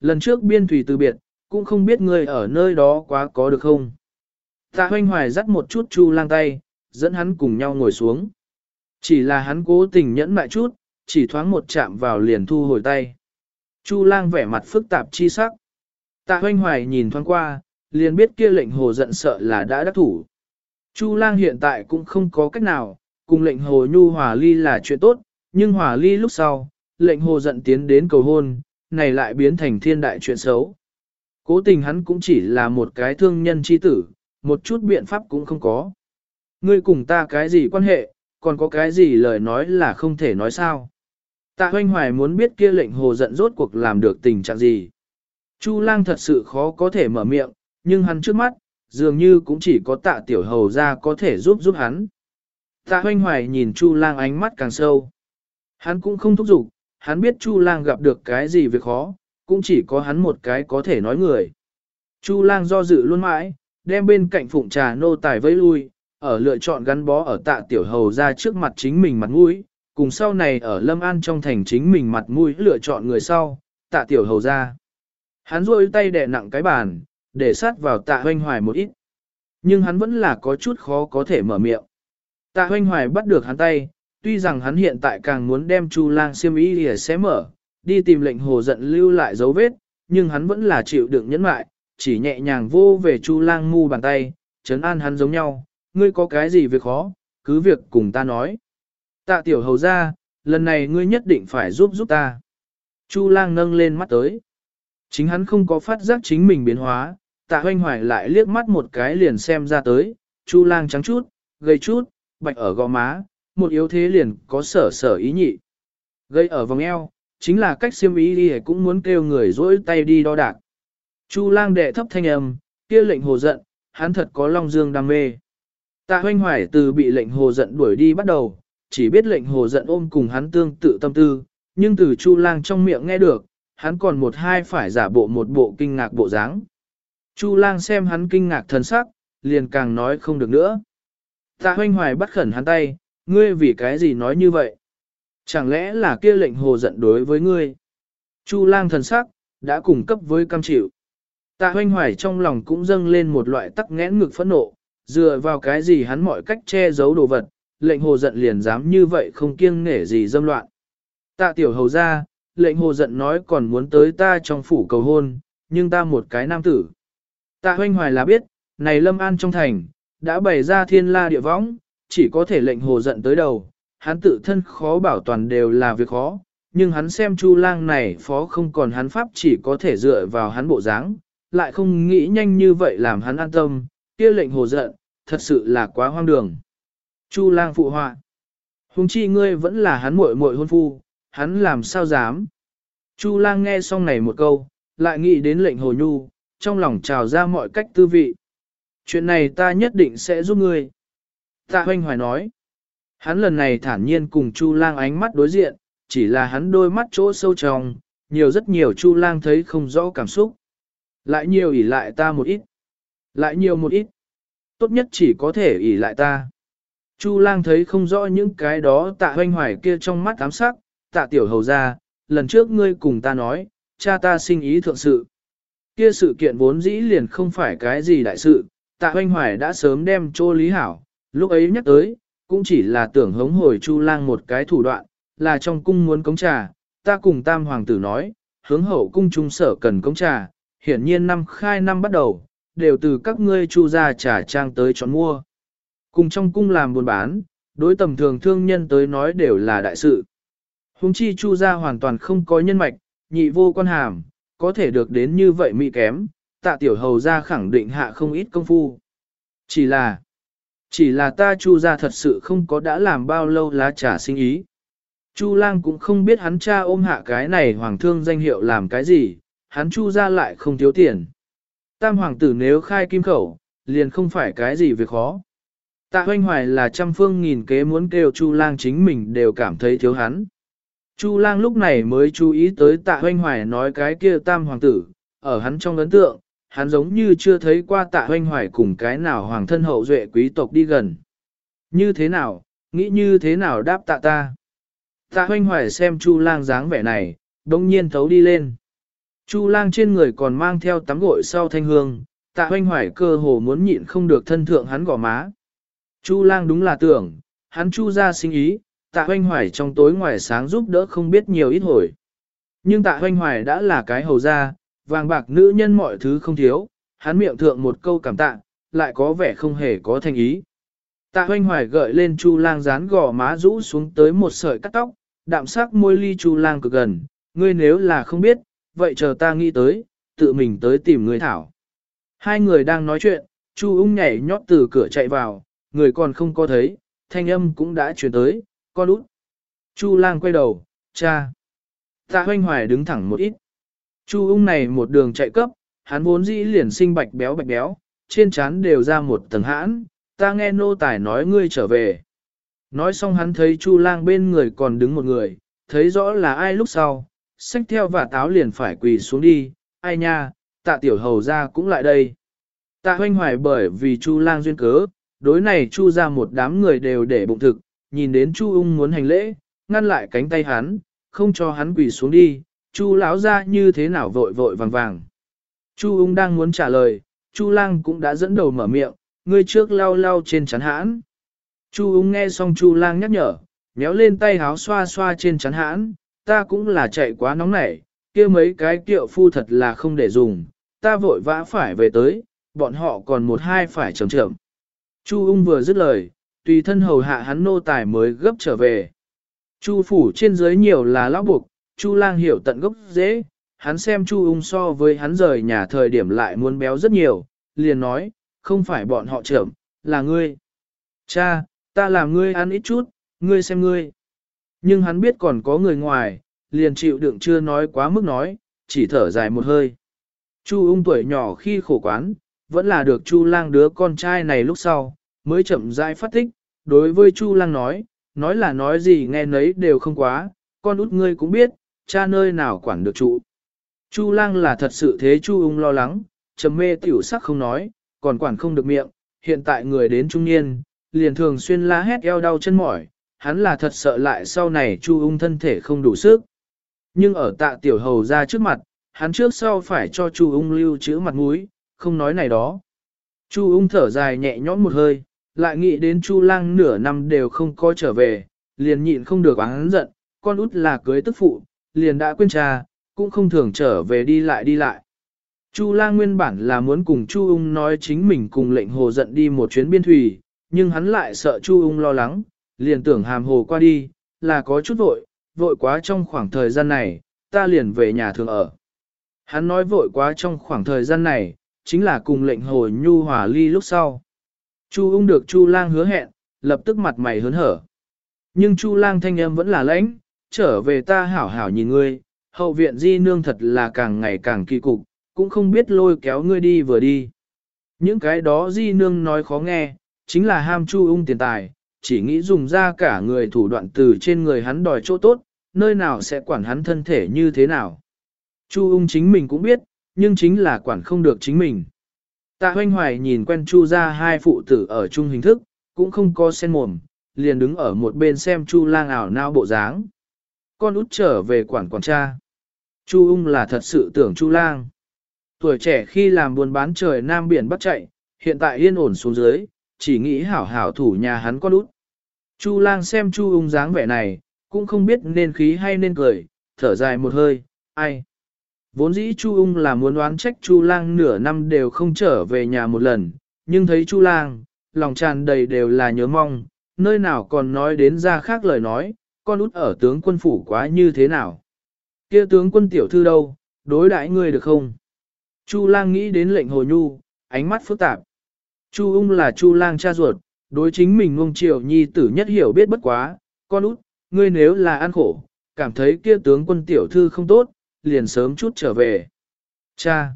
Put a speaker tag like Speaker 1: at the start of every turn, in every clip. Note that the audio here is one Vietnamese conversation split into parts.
Speaker 1: lần trước biên thủy từ biệt, cũng không biết ngươi ở nơi đó quá có được không. Tạ hoanh hoài dắt một chút chu lang tay, dẫn hắn cùng nhau ngồi xuống. Chỉ là hắn cố tình nhẫn mại chút, chỉ thoáng một chạm vào liền thu hồi tay. Chu lang vẻ mặt phức tạp chi sắc. Tạ hoanh hoài nhìn thoáng qua, liền biết kia lệnh hồ giận sợ là đã đắc thủ. Chu lang hiện tại cũng không có cách nào, cùng lệnh hồ nhu hòa ly là chuyện tốt, nhưng hòa ly lúc sau, lệnh hồ giận tiến đến cầu hôn, này lại biến thành thiên đại chuyện xấu. Cố tình hắn cũng chỉ là một cái thương nhân chi tử, một chút biện pháp cũng không có. Ngươi cùng ta cái gì quan hệ, còn có cái gì lời nói là không thể nói sao. Tạ hoanh hoài muốn biết kia lệnh hồ giận rốt cuộc làm được tình trạng gì. Chu lang thật sự khó có thể mở miệng, nhưng hắn trước mắt, dường như cũng chỉ có tạ tiểu hầu ra có thể giúp giúp hắn. Tạ hoanh hoài nhìn Chu lang ánh mắt càng sâu. Hắn cũng không thúc giục, hắn biết Chu lang gặp được cái gì việc khó, cũng chỉ có hắn một cái có thể nói người. Chu lang do dự luôn mãi, đem bên cạnh phụng trà nô tài vẫy lui, ở lựa chọn gắn bó ở tạ tiểu hầu ra trước mặt chính mình mặt mũi, cùng sau này ở Lâm An trong thành chính mình mặt mũi lựa chọn người sau, tạ tiểu hầu ra. Hắn rôi tay đè nặng cái bàn, để sát vào tạ hoanh hoài một ít. Nhưng hắn vẫn là có chút khó có thể mở miệng. Tạ hoanh hoài bắt được hắn tay, tuy rằng hắn hiện tại càng muốn đem chu lang xiêm y lìa xé mở, đi tìm lệnh hồ giận lưu lại dấu vết, nhưng hắn vẫn là chịu đựng nhẫn mại, chỉ nhẹ nhàng vô về chu lang mu bàn tay, chấn an hắn giống nhau, ngươi có cái gì việc khó, cứ việc cùng ta nói. Tạ tiểu hầu ra, lần này ngươi nhất định phải giúp giúp ta. Chu lang nâng lên mắt tới. Chính hắn không có phát giác chính mình biến hóa, tạ hoanh hoài lại liếc mắt một cái liền xem ra tới, chu lang trắng chút, gây chút, bạch ở gò má, một yếu thế liền có sở sở ý nhị. Gây ở vòng eo, chính là cách siêm ý đi cũng muốn kêu người dỗi tay đi đo đạc. Chu lang đệ thấp thanh âm, kia lệnh hồ giận, hắn thật có long dương đam mê. Tạ hoanh hoài từ bị lệnh hồ giận đuổi đi bắt đầu, chỉ biết lệnh hồ giận ôm cùng hắn tương tự tâm tư, nhưng từ chu lang trong miệng nghe được, hắn còn một hai phải giả bộ một bộ kinh ngạc bộ dáng. Chu lang xem hắn kinh ngạc thần sắc, liền càng nói không được nữa. Tạ hoanh hoài bắt khẩn hắn tay, ngươi vì cái gì nói như vậy? Chẳng lẽ là kia lệnh hồ giận đối với ngươi? Chu lang thần sắc, đã cùng cấp với cam chịu. Tạ hoanh hoài trong lòng cũng dâng lên một loại tắc nghẽn ngực phẫn nộ, dựa vào cái gì hắn mọi cách che giấu đồ vật, lệnh hồ giận liền dám như vậy không kiêng nể gì dâm loạn. Tạ tiểu hầu ra, lệnh hồ giận nói còn muốn tới ta trong phủ cầu hôn, nhưng ta một cái nam tử. Tạ hoanh hoài là biết, này lâm an trong thành, đã bày ra thiên la địa võng, chỉ có thể lệnh hồ giận tới đầu, hắn tự thân khó bảo toàn đều là việc khó, nhưng hắn xem chu lang này phó không còn hắn pháp chỉ có thể dựa vào hắn bộ dáng, lại không nghĩ nhanh như vậy làm hắn an tâm, kia lệnh hồ giận, thật sự là quá hoang đường. Chu lang phụ họa. Hùng chi ngươi vẫn là hắn muội muội hôn phu, hắn làm sao dám. Chu lang nghe xong này một câu, lại nghĩ đến lệnh hồ nhu, trong lòng trào ra mọi cách tư vị. Chuyện này ta nhất định sẽ giúp ngươi. Tạ hoanh hoài nói. Hắn lần này thản nhiên cùng Chu lang ánh mắt đối diện, chỉ là hắn đôi mắt chỗ sâu trong, nhiều rất nhiều Chu lang thấy không rõ cảm xúc. Lại nhiều ỉ lại ta một ít. Lại nhiều một ít. Tốt nhất chỉ có thể ỉ lại ta. Chu lang thấy không rõ những cái đó tạ hoanh hoài kia trong mắt ám sắc, tạ tiểu hầu ra, lần trước ngươi cùng ta nói, cha ta sinh ý thượng sự. Kia sự kiện vốn dĩ liền không phải cái gì đại sự, tạ hoanh hoài đã sớm đem chô lý hảo, lúc ấy nhắc tới, cũng chỉ là tưởng hống hồi chu lang một cái thủ đoạn, là trong cung muốn cống trà, ta cùng tam hoàng tử nói, hướng hậu cung trung sở cần cống trà, hiển nhiên năm khai năm bắt đầu, đều từ các ngươi chu ra trà trang tới chọn mua. Cùng trong cung làm buôn bán, đối tầm thường thương nhân tới nói đều là đại sự. Hùng chi chu ra hoàn toàn không có nhân mạch, nhị vô quan hàm, có thể được đến như vậy mỹ kém, tạ tiểu hầu ra khẳng định hạ không ít công phu. Chỉ là, chỉ là ta chu ra thật sự không có đã làm bao lâu lá trà sinh ý. Chu lang cũng không biết hắn cha ôm hạ cái này hoàng thương danh hiệu làm cái gì, hắn chu ra lại không thiếu tiền. Tam hoàng tử nếu khai kim khẩu, liền không phải cái gì việc khó. Tạ hoanh hoài là trăm phương nghìn kế muốn kêu Chu lang chính mình đều cảm thấy thiếu hắn. Chu lang lúc này mới chú ý tới tạ hoanh hoài nói cái kia tam hoàng tử, ở hắn trong ấn tượng, hắn giống như chưa thấy qua tạ hoanh hoài cùng cái nào hoàng thân hậu duệ quý tộc đi gần. Như thế nào, nghĩ như thế nào đáp tạ ta. Tạ hoanh hoài xem chu lang dáng vẻ này, đông nhiên thấu đi lên. Chu lang trên người còn mang theo tắm gội sau thanh hương, tạ hoanh hoài cơ hồ muốn nhịn không được thân thượng hắn gò má. Chu lang đúng là tưởng, hắn chu ra sinh ý, tạ hoanh hoài trong tối ngoài sáng giúp đỡ không biết nhiều ít hồi. Nhưng tạ hoanh hoài đã là cái hầu gia vàng bạc nữ nhân mọi thứ không thiếu, hắn miệng thượng một câu cảm tạ, lại có vẻ không hề có thành ý. Tạ hoanh hoài gợi lên chu lang dán gò má rũ xuống tới một sợi cắt tóc, đạm sắc môi ly chu lang cực gần, ngươi nếu là không biết, vậy chờ ta nghĩ tới, tự mình tới tìm người thảo. Hai người đang nói chuyện, chu ung nhảy nhót từ cửa chạy vào, người còn không có thấy, thanh âm cũng đã chuyển tới, con út. Chu lang quay đầu, cha. Tạ hoanh hoài đứng thẳng một ít. Chu ung này một đường chạy cấp, hắn vốn dĩ liền sinh bạch béo bạch béo, trên trán đều ra một tầng hãn, ta nghe nô tài nói ngươi trở về. Nói xong hắn thấy Chu lang bên người còn đứng một người, thấy rõ là ai lúc sau, xách theo và táo liền phải quỳ xuống đi, ai nha, tạ tiểu hầu ra cũng lại đây. Tạ hoanh hoài bởi vì Chu lang duyên cớ, đối này Chu ra một đám người đều để bụng thực, nhìn đến Chu ung muốn hành lễ, ngăn lại cánh tay hắn, không cho hắn quỳ xuống đi, Chu lão ra như thế nào vội vội vàng vàng. Chu ung đang muốn trả lời, Chu lang cũng đã dẫn đầu mở miệng, ngươi trước lau lau trên chắn hãn. Chu ung nghe xong Chu lang nhắc nhở, méo lên tay háo xoa xoa trên chắn hãn, ta cũng là chạy quá nóng nảy, kia mấy cái kiệu phu thật là không để dùng, ta vội vã phải về tới, bọn họ còn một hai phải chậm chậm. Chu ung vừa dứt lời, tùy thân hầu hạ hắn nô tài mới gấp trở về. Chu phủ trên dưới nhiều là lão buộc, Chu lang hiểu tận gốc dễ, hắn xem Chu ung so với hắn rời nhà thời điểm lại muốn béo rất nhiều, liền nói, không phải bọn họ chậm, là ngươi. Cha, ta làm ngươi ăn ít chút, ngươi xem ngươi. Nhưng hắn biết còn có người ngoài, liền chịu đựng chưa nói quá mức nói, chỉ thở dài một hơi. Chu ung tuổi nhỏ khi khổ quán, vẫn là được Chu lang đứa con trai này lúc sau, mới chậm rãi phát tích, đối với Chu lang nói, nói là nói gì nghe nấy đều không quá, con út ngươi cũng biết, cha nơi nào quản được trụ. Chu lang là thật sự thế Chu ung lo lắng, trầm mê tiểu sắc không nói, còn quản không được miệng, hiện tại người đến trung niên, liền thường xuyên la hét eo đau chân mỏi, hắn là thật sợ lại sau này Chu ung thân thể không đủ sức. Nhưng ở tạ tiểu hầu ra trước mặt, hắn trước sau phải cho Chu ung lưu chữ mặt mũi, không nói này đó. Chu ung thở dài nhẹ nhõm một hơi, lại nghĩ đến Chu lang nửa năm đều không có trở về, liền nhịn không được oán giận, con út là cưới tức phụ, liền đã quên cha, cũng không thường trở về đi lại đi lại. Chu lang nguyên bản là muốn cùng Chu ung nói chính mình cùng lệnh hồ giận đi một chuyến biên thủy, nhưng hắn lại sợ Chu ung lo lắng, liền tưởng hàm hồ qua đi, là có chút vội, vội quá trong khoảng thời gian này, ta liền về nhà thường ở. Hắn nói vội quá trong khoảng thời gian này, chính là cùng lệnh hồ nhu hòa ly lúc sau. Chu ung được Chu lang hứa hẹn, lập tức mặt mày hớn hở. Nhưng Chu lang thanh âm vẫn là lãnh, trở về ta hảo hảo nhìn ngươi, hậu viện di nương thật là càng ngày càng kỳ cục, cũng không biết lôi kéo ngươi đi vừa đi. Những cái đó di nương nói khó nghe, chính là ham Chu ung tiền tài, chỉ nghĩ dùng ra cả người thủ đoạn từ trên người hắn đòi chỗ tốt, nơi nào sẽ quản hắn thân thể như thế nào. Chu ung chính mình cũng biết, nhưng chính là quản không được chính mình. Tạ hoanh hoài nhìn quen Chu ra hai phụ tử ở chung hình thức, cũng không có sen mồm, liền đứng ở một bên xem Chu lang ảo nao bộ dáng. Con út trở về quản quản cha. Chu ung là thật sự tưởng Chu lang. Tuổi trẻ khi làm buôn bán trời nam biển bắt chạy, hiện tại yên ổn xuống dưới, chỉ nghĩ hảo hảo thủ nhà hắn con út. Chu lang xem Chu ung dáng vẻ này, cũng không biết nên khí hay nên cười, thở dài một hơi, ai. Vốn dĩ Chu ung là muốn đoán trách Chu lang nửa năm đều không trở về nhà một lần, nhưng thấy Chu lang, lòng tràn đầy đều là nhớ mong, nơi nào còn nói đến ra khác lời nói, con út ở tướng quân phủ quá như thế nào. kia tướng quân tiểu thư đâu, đối đãi ngươi được không? Chu lang nghĩ đến lệnh hồ nhu, ánh mắt phức tạp. Chu ung là chu lang cha ruột, đối chính mình ngông triều nhi tử nhất hiểu biết bất quá, con út, ngươi nếu là ăn khổ, cảm thấy kia tướng quân tiểu thư không tốt, liền sớm chút trở về. Cha!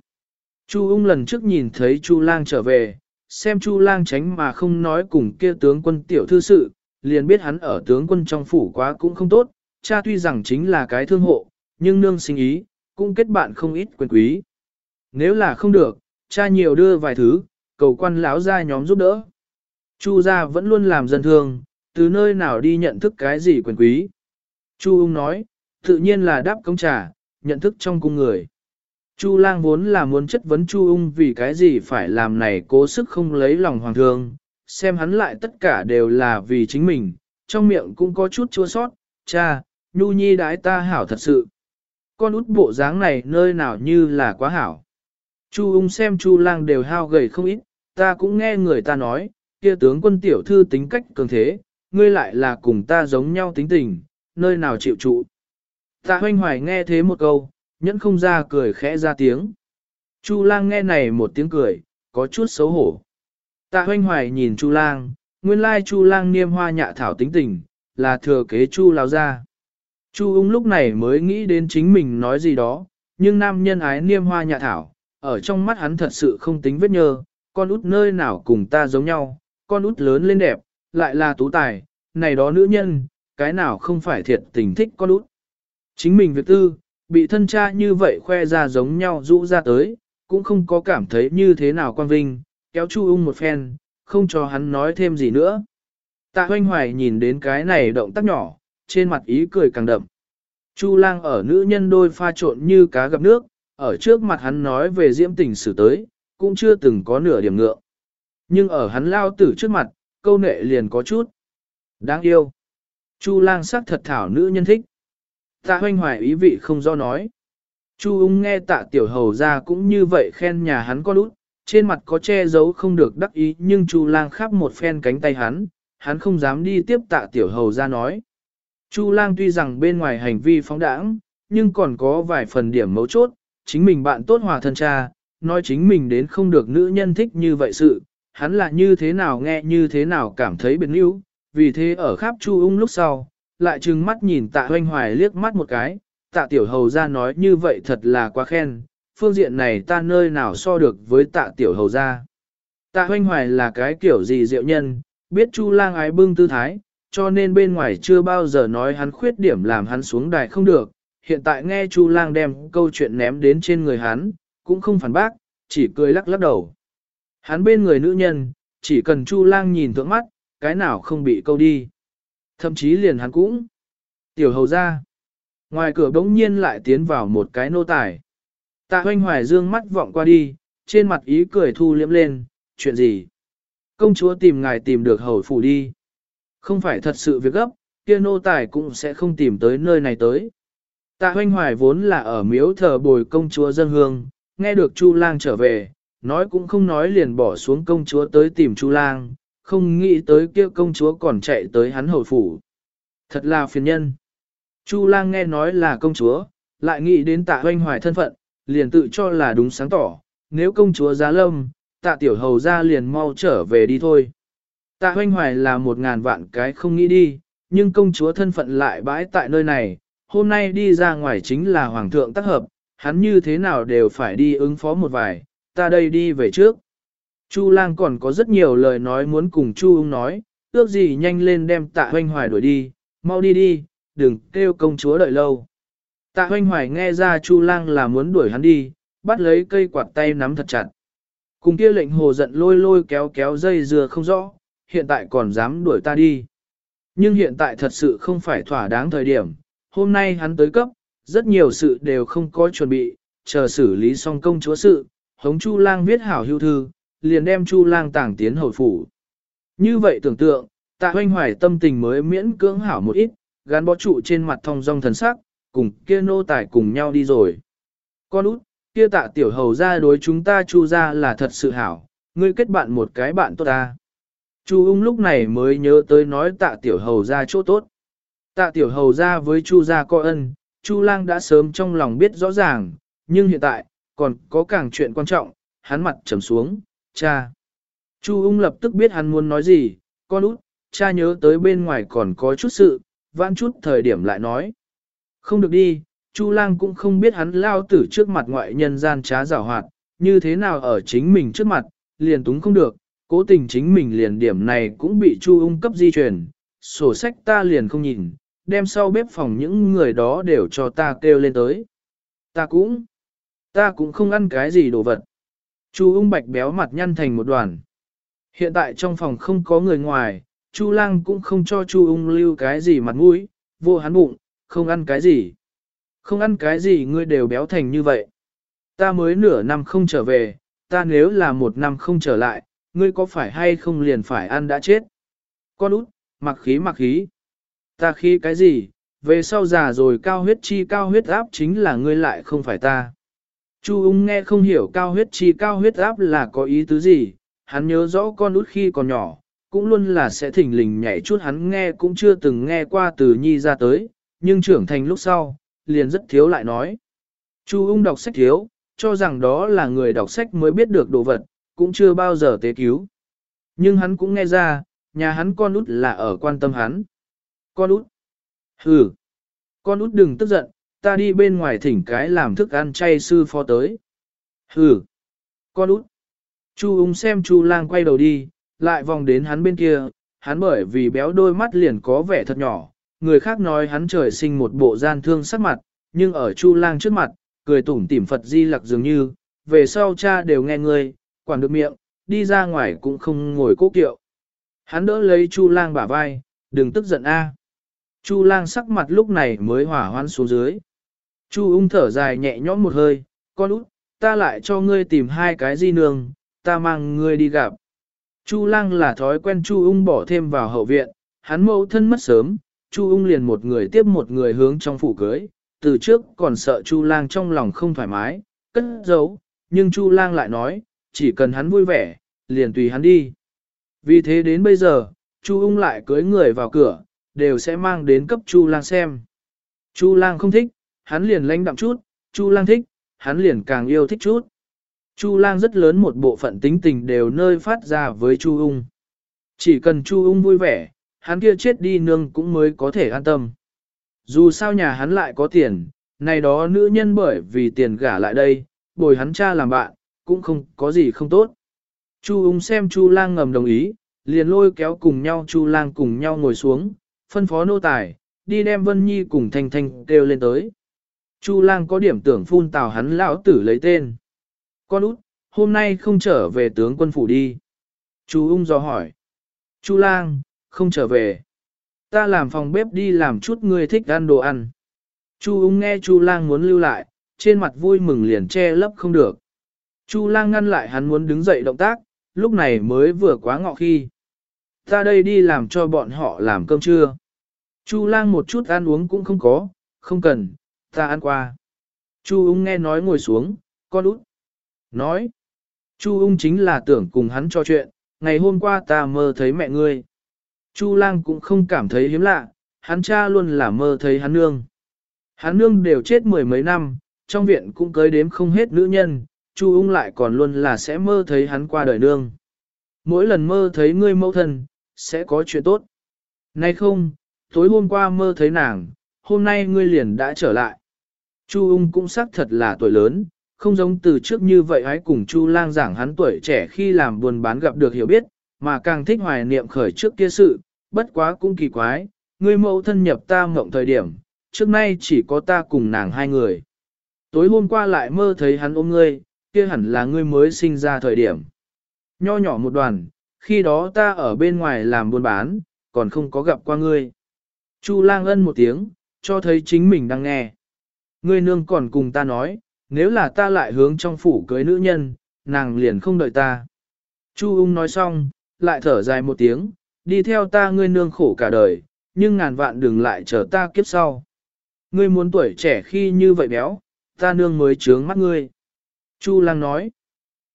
Speaker 1: Chu ung lần trước nhìn thấy chu lang trở về, xem chu lang tránh mà không nói cùng kia tướng quân tiểu thư sự, liền biết hắn ở tướng quân trong phủ quá cũng không tốt, cha tuy rằng chính là cái thương hộ, nhưng nương sinh ý, cũng kết bạn không ít quyền quý. Nếu là không được, cha nhiều đưa vài thứ, cầu quan lão ra nhóm giúp đỡ. Chu gia vẫn luôn làm dân thương, từ nơi nào đi nhận thức cái gì quyền quý. Chu ung nói, tự nhiên là đáp công trả, nhận thức trong cung người. Chu lang vốn là muốn chất vấn Chu ung vì cái gì phải làm này cố sức không lấy lòng hoàng thương, xem hắn lại tất cả đều là vì chính mình, trong miệng cũng có chút chua sót, cha, nhu nhi đái ta hảo thật sự. Con út bộ dáng này nơi nào như là quá hảo. Chu ung xem chu lang đều hao gầy không ít, ta cũng nghe người ta nói, kia tướng quân tiểu thư tính cách cường thế, ngươi lại là cùng ta giống nhau tính tình, nơi nào chịu trụ. Tạ hoanh hoài nghe thế một câu, nhẫn không ra cười khẽ ra tiếng. Chu lang nghe này một tiếng cười, có chút xấu hổ. Tạ hoanh hoài nhìn Chu lang, nguyên lai Chu lang niêm hoa nhạ thảo tính tình, là thừa kế Chu lao ra. Chu ung lúc này mới nghĩ đến chính mình nói gì đó, nhưng nam nhân ái niêm hoa nhạ thảo, ở trong mắt hắn thật sự không tính vết nhơ, con út nơi nào cùng ta giống nhau, con út lớn lên đẹp, lại là tú tài, này đó nữ nhân, cái nào không phải thiệt tình thích con út. Chính mình việc tư, bị thân cha như vậy khoe ra giống nhau rũ ra tới, cũng không có cảm thấy như thế nào quan vinh, kéo Chu ung một phen, không cho hắn nói thêm gì nữa. Tạ hoanh hoài nhìn đến cái này động tác nhỏ, trên mặt ý cười càng đậm. Chu lang ở nữ nhân đôi pha trộn như cá gặp nước, ở trước mặt hắn nói về diễm tình xử tới, cũng chưa từng có nửa điểm ngượng. Nhưng ở hắn lao tử trước mặt, câu nệ liền có chút. Đáng yêu. Chu lang sắc thật thảo nữ nhân thích. Tạ hoanh hoài ý vị không do nói. Chu ung nghe tạ tiểu hầu ra cũng như vậy khen nhà hắn có lút, trên mặt có che giấu không được đắc ý nhưng Chu lang khắp một phen cánh tay hắn, hắn không dám đi tiếp tạ tiểu hầu ra nói. Chu lang tuy rằng bên ngoài hành vi phóng đãng, nhưng còn có vài phần điểm mấu chốt, chính mình bạn tốt hòa thân cha, nói chính mình đến không được nữ nhân thích như vậy sự, hắn là như thế nào nghe như thế nào cảm thấy biệt níu, vì thế ở khắp chu ung lúc sau, lại trừng mắt nhìn tạ hoanh hoài liếc mắt một cái, tạ tiểu hầu ra nói như vậy thật là quá khen, phương diện này ta nơi nào so được với tạ tiểu hầu ra. Tạ hoanh hoài là cái kiểu gì diệu nhân, biết chu lang ái bưng tư thái, cho nên bên ngoài chưa bao giờ nói hắn khuyết điểm làm hắn xuống đài không được, hiện tại nghe chu lang đem câu chuyện ném đến trên người hắn, cũng không phản bác, chỉ cười lắc lắc đầu. Hắn bên người nữ nhân, chỉ cần chu lang nhìn thượng mắt, cái nào không bị câu đi. Thậm chí liền hắn cũng. Tiểu hầu ra. Ngoài cửa bỗng nhiên lại tiến vào một cái nô tài. Tạ hoanh hoài dương mắt vọng qua đi, trên mặt ý cười thu liễm lên, chuyện gì? Công chúa tìm ngài tìm được hầu phủ đi. Không phải thật sự việc gấp, kia nô tài cũng sẽ không tìm tới nơi này tới. Tạ hoanh hoài vốn là ở miếu thờ bồi công chúa dân hương, nghe được Chu lang trở về, nói cũng không nói liền bỏ xuống công chúa tới tìm Chu lang, không nghĩ tới kia công chúa còn chạy tới hắn hầu phủ. Thật là phiền nhân. Chu lang nghe nói là công chúa, lại nghĩ đến tạ hoanh hoài thân phận, liền tự cho là đúng sáng tỏ, nếu công chúa giá lâm, tạ tiểu hầu ra liền mau trở về đi thôi. Tạ hoanh hoài là một ngàn vạn cái không nghĩ đi, nhưng công chúa thân phận lại bãi tại nơi này, hôm nay đi ra ngoài chính là hoàng thượng tác hợp, hắn như thế nào đều phải đi ứng phó một vài, ta đây đi về trước. Chu lang còn có rất nhiều lời nói muốn cùng Chu ung nói, ước gì nhanh lên đem tạ hoanh hoài đuổi đi, mau đi đi, đừng kêu công chúa đợi lâu. Tạ hoanh hoài nghe ra Chu lang là muốn đuổi hắn đi, bắt lấy cây quạt tay nắm thật chặt. Cùng kia lệnh hồ giận lôi lôi kéo kéo dây dừa không rõ, hiện tại còn dám đuổi ta đi. Nhưng hiện tại thật sự không phải thỏa đáng thời điểm, hôm nay hắn tới cấp, rất nhiều sự đều không có chuẩn bị, chờ xử lý xong công chúa sự, hống Chu lang viết hảo hưu thư, liền đem Chu lang tảng tiến hồi phủ. Như vậy tưởng tượng, tạ hoanh hoài tâm tình mới miễn cưỡng hảo một ít, gắn bó trụ trên mặt thong dong thần sắc, cùng kia nô tài cùng nhau đi rồi. Con út, kia tạ tiểu hầu ra đối chúng ta chu ra là thật sự hảo, ngươi kết bạn một cái bạn tốt ta. Chu ung lúc này mới nhớ tới nói tạ tiểu hầu ra chỗ tốt. Tạ tiểu hầu ra với chu gia có ân, chu lang đã sớm trong lòng biết rõ ràng, nhưng hiện tại, còn có càng chuyện quan trọng, hắn mặt trầm xuống, cha. Chu ung lập tức biết hắn muốn nói gì, con út, cha nhớ tới bên ngoài còn có chút sự, vãn chút thời điểm lại nói. Không được đi, Chu lang cũng không biết hắn lao tử trước mặt ngoại nhân gian trá giảo hoạt, như thế nào ở chính mình trước mặt, liền túng không được, cố tình chính mình liền điểm này cũng bị Chu ung cấp di chuyển, sổ sách ta liền không nhìn, đem sau bếp phòng những người đó đều cho ta kêu lên tới. Ta cũng, ta cũng không ăn cái gì đồ vật. Chu ung bạch béo mặt nhăn thành một đoàn. Hiện tại trong phòng không có người ngoài, Chu lang cũng không cho Chu ung lưu cái gì mặt mũi, vô hắn bụng, không ăn cái gì. Không ăn cái gì ngươi đều béo thành như vậy. ta mới nửa năm không trở về, ta nếu là một năm không trở lại, ngươi có phải hay không liền phải ăn đã chết. Con út, mặc khí mặc khí. Ta khí cái gì, về sau già rồi cao huyết chi cao huyết áp chính là ngươi lại không phải ta. Chu ung nghe không hiểu cao huyết chi cao huyết áp là có ý tứ gì, hắn nhớ rõ con út khi còn nhỏ, cũng luôn là sẽ thỉnh lình nhảy chút hắn nghe cũng chưa từng nghe qua từ nhi ra tới, nhưng trưởng thành lúc sau, liền rất thiếu lại nói. Chu ung đọc sách thiếu, cho rằng đó là người đọc sách mới biết được đồ vật, cũng chưa bao giờ tế cứu. Nhưng hắn cũng nghe ra, nhà hắn con út là ở quan tâm hắn. Con út. Hừ. Con út đừng tức giận, ta đi bên ngoài thỉnh cái làm thức ăn chay sư phó tới. Hừ. Con út. Chu ung xem chu lang quay đầu đi, lại vòng đến hắn bên kia, hắn bởi vì béo đôi mắt liền có vẻ thật nhỏ, người khác nói hắn trời sinh một bộ gian thương sắc mặt, nhưng ở chu lang trước mặt, cười tủm tỉm Phật di lặc dường như, về sau cha đều nghe ngươi, quản được miệng, đi ra ngoài cũng không ngồi cố kiệu. Hắn đỡ lấy chu lang bả vai, đừng tức giận a. Chu lang sắc mặt lúc này mới hỏa hoãn xuống dưới. Chu ung thở dài nhẹ nhõm một hơi, con út, ta lại cho ngươi tìm hai cái di nương, ta mang ngươi đi gặp. Chu lang là thói quen Chu ung bỏ thêm vào hậu viện, hắn mẫu thân mất sớm, Chu ung liền một người tiếp một người hướng trong phủ cưới, từ trước còn sợ Chu lang trong lòng không thoải mái, cất giấu, nhưng Chu lang lại nói, chỉ cần hắn vui vẻ, liền tùy hắn đi. Vì thế đến bây giờ, Chu ung lại cưới người vào cửa, đều sẽ mang đến cấp Chu lang xem. Chu lang không thích, hắn liền lãnh đạm chút, Chu lang thích, hắn liền càng yêu thích chút. Chu lang rất lớn một bộ phận tính tình đều nơi phát ra với Chu ung. Chỉ cần Chu ung vui vẻ, hắn kia chết đi nương cũng mới có thể an tâm. Dù sao nhà hắn lại có tiền, này đó nữ nhân bởi vì tiền gả lại đây, bồi hắn cha làm bạn, cũng không có gì không tốt. Chu ung xem Chu lang ngầm đồng ý, liền lôi kéo cùng nhau Chu lang cùng nhau ngồi xuống, phân phó nô tài, đi đem Vân Nhi cùng Thanh Thanh kêu lên tới. Chu lang có điểm tưởng phun tào hắn lão tử lấy tên. Con út, hôm nay không trở về tướng quân phủ đi. Chu ung do hỏi. Chu lang, không trở về. Ta làm phòng bếp đi làm chút người thích ăn đồ ăn. Chu ung nghe Chu lang muốn lưu lại, trên mặt vui mừng liền che lấp không được. Chu lang ngăn lại hắn muốn đứng dậy động tác, lúc này mới vừa quá ngọ khi. Ta đây đi làm cho bọn họ làm cơm trưa. Chu lang một chút ăn uống cũng không có, không cần, ta ăn qua. Chu ung nghe nói ngồi xuống, con út. Nói, Chu ung chính là tưởng cùng hắn trò chuyện, ngày hôm qua ta mơ thấy mẹ ngươi. Chu lang cũng không cảm thấy hiếm lạ, hắn cha luôn là mơ thấy hắn nương. Hắn nương đều chết mười mấy năm, trong viện cũng cưới đếm không hết nữ nhân, Chu ung lại còn luôn là sẽ mơ thấy hắn qua đời nương. Mỗi lần mơ thấy ngươi mẫu thân, sẽ có chuyện tốt. Nay không, tối hôm qua mơ thấy nàng, hôm nay ngươi liền đã trở lại. Chu ung cũng xác thật là tuổi lớn, không giống từ trước như vậy hãy cùng Chu lang giảng hắn tuổi trẻ khi làm buồn bán gặp được hiểu biết, mà càng thích hoài niệm khởi trước kia sự, bất quá cũng kỳ quái, ngươi mẫu thân nhập ta mộng thời điểm, trước nay chỉ có ta cùng nàng hai người. Tối hôm qua lại mơ thấy hắn ôm ngươi, kia hẳn là ngươi mới sinh ra thời điểm. Nho nhỏ một đoàn, khi đó ta ở bên ngoài làm buôn bán, còn không có gặp qua ngươi. Chu lang ân một tiếng, cho thấy chính mình đang nghe. Ngươi nương còn cùng ta nói, nếu là ta lại hướng trong phủ cưới nữ nhân, nàng liền không đợi ta. Chu ung nói xong, lại thở dài một tiếng, đi theo ta ngươi nương khổ cả đời, nhưng ngàn vạn đừng lại chờ ta kiếp sau. Ngươi muốn tuổi trẻ khi như vậy béo, ta nương mới trướng mắt ngươi. Chu lang nói,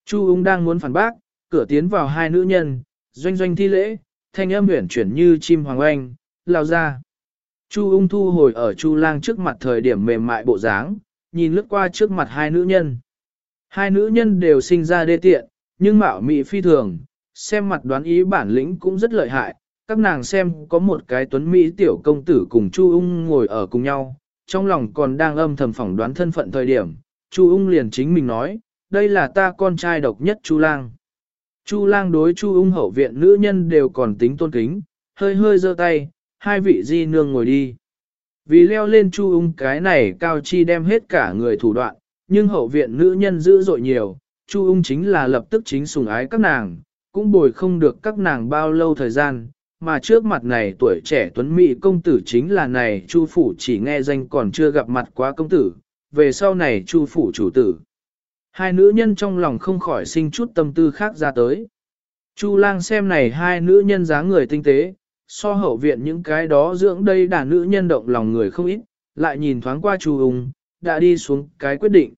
Speaker 1: Chu ung đang muốn phản bác, cửa tiến vào hai nữ nhân, doanh doanh thi lễ, thanh âm huyển chuyển như chim hoàng oanh, lao ra. Chu ung thu hồi ở chu lang trước mặt thời điểm mềm mại bộ dáng, nhìn lướt qua trước mặt hai nữ nhân. Hai nữ nhân đều sinh ra đê tiện, nhưng mạo mị phi thường, xem mặt đoán ý bản lĩnh cũng rất lợi hại. Các nàng xem có một cái tuấn Mỹ tiểu công tử cùng Chu ung ngồi ở cùng nhau, trong lòng còn đang âm thầm phỏng đoán thân phận thời điểm. Chu ung liền chính mình nói, đây là ta con trai độc nhất Chu lang. Chu lang đối Chu ung hậu viện nữ nhân đều còn tính tôn kính, hơi hơi giơ tay, hai vị di nương ngồi đi. Vì leo lên Chu ung cái này cao chi đem hết cả người thủ đoạn, nhưng hậu viện nữ nhân dữ dội nhiều, Chu ung chính là lập tức chính sùng ái các nàng, cũng bồi không được các nàng bao lâu thời gian, mà trước mặt này tuổi trẻ tuấn mỹ công tử chính là này Chu phủ chỉ nghe danh còn chưa gặp mặt quá công tử, về sau này Chu phủ chủ tử. Hai nữ nhân trong lòng không khỏi sinh chút tâm tư khác ra tới. Chu lang xem này hai nữ nhân dáng người tinh tế, so hậu viện những cái đó dưỡng đây đàn nữ nhân động lòng người không ít, lại nhìn thoáng qua Chu ung, đã đi xuống cái quyết định.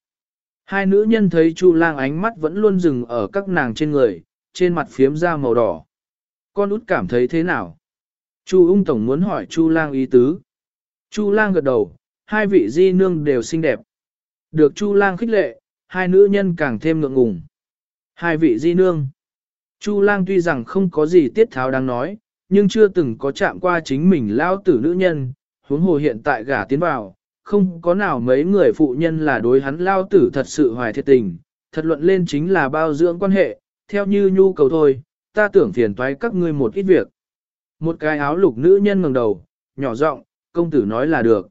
Speaker 1: Hai nữ nhân thấy Chu lang ánh mắt vẫn luôn dừng ở các nàng trên người, trên mặt phiếm da màu đỏ. Con út cảm thấy thế nào? Chu ung tổng muốn hỏi Chu lang ý tứ. Chu lang gật đầu, hai vị di nương đều xinh đẹp. Được Chu lang khích lệ, hai nữ nhân càng thêm ngượng ngùng. Hai vị di nương. Chu lang tuy rằng không có gì tiết tháo đáng nói, nhưng chưa từng có chạm qua chính mình lao tử nữ nhân, huống hồ hiện tại gả tiến vào, không có nào mấy người phụ nhân là đối hắn lao tử thật sự hoài thiệt tình, thật luận lên chính là bao dưỡng quan hệ, theo như nhu cầu thôi, ta tưởng phiền toái các ngươi một ít việc. Một cái áo lục nữ nhân ngẩng đầu, nhỏ giọng, công tử nói là được.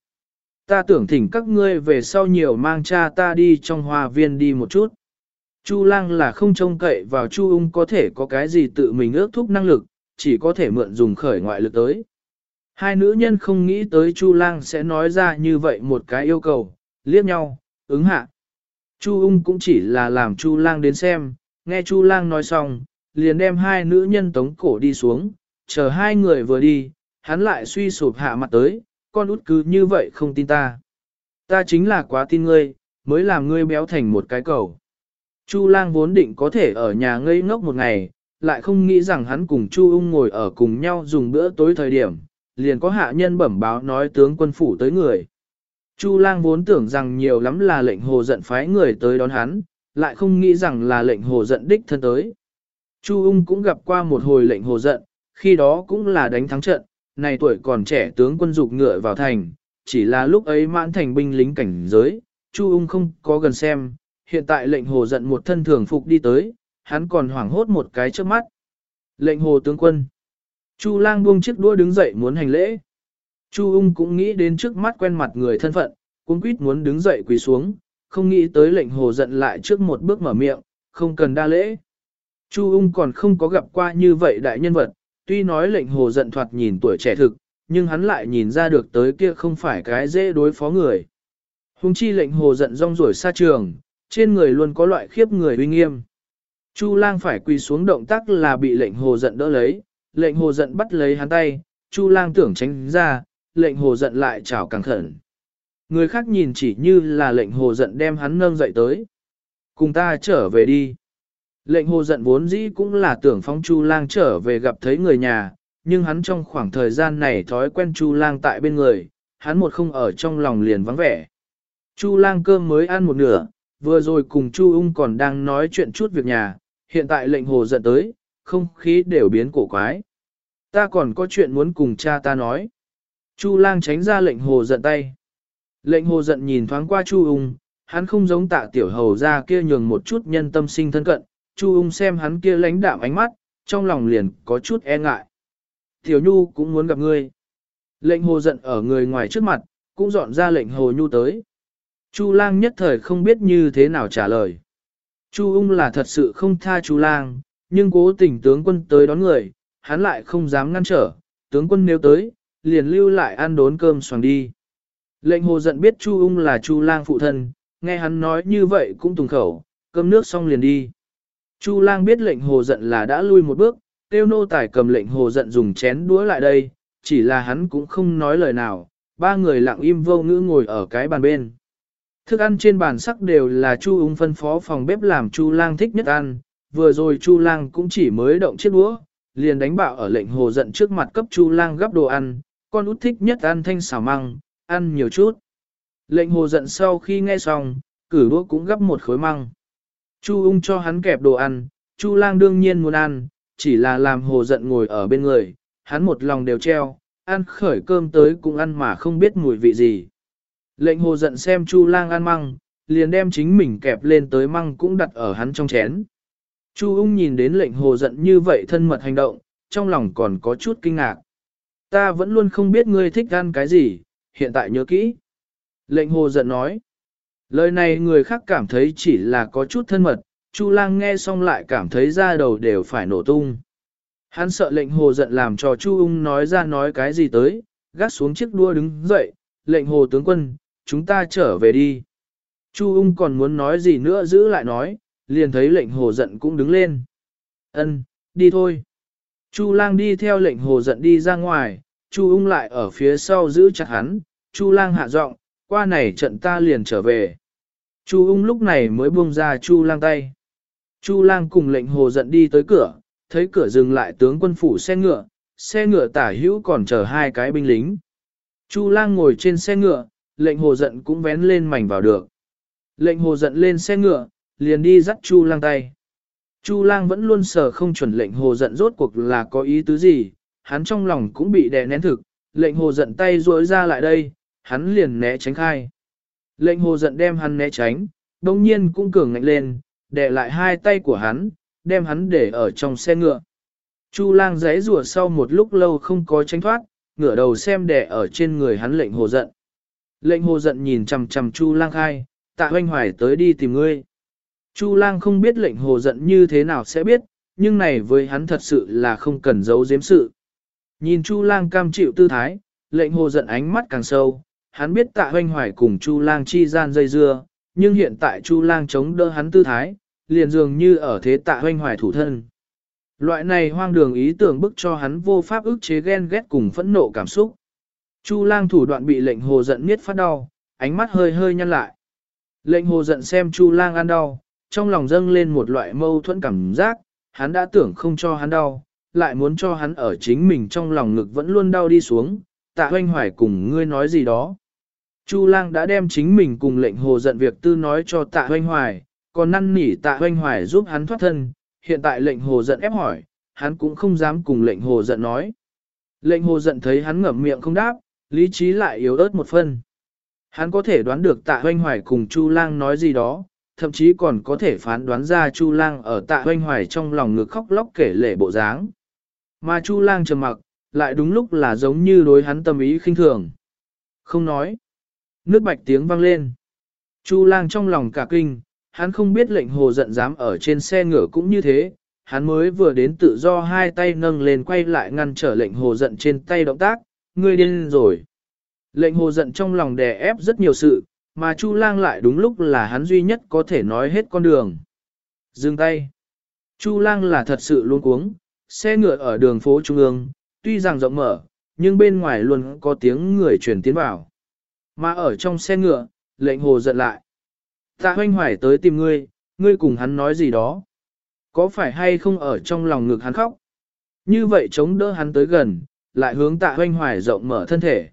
Speaker 1: Ta tưởng thỉnh các ngươi về sau nhiều mang cha ta đi trong hoa viên đi một chút. Chu lang là không trông cậy vào Chu ung có thể có cái gì tự mình ước thúc năng lực, chỉ có thể mượn dùng khởi ngoại lực tới. Hai nữ nhân không nghĩ tới Chu lang sẽ nói ra như vậy một cái yêu cầu, liếc nhau, ứng hạ. Chu ung cũng chỉ là làm Chu lang đến xem, nghe Chu lang nói xong, liền đem hai nữ nhân tống cổ đi xuống, chờ hai người vừa đi, hắn lại suy sụp hạ mặt tới, con út cứ như vậy không tin ta. Ta chính là quá tin ngươi, mới làm ngươi béo thành một cái cầu. Chu lang vốn định có thể ở nhà ngây ngốc một ngày, lại không nghĩ rằng hắn cùng Chu ung ngồi ở cùng nhau dùng bữa tối thời điểm, liền có hạ nhân bẩm báo nói tướng quân phủ tới người. Chu lang vốn tưởng rằng nhiều lắm là lệnh hồ giận phái người tới đón hắn, lại không nghĩ rằng là lệnh hồ giận đích thân tới. Chu ung cũng gặp qua một hồi lệnh hồ giận, khi đó cũng là đánh thắng trận, này tuổi còn trẻ tướng quân dục ngựa vào thành, chỉ là lúc ấy mãn thành binh lính cảnh giới, Chu ung không có gần xem, hiện tại lệnh hồ giận một thân thường phục đi tới, hắn còn hoảng hốt một cái trước mắt. Lệnh hồ tướng quân. Chu lang buông chiếc đua đứng dậy muốn hành lễ. Chu ung cũng nghĩ đến trước mắt quen mặt người thân phận, cũng quýt muốn đứng dậy quỳ xuống, không nghĩ tới lệnh hồ giận lại trước một bước mở miệng, không cần đa lễ. Chu ung còn không có gặp qua như vậy đại nhân vật, tuy nói lệnh hồ giận thoạt nhìn tuổi trẻ thực, nhưng hắn lại nhìn ra được tới kia không phải cái dễ đối phó người. Hùng chi lệnh hồ giận rong ruổi xa trường, trên người luôn có loại khiếp người uy nghiêm. Chu lang phải quỳ xuống động tác là bị lệnh hồ giận đỡ lấy, lệnh hồ giận bắt lấy hắn tay, Chu lang tưởng tránh ra, lệnh hồ giận lại chào càng khẩn. Người khác nhìn chỉ như là lệnh hồ giận đem hắn nâng dậy tới. Cùng ta trở về đi. Lệnh hồ giận vốn dĩ cũng là tưởng phong Chu lang trở về gặp thấy người nhà, nhưng hắn trong khoảng thời gian này thói quen Chu lang tại bên người, hắn một không ở trong lòng liền vắng vẻ. Chu lang cơm mới ăn một nửa, vừa rồi cùng Chu ung còn đang nói chuyện chút việc nhà, hiện tại lệnh hồ giận tới, không khí đều biến cổ quái. Ta còn có chuyện muốn cùng cha ta nói. Chu lang tránh ra lệnh hồ giận tay. Lệnh hồ giận nhìn thoáng qua Chu ung, hắn không giống tạ tiểu hầu ra kia nhường một chút nhân tâm sinh thân cận, Chu ung xem hắn kia lánh đạm ánh mắt, trong lòng liền có chút e ngại. Tiểu Nhu cũng muốn gặp ngươi. Lệnh hồ giận ở người ngoài trước mặt, cũng dọn ra lệnh hồ Nhu tới. Chu lang nhất thời không biết như thế nào trả lời. Chu ung là thật sự không tha Chu lang, nhưng cố tình tướng quân tới đón người, hắn lại không dám ngăn trở, tướng quân nếu tới, liền lưu lại ăn đốn cơm xoàng đi. Lệnh hồ giận biết Chu ung là Chu lang phụ thân, nghe hắn nói như vậy cũng tùng khẩu, cơm nước xong liền đi. Chu lang biết lệnh hồ giận là đã lui một bước, tiêu nô tài cầm lệnh hồ giận dùng chén đũa lại đây, chỉ là hắn cũng không nói lời nào, ba người lặng im vô ngữ ngồi ở cái bàn bên. Thức ăn trên bàn sắc đều là Chu ung phân phó phòng bếp làm Chu lang thích nhất ăn, vừa rồi Chu lang cũng chỉ mới động chiếc đũa, liền đánh bạo ở lệnh hồ giận trước mặt cấp Chu lang gấp đồ ăn, con út thích nhất ăn thanh xào măng, ăn nhiều chút. Lệnh hồ giận sau khi nghe xong, cử đũa cũng gấp một khối măng. Chu ung cho hắn kẹp đồ ăn, Chu lang đương nhiên muốn ăn, chỉ là làm hồ giận ngồi ở bên người, hắn một lòng đều treo, ăn khởi cơm tới cũng ăn mà không biết mùi vị gì. Lệnh hồ giận xem Chu lang ăn măng, liền đem chính mình kẹp lên tới măng cũng đặt ở hắn trong chén. Chu ung nhìn đến lệnh hồ giận như vậy thân mật hành động, trong lòng còn có chút kinh ngạc. Ta vẫn luôn không biết ngươi thích ăn cái gì, hiện tại nhớ kỹ. Lệnh hồ giận nói. Lời này người khác cảm thấy chỉ là có chút thân mật, Chu lang nghe xong lại cảm thấy da đầu đều phải nổ tung. Hắn sợ lệnh hồ giận làm cho Chu ung nói ra nói cái gì tới, gác xuống chiếc đua đứng dậy, lệnh hồ tướng quân, chúng ta trở về đi. Chu ung còn muốn nói gì nữa giữ lại nói, liền thấy lệnh hồ giận cũng đứng lên. Ân, đi thôi. Chu lang đi theo lệnh hồ giận đi ra ngoài, Chu ung lại ở phía sau giữ chặt hắn, Chu lang hạ giọng, qua này trận ta liền trở về. Chu ung lúc này mới buông ra Chu lang tay. Chu lang cùng lệnh hồ giận đi tới cửa, thấy cửa dừng lại tướng quân phủ xe ngựa, xe ngựa tả hữu còn chờ hai cái binh lính. Chu lang ngồi trên xe ngựa, lệnh hồ giận cũng vén lên mảnh vào được. Lệnh hồ giận lên xe ngựa, liền đi dắt Chu lang tay. Chu lang vẫn luôn sờ không chuẩn lệnh hồ giận rốt cuộc là có ý tứ gì, hắn trong lòng cũng bị đè nén thực, lệnh hồ giận tay duỗi ra lại đây, hắn liền né tránh khai. Lệnh hồ giận đem hắn né tránh, đồng nhiên cũng cường ngạnh lên, đè lại hai tay của hắn, đem hắn để ở trong xe ngựa. Chu lang giấy rùa sau một lúc lâu không có tránh thoát, ngửa đầu xem đè ở trên người hắn lệnh hồ giận. Lệnh hồ giận nhìn chằm chằm Chu lang khai, tạ hoanh hoài tới đi tìm ngươi. Chu lang không biết lệnh hồ giận như thế nào sẽ biết, nhưng này với hắn thật sự là không cần giấu giếm sự. Nhìn Chu lang cam chịu tư thái, lệnh hồ giận ánh mắt càng sâu, hắn biết tạ hoanh hoài cùng Chu lang chi gian dây dưa, nhưng hiện tại Chu lang chống đỡ hắn tư thái, liền dường như ở thế tạ hoanh hoài thủ thân. Loại này hoang đường ý tưởng bức cho hắn vô pháp ức chế ghen ghét cùng phẫn nộ cảm xúc. Chu lang thủ đoạn bị lệnh hồ giận niết phát đau, ánh mắt hơi hơi nhăn lại. Lệnh hồ giận xem Chu lang ăn đau, trong lòng dâng lên một loại mâu thuẫn cảm giác, hắn đã tưởng không cho hắn đau, lại muốn cho hắn ở chính mình trong lòng ngực vẫn luôn đau đi xuống, tạ hoanh hoài cùng ngươi nói gì đó. Chu lang đã đem chính mình cùng lệnh hồ giận việc tư nói cho tạ hoanh hoài, còn năn nỉ tạ hoanh hoài giúp hắn thoát thân, hiện tại lệnh hồ giận ép hỏi, hắn cũng không dám cùng lệnh hồ giận nói. Lệnh hồ giận thấy hắn ngậm miệng không đáp, lý trí lại yếu ớt một phân. Hắn có thể đoán được tạ hoanh hoài cùng Chu lang nói gì đó, thậm chí còn có thể phán đoán ra Chu lang ở tạ hoanh hoài trong lòng ngực khóc lóc kể lệ bộ dáng. Mà Chu lang trầm mặc, lại đúng lúc là giống như đối hắn tâm ý khinh thường. Không nói. Nước bạch tiếng vang lên. Chu lang trong lòng cả kinh, hắn không biết lệnh hồ giận dám ở trên xe ngựa cũng như thế, hắn mới vừa đến tự do hai tay nâng lên quay lại ngăn trở lệnh hồ giận trên tay động tác, ngươi điên rồi. Lệnh hồ giận trong lòng đè ép rất nhiều sự, mà Chu lang lại đúng lúc là hắn duy nhất có thể nói hết con đường. Dừng tay. Chu lang là thật sự luôn cuống, xe ngựa ở đường phố Trung ương, tuy rằng rộng mở, nhưng bên ngoài luôn có tiếng người truyền tiến vào. Mà ở trong xe ngựa, lệnh hồ giận lại. Tạ hoanh hoài tới tìm ngươi, ngươi cùng hắn nói gì đó. Có phải hay không ở trong lòng ngực hắn khóc? Như vậy chống đỡ hắn tới gần, lại hướng tạ hoanh hoài rộng mở thân thể.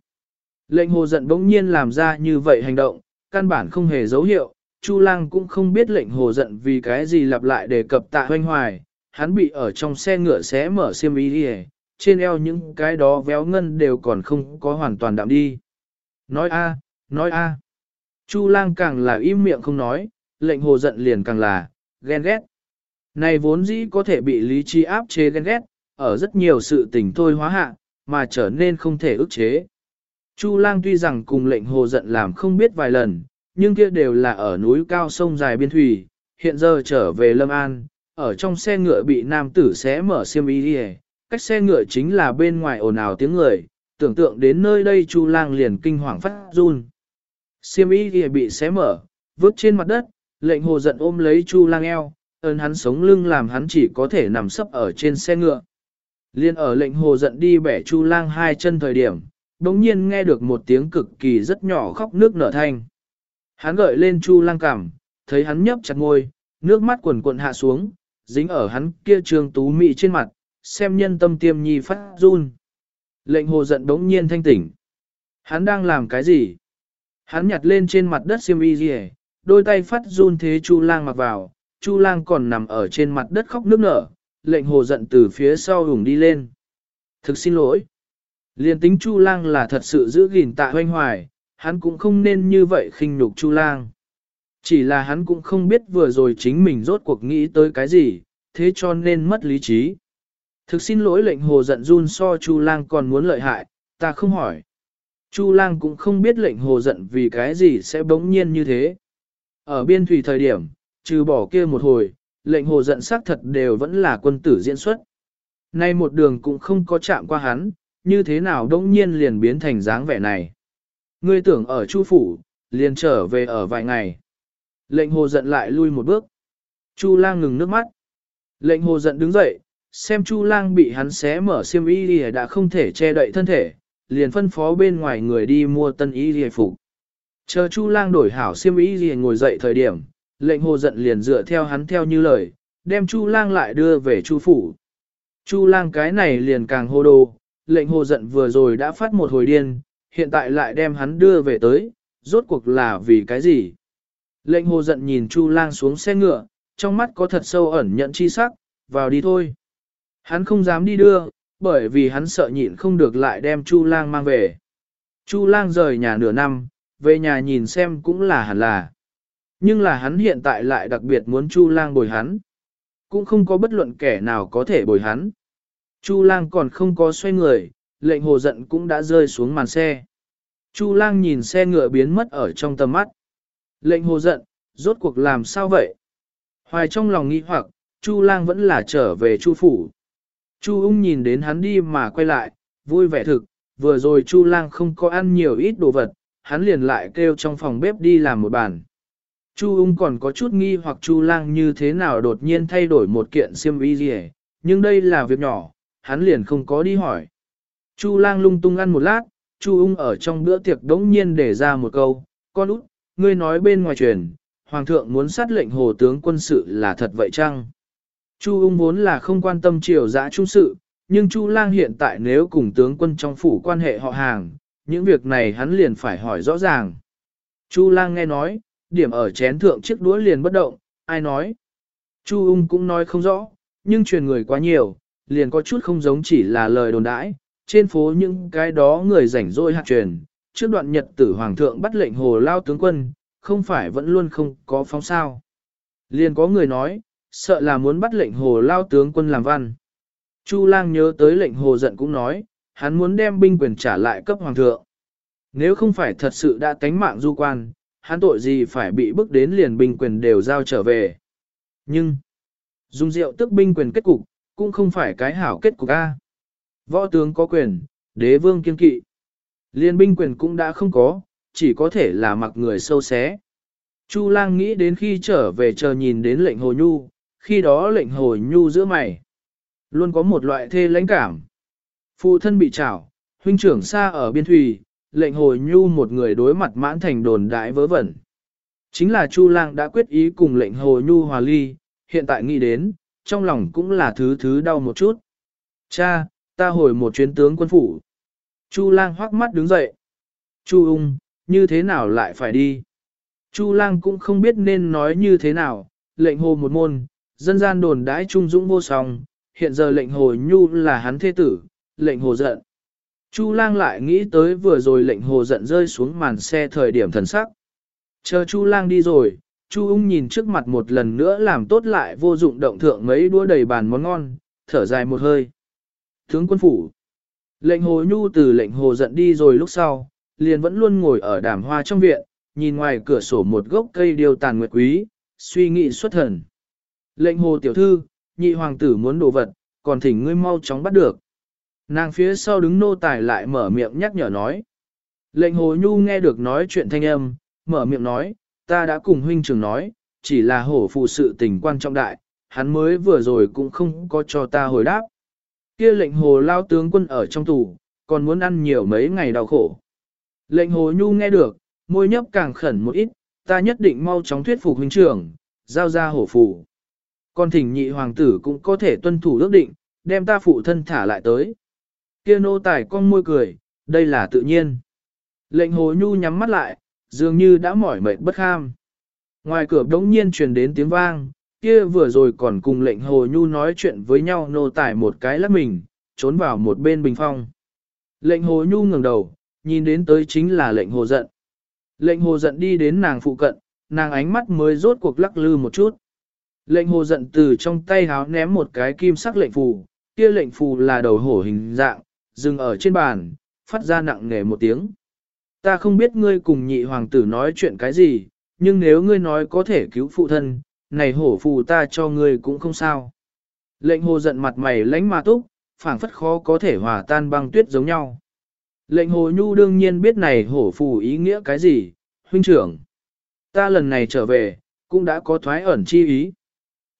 Speaker 1: Lệnh hồ giận bỗng nhiên làm ra như vậy hành động, căn bản không hề dấu hiệu, Chu Lang cũng không biết lệnh hồ giận vì cái gì lặp lại đề cập tạ hoanh hoài, hắn bị ở trong xe ngựa xé mở xiêm y đi trên eo những cái đó véo ngân đều còn không có hoàn toàn đạm đi. Nói a, nói a. Chu lang càng là im miệng không nói, lệnh hồ giận liền càng là, ghen ghét. Này vốn dĩ có thể bị lý trí áp chế ghen ghét, ở rất nhiều sự tình thôi hóa hạ, mà trở nên không thể ức chế. Chu lang tuy rằng cùng lệnh hồ giận làm không biết vài lần, nhưng kia đều là ở núi cao sông dài biên thủy, hiện giờ trở về Lâm An, ở trong xe ngựa bị nam tử xé mở xiêm y đi cách xe ngựa chính là bên ngoài ồn ào tiếng người, tưởng tượng đến nơi đây Chu lang liền kinh hoàng phát run. Xiêm y kia bị xé mở, vứt trên mặt đất, lệnh hồ giận ôm lấy Chu lang eo, ơn hắn sống lưng làm hắn chỉ có thể nằm sấp ở trên xe ngựa. Liên ở lệnh hồ giận đi bẻ Chu lang hai chân thời điểm, bỗng nhiên nghe được một tiếng cực kỳ rất nhỏ khóc nước nở thanh. Hắn gợi lên Chu lang cảm, thấy hắn nhấp chặt ngôi, nước mắt quần cuộn hạ xuống, dính ở hắn kia trường tú mị trên mặt, xem nhân tâm tiêm nhi phát run. Lệnh hồ giận đống nhiên thanh tỉnh. Hắn đang làm cái gì? Hắn nhặt lên trên mặt đất xiêm y gì đôi tay phát run thế Chu lang mặc vào, Chu lang còn nằm ở trên mặt đất khóc nước nở, lệnh hồ giận từ phía sau hùng đi lên. Thực xin lỗi. Liên tính Chu lang là thật sự giữ gìn tạ hoanh hoài, hắn cũng không nên như vậy khinh nhục Chu lang. Chỉ là hắn cũng không biết vừa rồi chính mình rốt cuộc nghĩ tới cái gì, thế cho nên mất lý trí. Thực xin lỗi lệnh hồ giận run so Chu lang còn muốn lợi hại, ta không hỏi. Chu lang cũng không biết lệnh hồ giận vì cái gì sẽ bỗng nhiên như thế. Ở biên thủy thời điểm, trừ bỏ kia một hồi, lệnh hồ giận xác thật đều vẫn là quân tử diễn xuất. Nay một đường cũng không có chạm qua hắn, như thế nào đống nhiên liền biến thành dáng vẻ này. Ngươi tưởng ở Chu phủ, liền trở về ở vài ngày. Lệnh hồ giận lại lui một bước. Chu lang ngừng nước mắt. Lệnh hồ giận đứng dậy, xem Chu lang bị hắn xé mở xiêm y lìa đã không thể che đậy thân thể, liền phân phó bên ngoài người đi mua tân y lìa phục. Chờ Chu lang đổi hảo xiêm y lìa ngồi dậy thời điểm, lệnh hồ giận liền dựa theo hắn theo như lời, đem Chu lang lại đưa về Chu phủ. Chu lang cái này liền càng hô đồ, lệnh hồ giận vừa rồi đã phát một hồi điên, hiện tại lại đem hắn đưa về tới, rốt cuộc là vì cái gì? Lệnh hồ giận nhìn Chu lang xuống xe ngựa, trong mắt có thật sâu ẩn nhận chi sắc, vào đi thôi. Hắn không dám đi đưa, bởi vì hắn sợ nhịn không được lại đem Chu lang mang về. Chu lang rời nhà nửa năm, về nhà nhìn xem cũng là hẳn là. Nhưng là hắn hiện tại lại đặc biệt muốn Chu lang bồi hắn. Cũng không có bất luận kẻ nào có thể bồi hắn. Chu lang còn không có xoay người, lệnh hồ giận cũng đã rơi xuống màn xe. Chu lang nhìn xe ngựa biến mất ở trong tầm mắt. Lệnh hồ giận, rốt cuộc làm sao vậy? Hoài trong lòng nghĩ hoặc, Chu lang vẫn là trở về Chu phủ. Chu ung nhìn đến hắn đi mà quay lại, vui vẻ thực, vừa rồi Chu lang không có ăn nhiều ít đồ vật, hắn liền lại kêu trong phòng bếp đi làm một bàn. Chu ung còn có chút nghi hoặc Chu lang như thế nào đột nhiên thay đổi một kiện xiêm y gì nhưng đây là việc nhỏ, hắn liền không có đi hỏi. Chu lang lung tung ăn một lát, Chu ung ở trong bữa tiệc đống nhiên để ra một câu, con út, ngươi nói bên ngoài truyền, hoàng thượng muốn sát lệnh hồ tướng quân sự là thật vậy chăng? Chu ung vốn là không quan tâm triều giã trung sự, nhưng Chu lang hiện tại nếu cùng tướng quân trong phủ quan hệ họ hàng, những việc này hắn liền phải hỏi rõ ràng. Chu lang nghe nói, điểm ở chén thượng chiếc đũa liền bất động, ai nói? Chu ung cũng nói không rõ, nhưng truyền người quá nhiều, liền có chút không giống chỉ là lời đồn đãi, trên phố những cái đó người rảnh rỗi hạt truyền, trước đoạn nhật tử hoàng thượng bắt lệnh hồ lao tướng quân, không phải vẫn luôn không có phóng sao. Liền có người nói, sợ là muốn bắt lệnh hồ lao tướng quân làm văn. Chu lang nhớ tới lệnh hồ giận cũng nói, hắn muốn đem binh quyền trả lại cấp hoàng thượng. Nếu không phải thật sự đã tánh mạng du quan, hắn tội gì phải bị bức đến liền binh quyền đều giao trở về. Nhưng, dùng rượu tức binh quyền kết cục, cũng không phải cái hảo kết cục A. Võ tướng có quyền, đế vương kiên kỵ. Liên binh quyền cũng đã không có, chỉ có thể là mặc người sâu xé. Chu lang nghĩ đến khi trở về chờ nhìn đến lệnh hồ nhu, khi đó lệnh hồ nhu giữa mày. Luôn có một loại thê lãnh cảm. Phụ thân bị trảo, huynh trưởng xa ở biên thùy, lệnh hồ nhu một người đối mặt mãn thành đồn đại vớ vẩn. Chính là Chu lang đã quyết ý cùng lệnh hồ nhu hòa ly, hiện tại nghĩ đến, trong lòng cũng là thứ thứ đau một chút. Cha, ta hồi một chuyến tướng quân phủ. Chu lang hoắc mắt đứng dậy. Chu ung, như thế nào lại phải đi? Chu lang cũng không biết nên nói như thế nào, lệnh hồ một môn, dân gian đồn đãi trung dũng vô song, hiện giờ lệnh hồ nhu là hắn thế tử, lệnh hồ giận. Chu lang lại nghĩ tới vừa rồi lệnh hồ giận rơi xuống màn xe thời điểm thần sắc. Chờ Chu lang đi rồi, Chu ung nhìn trước mặt một lần nữa làm tốt lại vô dụng động thượng mấy đũa đầy bàn món ngon, thở dài một hơi. Tướng quân phủ. Lệnh hồ nhu từ lệnh hồ giận đi rồi lúc sau, liền vẫn luôn ngồi ở đàm hoa trong viện, nhìn ngoài cửa sổ một gốc cây điều tàn nguyệt quý, suy nghĩ xuất thần. Lệnh hồ tiểu thư, nhị hoàng tử muốn đồ vật, còn thỉnh ngươi mau chóng bắt được. Nàng phía sau đứng nô tài lại mở miệng nhắc nhở nói. Lệnh hồ nhu nghe được nói chuyện thanh âm, mở miệng nói, ta đã cùng huynh trưởng nói, chỉ là hổ phụ sự tình quan trọng đại, hắn mới vừa rồi cũng không có cho ta hồi đáp. Kia lệnh hồ lao tướng quân ở trong tù, còn muốn ăn nhiều mấy ngày đau khổ. Lệnh hồ nhu nghe được, môi nhấp càng khẩn một ít, ta nhất định mau chóng thuyết phục huynh trưởng, giao ra hổ phù. Còn thỉnh nhị hoàng tử cũng có thể tuân thủ ước định, đem ta phụ thân thả lại tới. Kia nô tài con môi cười, đây là tự nhiên. Lệnh hồ nhu nhắm mắt lại, dường như đã mỏi mệt bất kham. Ngoài cửa đống nhiên truyền đến tiếng vang, kia vừa rồi còn cùng lệnh hồ nhu nói chuyện với nhau nô tải một cái lắc mình, trốn vào một bên bình phong. Lệnh hồ nhu ngẩng đầu, nhìn đến tới chính là lệnh hồ giận. Lệnh hồ giận đi đến nàng phụ cận, nàng ánh mắt mới rốt cuộc lắc lư một chút. Lệnh hồ giận từ trong tay háo ném một cái kim sắc lệnh phù, kia lệnh phù là đầu hổ hình dạng, dừng ở trên bàn, phát ra nặng nề một tiếng. Ta không biết ngươi cùng nhị hoàng tử nói chuyện cái gì, nhưng nếu ngươi nói có thể cứu phụ thân, này hổ phù ta cho ngươi cũng không sao. Lệnh hồ giận mặt mày lánh mà túc, phảng phất khó có thể hòa tan băng tuyết giống nhau. Lệnh hồ nhu đương nhiên biết này hổ phù ý nghĩa cái gì, huynh trưởng. Ta lần này trở về, cũng đã có thoái ẩn chi ý.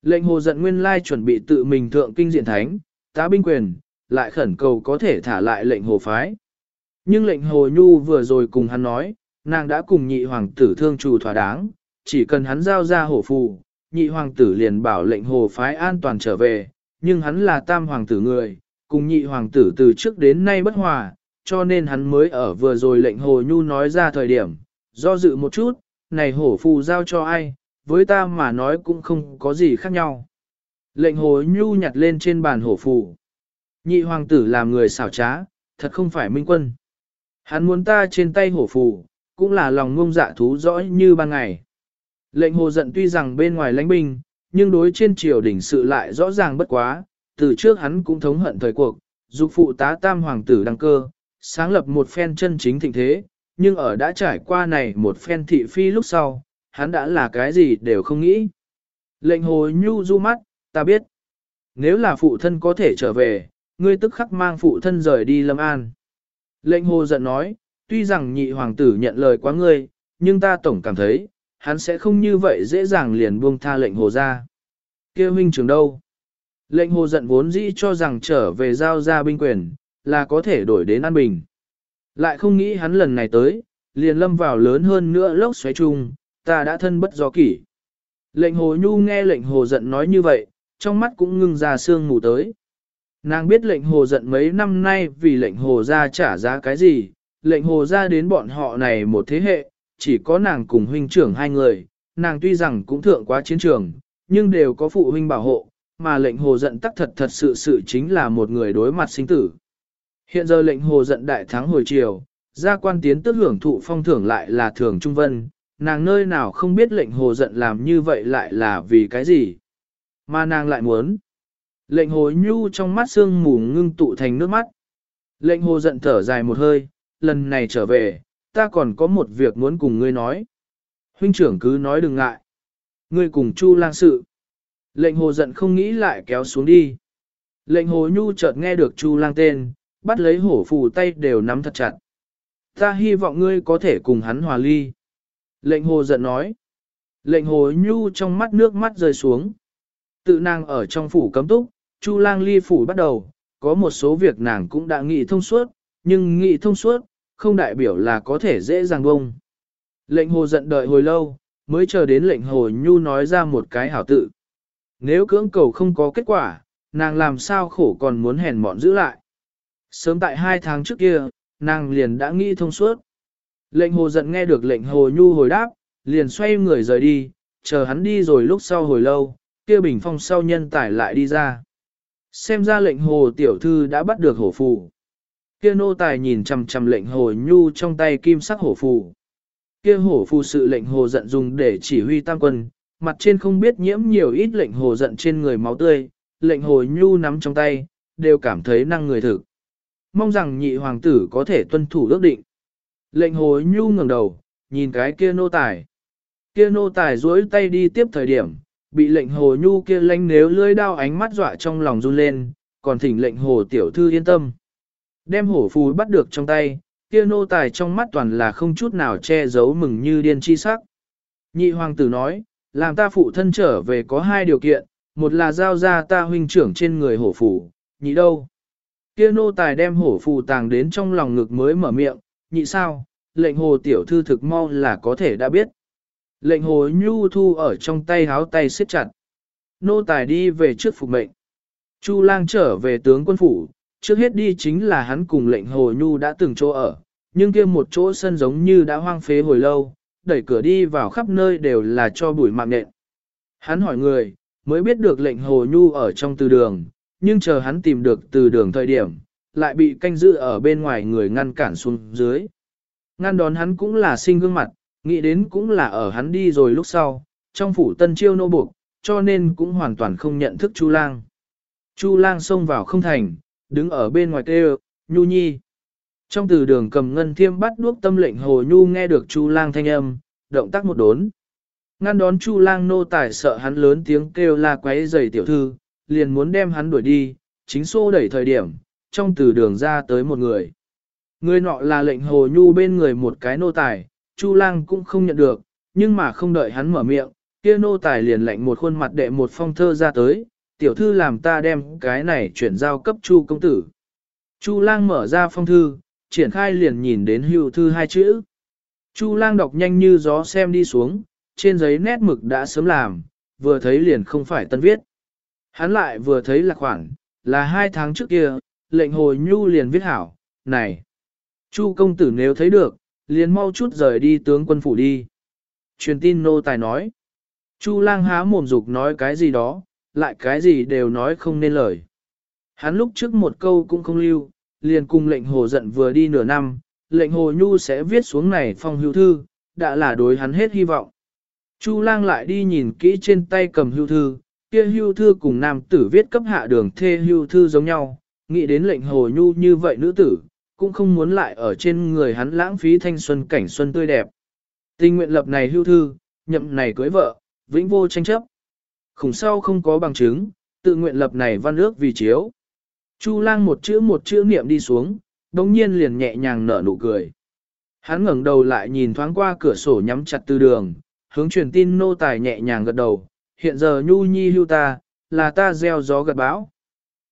Speaker 1: Lệnh hồ giận nguyên lai chuẩn bị tự mình thượng kinh diện thánh, tá binh quyền, lại khẩn cầu có thể thả lại lệnh hồ phái. Nhưng lệnh hồ nhu vừa rồi cùng hắn nói, nàng đã cùng nhị hoàng tử thương chủ thỏa đáng, chỉ cần hắn giao ra hổ phù, nhị hoàng tử liền bảo lệnh hồ phái an toàn trở về, nhưng hắn là tam hoàng tử người, cùng nhị hoàng tử từ trước đến nay bất hòa, cho nên hắn mới ở vừa rồi lệnh hồ nhu nói ra thời điểm, do dự một chút, này hổ phù giao cho ai, với ta mà nói cũng không có gì khác nhau. Lệnh hồ nhu nhặt lên trên bàn hổ phù. Nhị hoàng tử làm người xảo trá, thật không phải minh quân. Hắn muốn ta trên tay hổ phù, cũng là lòng ngông dạ thú rõ như ban ngày. Lệnh hồ giận tuy rằng bên ngoài lãnh binh, nhưng đối trên triều đỉnh sự lại rõ ràng bất quá, từ trước hắn cũng thống hận thời cuộc, dục phụ tá tam hoàng tử đăng cơ, sáng lập một phen chân chính thịnh thế, nhưng ở đã trải qua này một phen thị phi lúc sau, hắn đã là cái gì đều không nghĩ. Lệnh hồ nhu du mắt, ta biết, nếu là phụ thân có thể trở về, ngươi tức khắc mang phụ thân rời đi Lâm An. Lệnh hồ giận nói, tuy rằng nhị hoàng tử nhận lời quá ngươi, nhưng ta tổng cảm thấy, hắn sẽ không như vậy dễ dàng liền buông tha lệnh hồ ra. kia huynh trưởng đâu? Lệnh hồ giận vốn dĩ cho rằng trở về giao ra binh quyền, là có thể đổi đến an bình. Lại không nghĩ hắn lần này tới, liền lâm vào lớn hơn nữa lốc xoáy chung, ta đã thân bất do kỷ. Lệnh hồ nhu nghe lệnh hồ giận nói như vậy, trong mắt cũng ngưng ra sương mù tới. Nàng biết lệnh hồ giận mấy năm nay vì lệnh hồ ra trả giá cái gì, lệnh hồ ra đến bọn họ này một thế hệ, chỉ có nàng cùng huynh trưởng hai người, nàng tuy rằng cũng thượng quá chiến trường, nhưng đều có phụ huynh bảo hộ, mà lệnh hồ giận tắc thật thật sự sự chính là một người đối mặt sinh tử. Hiện giờ lệnh hồ giận đại thắng hồi chiều, gia quan tiến tức hưởng thụ phong thưởng lại là thường trung vân, nàng nơi nào không biết lệnh hồ giận làm như vậy lại là vì cái gì. Mà nàng lại muốn. Lệnh hồ nhu trong mắt sương mù ngưng tụ thành nước mắt. Lệnh hồ giận thở dài một hơi, lần này trở về, ta còn có một việc muốn cùng ngươi nói. Huynh trưởng cứ nói đừng ngại. Ngươi cùng Chu lang sự. Lệnh hồ giận không nghĩ lại kéo xuống đi. Lệnh hồ nhu chợt nghe được Chu lang tên, bắt lấy hổ phù tay đều nắm thật chặt. Ta hy vọng ngươi có thể cùng hắn hòa ly. Lệnh hồ giận nói. Lệnh hồ nhu trong mắt nước mắt rơi xuống. Tự nàng ở trong phủ cấm túc, Chu lang ly phủ bắt đầu, có một số việc nàng cũng đã nghĩ thông suốt, nhưng nghĩ thông suốt, không đại biểu là có thể dễ dàng bông. Lệnh hồ giận đợi hồi lâu, mới chờ đến lệnh hồ nhu nói ra một cái hảo tự. Nếu cưỡng cầu không có kết quả, nàng làm sao khổ còn muốn hèn mọn giữ lại. Sớm tại hai tháng trước kia, nàng liền đã nghĩ thông suốt. Lệnh hồ giận nghe được lệnh hồ nhu hồi đáp, liền xoay người rời đi, chờ hắn đi rồi lúc sau hồi lâu, kia bình phong sau nhân tải lại đi ra. Xem ra lệnh hồ tiểu thư đã bắt được hổ phù. Kia nô tài nhìn chằm chằm lệnh hồ nhu trong tay kim sắc hổ phù. Kia hổ phù sự lệnh hồ giận dùng để chỉ huy tam quân, mặt trên không biết nhiễm nhiều ít lệnh hồ giận trên người máu tươi, lệnh hồ nhu nắm trong tay, đều cảm thấy năng người thực. Mong rằng nhị hoàng tử có thể tuân thủ ước định. Lệnh hồ nhu ngẩng đầu, nhìn cái kia nô tài. Kia nô tài duỗi tay đi tiếp thời điểm, bị lệnh hồ nhu kia lanh nếu lưỡi đao ánh mắt dọa trong lòng run lên, còn thỉnh lệnh hồ tiểu thư yên tâm. Đem hổ phù bắt được trong tay, kia nô tài trong mắt toàn là không chút nào che giấu mừng như điên chi sắc. Nhị hoàng tử nói, làm ta phụ thân trở về có hai điều kiện, một là giao ra ta huynh trưởng trên người hổ phù, nhị đâu. Kia nô tài đem hổ phù tàng đến trong lòng ngực mới mở miệng, nhị sao, lệnh hồ tiểu thư thực mau là có thể đã biết. Lệnh hồ nhu thu ở trong tay háo tay siết chặt. Nô tài đi về trước phục mệnh. Chu lang trở về tướng quân phủ, trước hết đi chính là hắn cùng lệnh hồ nhu đã từng chỗ ở, nhưng kia một chỗ sân giống như đã hoang phế hồi lâu, đẩy cửa đi vào khắp nơi đều là cho bụi mạng nện. Hắn hỏi người, mới biết được lệnh hồ nhu ở trong từ đường, nhưng chờ hắn tìm được từ đường thời điểm, lại bị canh giữ ở bên ngoài người ngăn cản xuống dưới. Ngăn đón hắn cũng là sinh gương mặt, nghĩ đến cũng là ở hắn đi rồi lúc sau, trong phủ tân chiêu nô buộc, cho nên cũng hoàn toàn không nhận thức Chu Lang. Chu Lang xông vào không thành, đứng ở bên ngoài kêu, Nhu Nhi. Trong từ đường cầm ngân thiêm bắt đuốc tâm lệnh Hồ Nhu nghe được Chu Lang thanh âm, động tác một đốn. Ngăn đón Chu Lang nô tài sợ hắn lớn tiếng kêu la quấy giày tiểu thư, liền muốn đem hắn đuổi đi, chính xô đẩy thời điểm, trong từ đường ra tới một người. Người nọ là lệnh Hồ Nhu bên người một cái nô tài, Chu Lang cũng không nhận được, nhưng mà không đợi hắn mở miệng, kia nô tài liền lệnh một khuôn mặt đệ một phong thơ ra tới, tiểu thư làm ta đem cái này chuyển giao cấp chu công tử. Chu lang mở ra phong thư, triển khai liền nhìn đến hưu thư hai chữ. Chu lang đọc nhanh như gió xem đi xuống, trên giấy nét mực đã sớm làm, vừa thấy liền không phải tân viết. Hắn lại vừa thấy là khoảng là hai tháng trước kia, lệnh hồi nhu liền viết hảo, này. Chu công tử nếu thấy được, liền mau chút rời đi tướng quân phủ đi. Truyền tin nô tài nói. Chu lang há mồm dục nói cái gì đó, lại cái gì đều nói không nên lời. Hắn lúc trước một câu cũng không lưu, liền cùng lệnh hồ giận vừa đi nửa năm, lệnh hồ nhu sẽ viết xuống này phong hưu thư, đã là đối hắn hết hy vọng. Chu lang lại đi nhìn kỹ trên tay cầm hưu thư, kia hưu thư cùng nam tử viết cấp hạ đường thê hưu thư giống nhau, nghĩ đến lệnh hồ nhu như vậy nữ tử, cũng không muốn lại ở trên người hắn lãng phí thanh xuân cảnh xuân tươi đẹp. Tình nguyện lập này hưu thư, nhậm này cưới vợ, vĩnh vô tranh chấp. Khủng sau không có bằng chứng, tự nguyện lập này văn ước vì chiếu. Chu lang một chữ một chữ niệm đi xuống, đồng nhiên liền nhẹ nhàng nở nụ cười. Hắn ngẩng đầu lại nhìn thoáng qua cửa sổ nhắm chặt tư đường, hướng truyền tin nô tài nhẹ nhàng gật đầu, hiện giờ nhu nhi hưu ta, là ta gieo gió gật bão.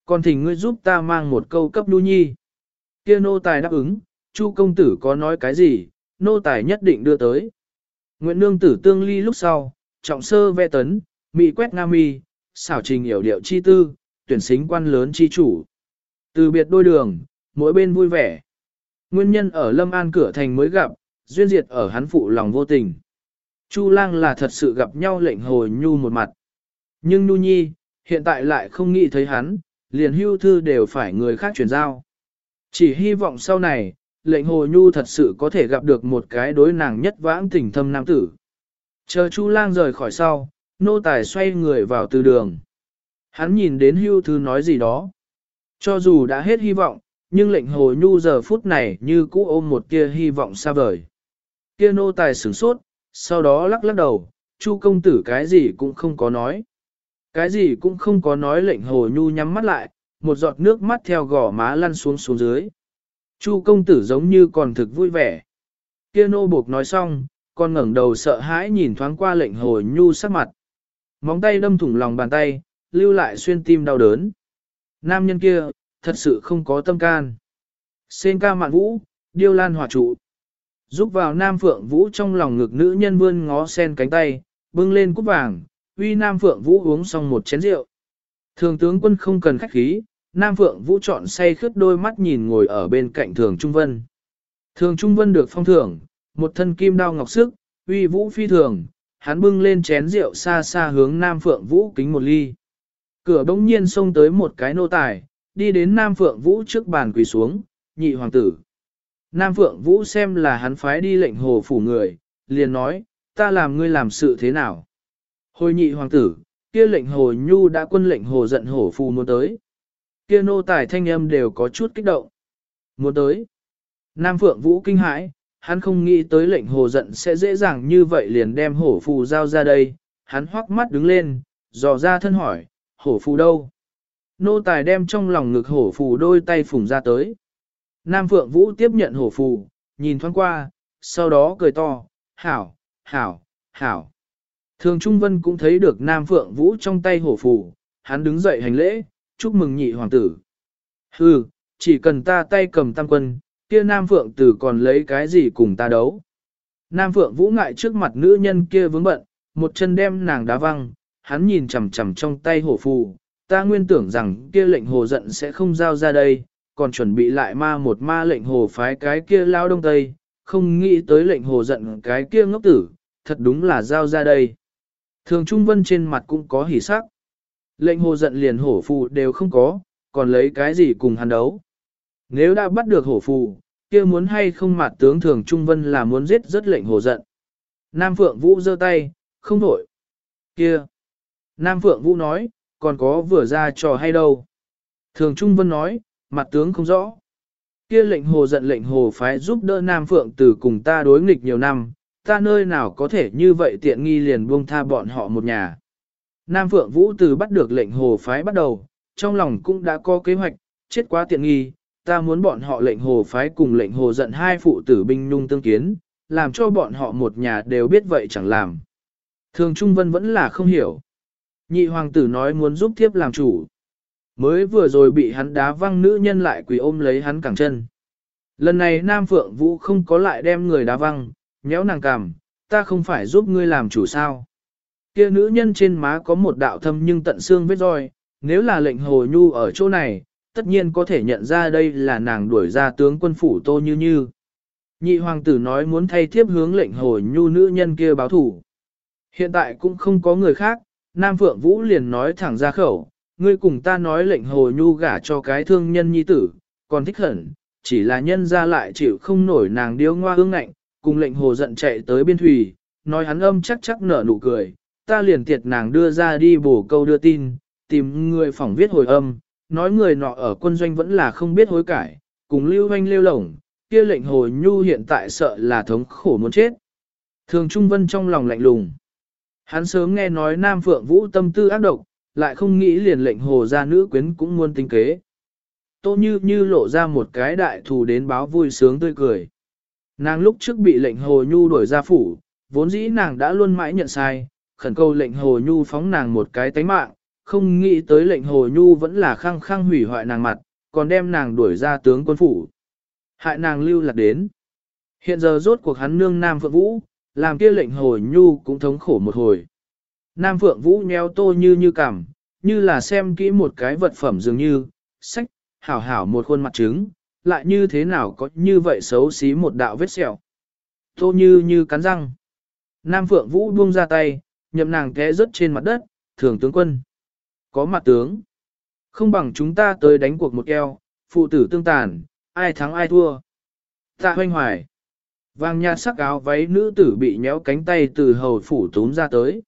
Speaker 1: Còn thỉnh ngươi giúp ta mang một câu cấp nhu nhi. Kia nô tài đáp ứng, chu công tử có nói cái gì, nô tài nhất định đưa tới. Nguyện nương tử tương ly lúc sau, trọng sơ vẽ tấn, mỹ quét nga mi, xảo trình hiểu điệu chi tư, tuyển xính quan lớn chi chủ. Từ biệt đôi đường, mỗi bên vui vẻ. Nguyên nhân ở Lâm An cửa thành mới gặp, duyên diệt ở hắn phụ lòng vô tình. Chu lang là thật sự gặp nhau lệnh hồi nhu một mặt. Nhưng nhu nhi, hiện tại lại không nghĩ thấy hắn, liền hưu thư đều phải người khác chuyển giao. Chỉ hy vọng sau này, lệnh hồ nhu thật sự có thể gặp được một cái đối nàng nhất vãng tình thâm nam tử. Chờ Chu lang rời khỏi sau, nô tài xoay người vào từ đường. Hắn nhìn đến hưu thư nói gì đó. Cho dù đã hết hy vọng, nhưng lệnh hồ nhu giờ phút này như cũ ôm một kia hy vọng xa vời. Kia nô tài sửng sốt, sau đó lắc lắc đầu, chu công tử cái gì cũng không có nói. Cái gì cũng không có nói lệnh hồ nhu nhắm mắt lại, một giọt nước mắt theo gò má lăn xuống xuống dưới. Chu công tử giống như còn thực vui vẻ. Kia nô buộc nói xong, con ngẩng đầu sợ hãi nhìn thoáng qua lệnh hồ nhu sắc mặt. Móng tay đâm thủng lòng bàn tay, lưu lại xuyên tim đau đớn. Nam nhân kia, thật sự không có tâm can. Sen ca mạn vũ, điêu lan hỏa trụ. Giúp vào Nam Phượng Vũ trong lòng ngực nữ nhân vươn ngó sen cánh tay, bưng lên cúp vàng, uy Nam Phượng Vũ uống xong một chén rượu. Thường tướng quân không cần khách khí, Nam Phượng Vũ chọn say khướt đôi mắt nhìn ngồi ở bên cạnh Thường Trung Vân. Thường Trung Vân được phong thưởng, một thân kim đao ngọc sức, uy vũ phi thường, hắn bưng lên chén rượu xa xa hướng Nam Phượng Vũ kính một ly. Cửa bỗng nhiên xông tới một cái nô tài, đi đến Nam Phượng Vũ trước bàn quỳ xuống, nhị hoàng tử. Nam Phượng Vũ xem là hắn phái đi lệnh hồ phủ người, liền nói, ta làm ngươi làm sự thế nào. Hồi nhị hoàng tử, kia lệnh hồ nhu đã quân lệnh hồ giận hổ phù muốn tới. Kia nô tài thanh âm đều có chút kích động. Muốn tới. Nam Phượng Vũ kinh hãi, hắn không nghĩ tới lệnh hồ giận sẽ dễ dàng như vậy liền đem hổ phù giao ra đây. Hắn hoắc mắt đứng lên, dò ra thân hỏi, hổ phù đâu? Nô tài đem trong lòng ngực hổ phù đôi tay phùng ra tới. Nam Phượng Vũ tiếp nhận hổ phù, nhìn thoáng qua, sau đó cười to, hảo, hảo, hảo. Thường Trung Vân cũng thấy được Nam Phượng Vũ trong tay hổ phù, hắn đứng dậy hành lễ, chúc mừng nhị hoàng tử. Hừ, chỉ cần ta tay cầm tam quân, kia Nam Phượng tử còn lấy cái gì cùng ta đấu. Nam Phượng Vũ ngại trước mặt nữ nhân kia vướng bận, một chân đem nàng đá văng, hắn nhìn chằm chằm trong tay hổ phù, ta nguyên tưởng rằng kia lệnh hồ giận sẽ không giao ra đây, còn chuẩn bị lại ma một ma lệnh hồ phái cái kia lao đông tây, không nghĩ tới lệnh hồ giận cái kia ngốc tử, thật đúng là giao ra đây. Thường Trung Vân trên mặt cũng có hỉ sắc. Lệnh hồ giận liền hổ phù đều không có, còn lấy cái gì cùng hắn đấu. Nếu đã bắt được hổ phù, kia muốn hay không mặt tướng Thường Trung Vân là muốn giết rất lệnh hồ giận. Nam Phượng Vũ giơ tay, không đổi. Kia. Nam Phượng Vũ nói, còn có vừa ra trò hay đâu. Thường Trung Vân nói, mặt tướng không rõ. Kia lệnh hồ giận lệnh hồ phái giúp đỡ Nam Phượng từ cùng ta đối nghịch nhiều năm, ta nơi nào có thể như vậy tiện nghi liền buông tha bọn họ một nhà. Nam Phượng Vũ từ bắt được lệnh hồ phái bắt đầu, trong lòng cũng đã có kế hoạch, chết quá tiện nghi, ta muốn bọn họ lệnh hồ phái cùng lệnh hồ giận hai phụ tử binh nung tương kiến, làm cho bọn họ một nhà đều biết vậy chẳng làm. Thường Trung Vân vẫn là không hiểu. Nhị hoàng tử nói muốn giúp thiếp làm chủ. Mới vừa rồi bị hắn đá văng nữ nhân lại quỳ ôm lấy hắn cẳng chân. Lần này Nam Phượng Vũ không có lại đem người đá văng, nhéo nàng cằm, ta không phải giúp ngươi làm chủ sao. Kia nữ nhân trên má có một đạo thâm nhưng tận xương vết roi, nếu là lệnh hồ nhu ở chỗ này, tất nhiên có thể nhận ra đây là nàng đuổi ra tướng quân phủ Tô Như Như. Nhị hoàng tử nói muốn thay thiếp hướng lệnh hồ nhu nữ nhân kia báo thủ. Hiện tại cũng không có người khác, Nam Phượng Vũ liền nói thẳng ra khẩu, ngươi cùng ta nói lệnh hồ nhu gả cho cái thương nhân nhi tử, còn thích hẳn, chỉ là nhân ra lại chịu không nổi nàng điêu ngoa ương ngạnh, cùng lệnh hồ giận chạy tới biên thủy, nói hắn âm chắc chắc nở nụ cười, ta liền tiệt nàng đưa ra đi bổ câu đưa tin, tìm người phỏng viết hồi âm, nói người nọ ở quân doanh vẫn là không biết hối cải, cùng lưu hoanh lưu lổng, kia lệnh hồ nhu hiện tại sợ là thống khổ muốn chết. Thường Trung Vân trong lòng lạnh lùng. Hắn sớm nghe nói Nam Phượng Vũ tâm tư ác độc, lại không nghĩ liền lệnh hồ gia nữ quyến cũng muốn tính kế. Tô như như lộ ra một cái đại thù đến báo vui sướng tươi cười. Nàng lúc trước bị lệnh hồ nhu đuổi ra phủ, vốn dĩ nàng đã luôn mãi nhận sai, khẩn cầu lệnh hồ nhu phóng nàng một cái tánh mạng, không nghĩ tới lệnh hồ nhu vẫn là khăng khăng hủy hoại nàng mặt, còn đem nàng đuổi ra tướng quân phủ. Hại nàng lưu lạc đến. Hiện giờ rốt cuộc hắn nương Nam Phượng Vũ, làm kia lệnh hồ nhu cũng thống khổ một hồi. Nam Phượng Vũ nheo tô như như cảm, như là xem kỹ một cái vật phẩm dường như, sách, hảo hảo một khuôn mặt trứng, lại như thế nào có như vậy xấu xí một đạo vết sẹo. Tô như như cắn răng. Nam Phượng Vũ buông ra tay, nhậm nàng té rớt trên mặt đất, thường tướng quân. Có mặt tướng. Không bằng chúng ta tới đánh cuộc một keo, phụ tử tương tàn, ai thắng ai thua. Tạ hoanh hoài. Vàng nhạt sắc áo váy nữ tử bị nhéo cánh tay từ hầu phủ túm ra tới.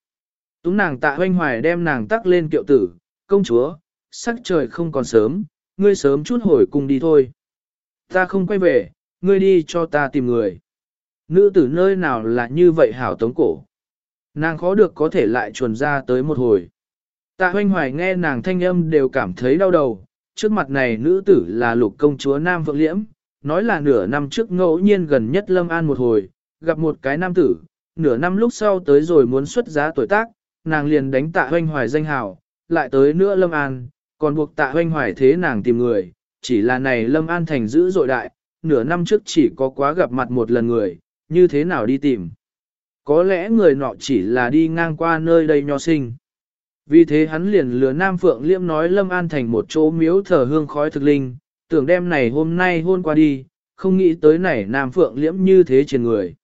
Speaker 1: Túm nàng tạ hoanh hoài đem nàng tắc lên kiệu tử, công chúa, sắc trời không còn sớm, ngươi sớm chút hồi cùng đi thôi. Ta không quay về, ngươi đi cho ta tìm người. Nữ tử nơi nào là như vậy hảo tống cổ. Nàng khó được có thể lại chuồn ra tới một hồi. Tạ hoanh hoài nghe nàng thanh âm đều cảm thấy đau đầu, trước mặt này nữ tử là lục công chúa Nam Vượng Liễm, nói là nửa năm trước ngẫu nhiên gần nhất Lâm An một hồi, gặp một cái nam tử, nửa năm lúc sau tới rồi muốn xuất giá tuổi tác, nàng liền đánh tạ hoanh hoài danh hào, lại tới nữa Lâm An, còn buộc tạ hoanh hoài thế nàng tìm người, chỉ là này Lâm An thành giữ dội đại, nửa năm trước chỉ có quá gặp mặt một lần người, như thế nào đi tìm. Có lẽ người nọ chỉ là đi ngang qua nơi đây nho sinh. Vì thế hắn liền lừa Nam Phượng Liễm nói Lâm An thành một chỗ miếu thờ hương khói thực linh, tưởng đêm này hôm nay hôn qua đi, không nghĩ tới này Nam Phượng Liễm như thế trên người.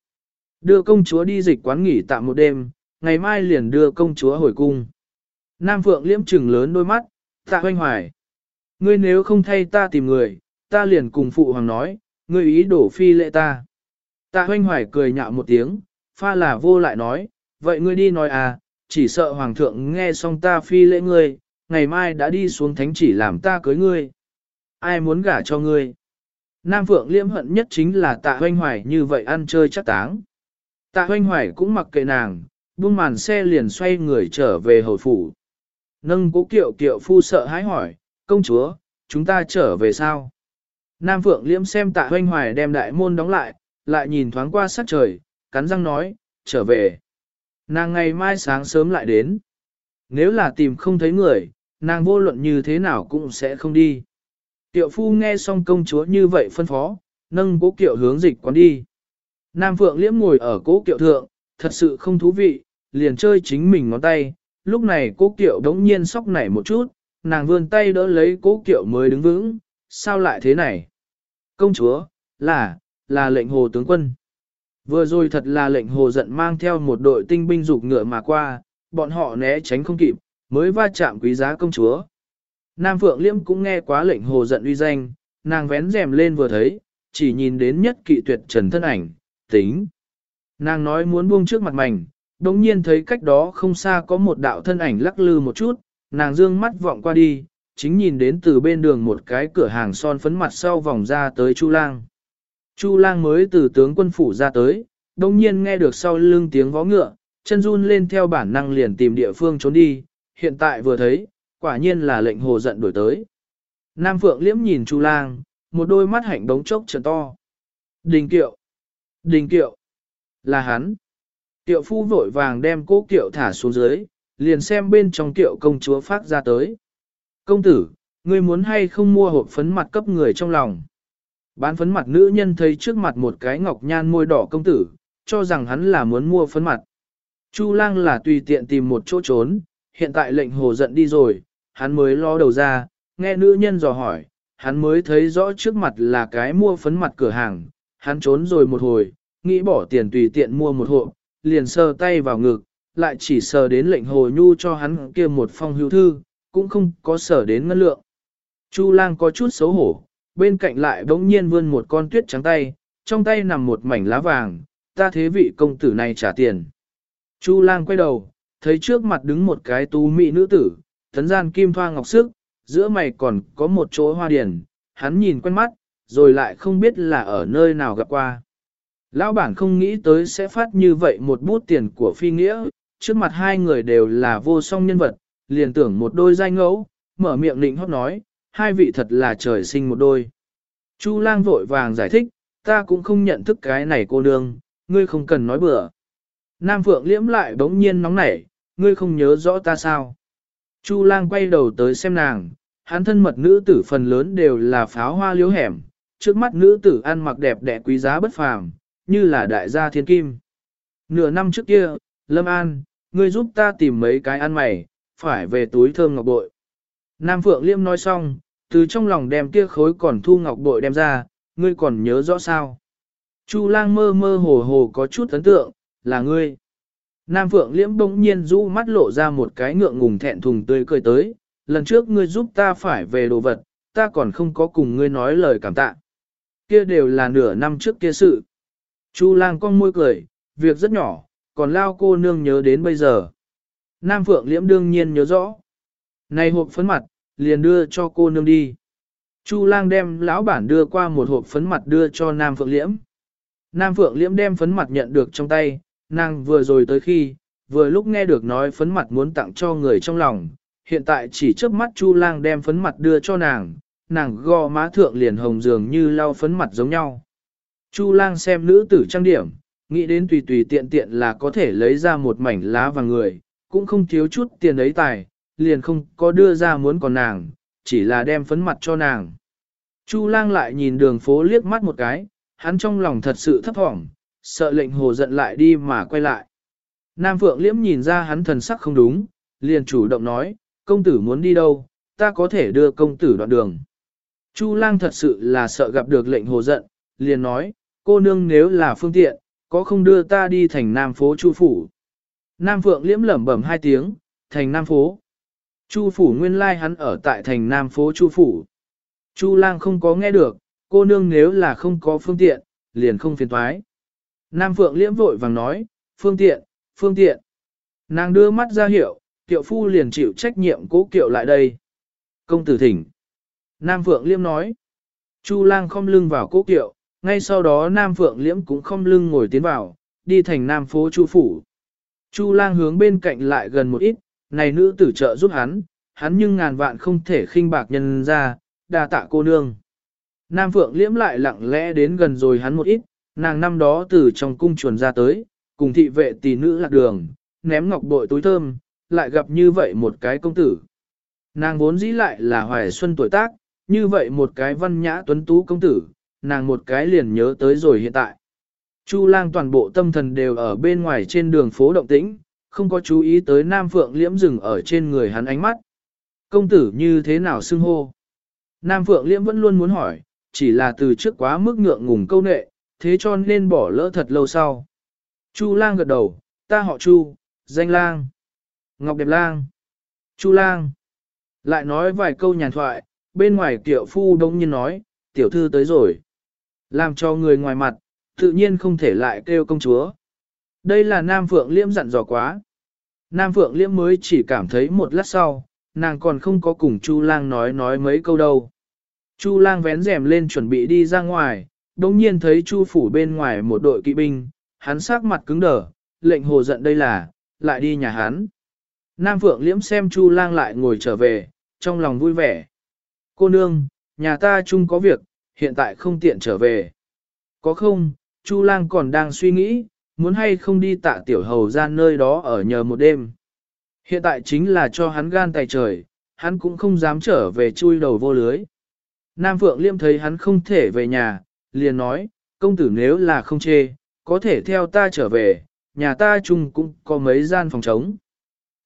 Speaker 1: Đưa công chúa đi dịch quán nghỉ tạm một đêm, ngày mai liền đưa công chúa hồi cung. Nam Phượng Liễm trừng lớn đôi mắt, tạ hoanh hoài. Ngươi nếu không thay ta tìm người, ta liền cùng phụ hoàng nói, ngươi ý đổ phi lệ ta. Tạ hoanh hoài cười nhạo một tiếng, pha là vô lại nói, vậy ngươi đi nói à, chỉ sợ hoàng thượng nghe xong ta phi lễ ngươi, ngày mai đã đi xuống thánh chỉ làm ta cưới ngươi. Ai muốn gả cho ngươi? Nam Phượng liêm hận nhất chính là tạ hoanh hoài như vậy ăn chơi chắc táng. Tạ hoanh hoài cũng mặc kệ nàng, buông màn xe liền xoay người trở về hồi phủ. Nâng cố kiệu kiệu phu sợ hãi hỏi, công chúa, chúng ta trở về sao? Nam Phượng liêm xem tạ hoanh hoài đem đại môn đóng lại, lại nhìn thoáng qua sát trời, cắn răng nói, trở về. Nàng ngày mai sáng sớm lại đến. Nếu là tìm không thấy người, nàng vô luận như thế nào cũng sẽ không đi. Tiệu phu nghe xong công chúa như vậy phân phó, nâng cố kiệu hướng dịch quán đi. Nam Phượng Liễm ngồi ở cố kiệu thượng, thật sự không thú vị, liền chơi chính mình ngón tay. Lúc này cố kiệu đống nhiên sóc nảy một chút, nàng vươn tay đỡ lấy cố kiệu mới đứng vững, sao lại thế này? Công chúa, là, là lệnh hồ tướng quân. Vừa rồi thật là lệnh hồ giận mang theo một đội tinh binh dục ngựa mà qua, bọn họ né tránh không kịp, mới va chạm quý giá công chúa. Nam Phượng liễm cũng nghe quá lệnh hồ giận uy danh, nàng vén rèm lên vừa thấy, chỉ nhìn đến nhất kỵ tuyệt trần thân ảnh, tính. Nàng nói muốn buông trước mặt mảnh, đồng nhiên thấy cách đó không xa có một đạo thân ảnh lắc lư một chút, nàng dương mắt vọng qua đi, chính nhìn đến từ bên đường một cái cửa hàng son phấn mặt sau vòng ra tới Chu Lang. Chu lang mới từ tướng quân phủ ra tới, đồng nhiên nghe được sau lưng tiếng vó ngựa, chân run lên theo bản năng liền tìm địa phương trốn đi, hiện tại vừa thấy, quả nhiên là lệnh hồ giận đổi tới. Nam Phượng liễm nhìn Chu lang, một đôi mắt hạnh đống chốc trở to. Đình kiệu! Đình kiệu! Là hắn! Tiệu phu vội vàng đem cố kiệu thả xuống dưới, liền xem bên trong tiệu công chúa phát ra tới. Công tử, ngươi muốn hay không mua hộp phấn mặt cấp người trong lòng. Bán phấn mặt nữ nhân thấy trước mặt một cái ngọc nhan môi đỏ công tử, cho rằng hắn là muốn mua phấn mặt. Chu lang là tùy tiện tìm một chỗ trốn, hiện tại lệnh hồ giận đi rồi, hắn mới lo đầu ra, nghe nữ nhân dò hỏi, hắn mới thấy rõ trước mặt là cái mua phấn mặt cửa hàng, hắn trốn rồi một hồi, nghĩ bỏ tiền tùy tiện mua một hộp, liền sờ tay vào ngực, lại chỉ sờ đến lệnh hồ nhu cho hắn kia một phong hữu thư, cũng không có sờ đến ngân lượng. Chu lang có chút xấu hổ, bên cạnh lại bỗng nhiên vươn một con tuyết trắng tay, trong tay nằm một mảnh lá vàng, ta thế vị công tử này trả tiền. Chu lang quay đầu, thấy trước mặt đứng một cái tú mỹ nữ tử, tấn gian kim thoa ngọc sức, giữa mày còn có một chỗ hoa điển, hắn nhìn quen mắt, rồi lại không biết là ở nơi nào gặp qua. Lão bản không nghĩ tới sẽ phát như vậy một bút tiền của phi nghĩa, trước mặt hai người đều là vô song nhân vật, liền tưởng một đôi giai ngẫu, mở miệng định hót nói, hai vị thật là trời sinh một đôi. Chu lang vội vàng giải thích, ta cũng không nhận thức cái này cô nương, ngươi không cần nói bừa. Nam Phượng liễm lại bỗng nhiên nóng nảy, ngươi không nhớ rõ ta sao. Chu lang quay đầu tới xem nàng, hắn thân mật nữ tử phần lớn đều là pháo hoa liếu hẻm, trước mắt nữ tử ăn mặc đẹp đẽ quý giá bất phàm, như là đại gia thiên kim. Nửa năm trước kia, Lâm An, ngươi giúp ta tìm mấy cái ăn mày, phải về túi thơm ngọc bội. Nam Phượng Liêm nói xong, từ trong lòng đem kia khối còn thu ngọc bội đem ra, ngươi còn nhớ rõ sao. Chu lang mơ mơ hồ hồ có chút ấn tượng, là ngươi. Nam Phượng Liễm bỗng nhiên rũ mắt lộ ra một cái ngượng ngùng thẹn thùng tươi cười tới, lần trước ngươi giúp ta phải về đồ vật, ta còn không có cùng ngươi nói lời cảm tạ. Kia đều là nửa năm trước kia sự. Chu lang con môi cười, việc rất nhỏ, còn lao cô nương nhớ đến bây giờ. Nam Phượng Liễm đương nhiên nhớ rõ. Này hộp phấn mặt, liền đưa cho cô nương đi. Chu lang đem lão bản đưa qua một hộp phấn mặt đưa cho Nam Phượng Liễm. Nam Phượng Liễm đem phấn mặt nhận được trong tay, nàng vừa rồi tới khi, vừa lúc nghe được nói phấn mặt muốn tặng cho người trong lòng, hiện tại chỉ trước mắt Chu lang đem phấn mặt đưa cho nàng, nàng gò má thượng liền hồng dường như lau phấn mặt giống nhau. Chu lang xem nữ tử trang điểm, nghĩ đến tùy tùy tiện tiện là có thể lấy ra một mảnh lá vàng người, cũng không thiếu chút tiền ấy tài, liền không có đưa ra muốn còn nàng, chỉ là đem phấn mặt cho nàng. Chu lang lại nhìn đường phố liếc mắt một cái, hắn trong lòng thật sự thấp thỏm, sợ lệnh hồ giận lại đi mà quay lại. Nam Phượng Liễm nhìn ra hắn thần sắc không đúng, liền chủ động nói, công tử muốn đi đâu, ta có thể đưa công tử đoạn đường. Chu lang thật sự là sợ gặp được lệnh hồ giận, liền nói, cô nương nếu là phương tiện, có không đưa ta đi thành Nam phố Chu Phủ. Nam Phượng liễm lẩm bẩm hai tiếng, thành Nam phố. Chu Phủ nguyên lai hắn ở tại thành Nam phố Chu Phủ. Chu lang không có nghe được, cô nương nếu là không có phương tiện, liền không phiền thoái. Nam Phượng liễm vội vàng nói, phương tiện, phương tiện. Nàng đưa mắt ra hiệu, Tiệu phu liền chịu trách nhiệm cố kiệu lại đây. Công tử thỉnh. Nam Phượng liễm nói. Chu lang không lưng vào cố kiệu, ngay sau đó Nam Phượng Liễm cũng không lưng ngồi tiến vào, đi thành Nam phố Chu Phủ. Chu lang hướng bên cạnh lại gần một ít, này nữ tử trợ giúp hắn, hắn nhưng ngàn vạn không thể khinh bạc nhân ra, đa tạ cô nương. Nam Phượng Liễm lại lặng lẽ đến gần rồi hắn một ít, nàng năm đó từ trong cung chuồn ra tới, cùng thị vệ tỷ nữ lạc đường, ném ngọc bội túi thơm, lại gặp như vậy một cái công tử. Nàng vốn dĩ lại là hoài xuân tuổi tác, như vậy một cái văn nhã tuấn tú công tử, nàng một cái liền nhớ tới rồi hiện tại. Chu lang toàn bộ tâm thần đều ở bên ngoài trên đường phố động tĩnh, không có chú ý tới Nam Phượng liễm dừng ở trên người hắn ánh mắt. Công tử như thế nào xưng hô? Nam Phượng liễm vẫn luôn muốn hỏi, chỉ là từ trước quá mức ngượng ngùng câu nệ, thế cho nên bỏ lỡ thật lâu sau. Chu lang gật đầu, ta họ Chu, danh lang. Ngọc đẹp lang. Chu lang. Lại nói vài câu nhàn thoại, bên ngoài tiểu phu đông nhiên nói, tiểu thư tới rồi. Làm cho người ngoài mặt, tự nhiên không thể lại kêu công chúa. Đây là Nam Phượng Liễm dặn dò quá. Nam Phượng Liễm mới chỉ cảm thấy một lát sau, nàng còn không có cùng Chu Lang nói nói mấy câu đâu. Chu Lang vén rèm lên chuẩn bị đi ra ngoài, đồng nhiên thấy Chu phủ bên ngoài một đội kỵ binh, hắn sắc mặt cứng đờ, lệnh hồ giận đây là, lại đi nhà hắn. Nam Phượng Liễm xem Chu Lang lại ngồi trở về, trong lòng vui vẻ. Cô nương, nhà ta chung có việc, hiện tại không tiện trở về. Có không, Chu lang còn đang suy nghĩ, muốn hay không đi tạ tiểu hầu ra nơi đó ở nhờ một đêm. Hiện tại chính là cho hắn gan tài trời, hắn cũng không dám trở về chui đầu vô lưới. Nam Phượng Liêm thấy hắn không thể về nhà, liền nói, công tử nếu là không chê, có thể theo ta trở về, nhà ta chung cũng có mấy gian phòng trống.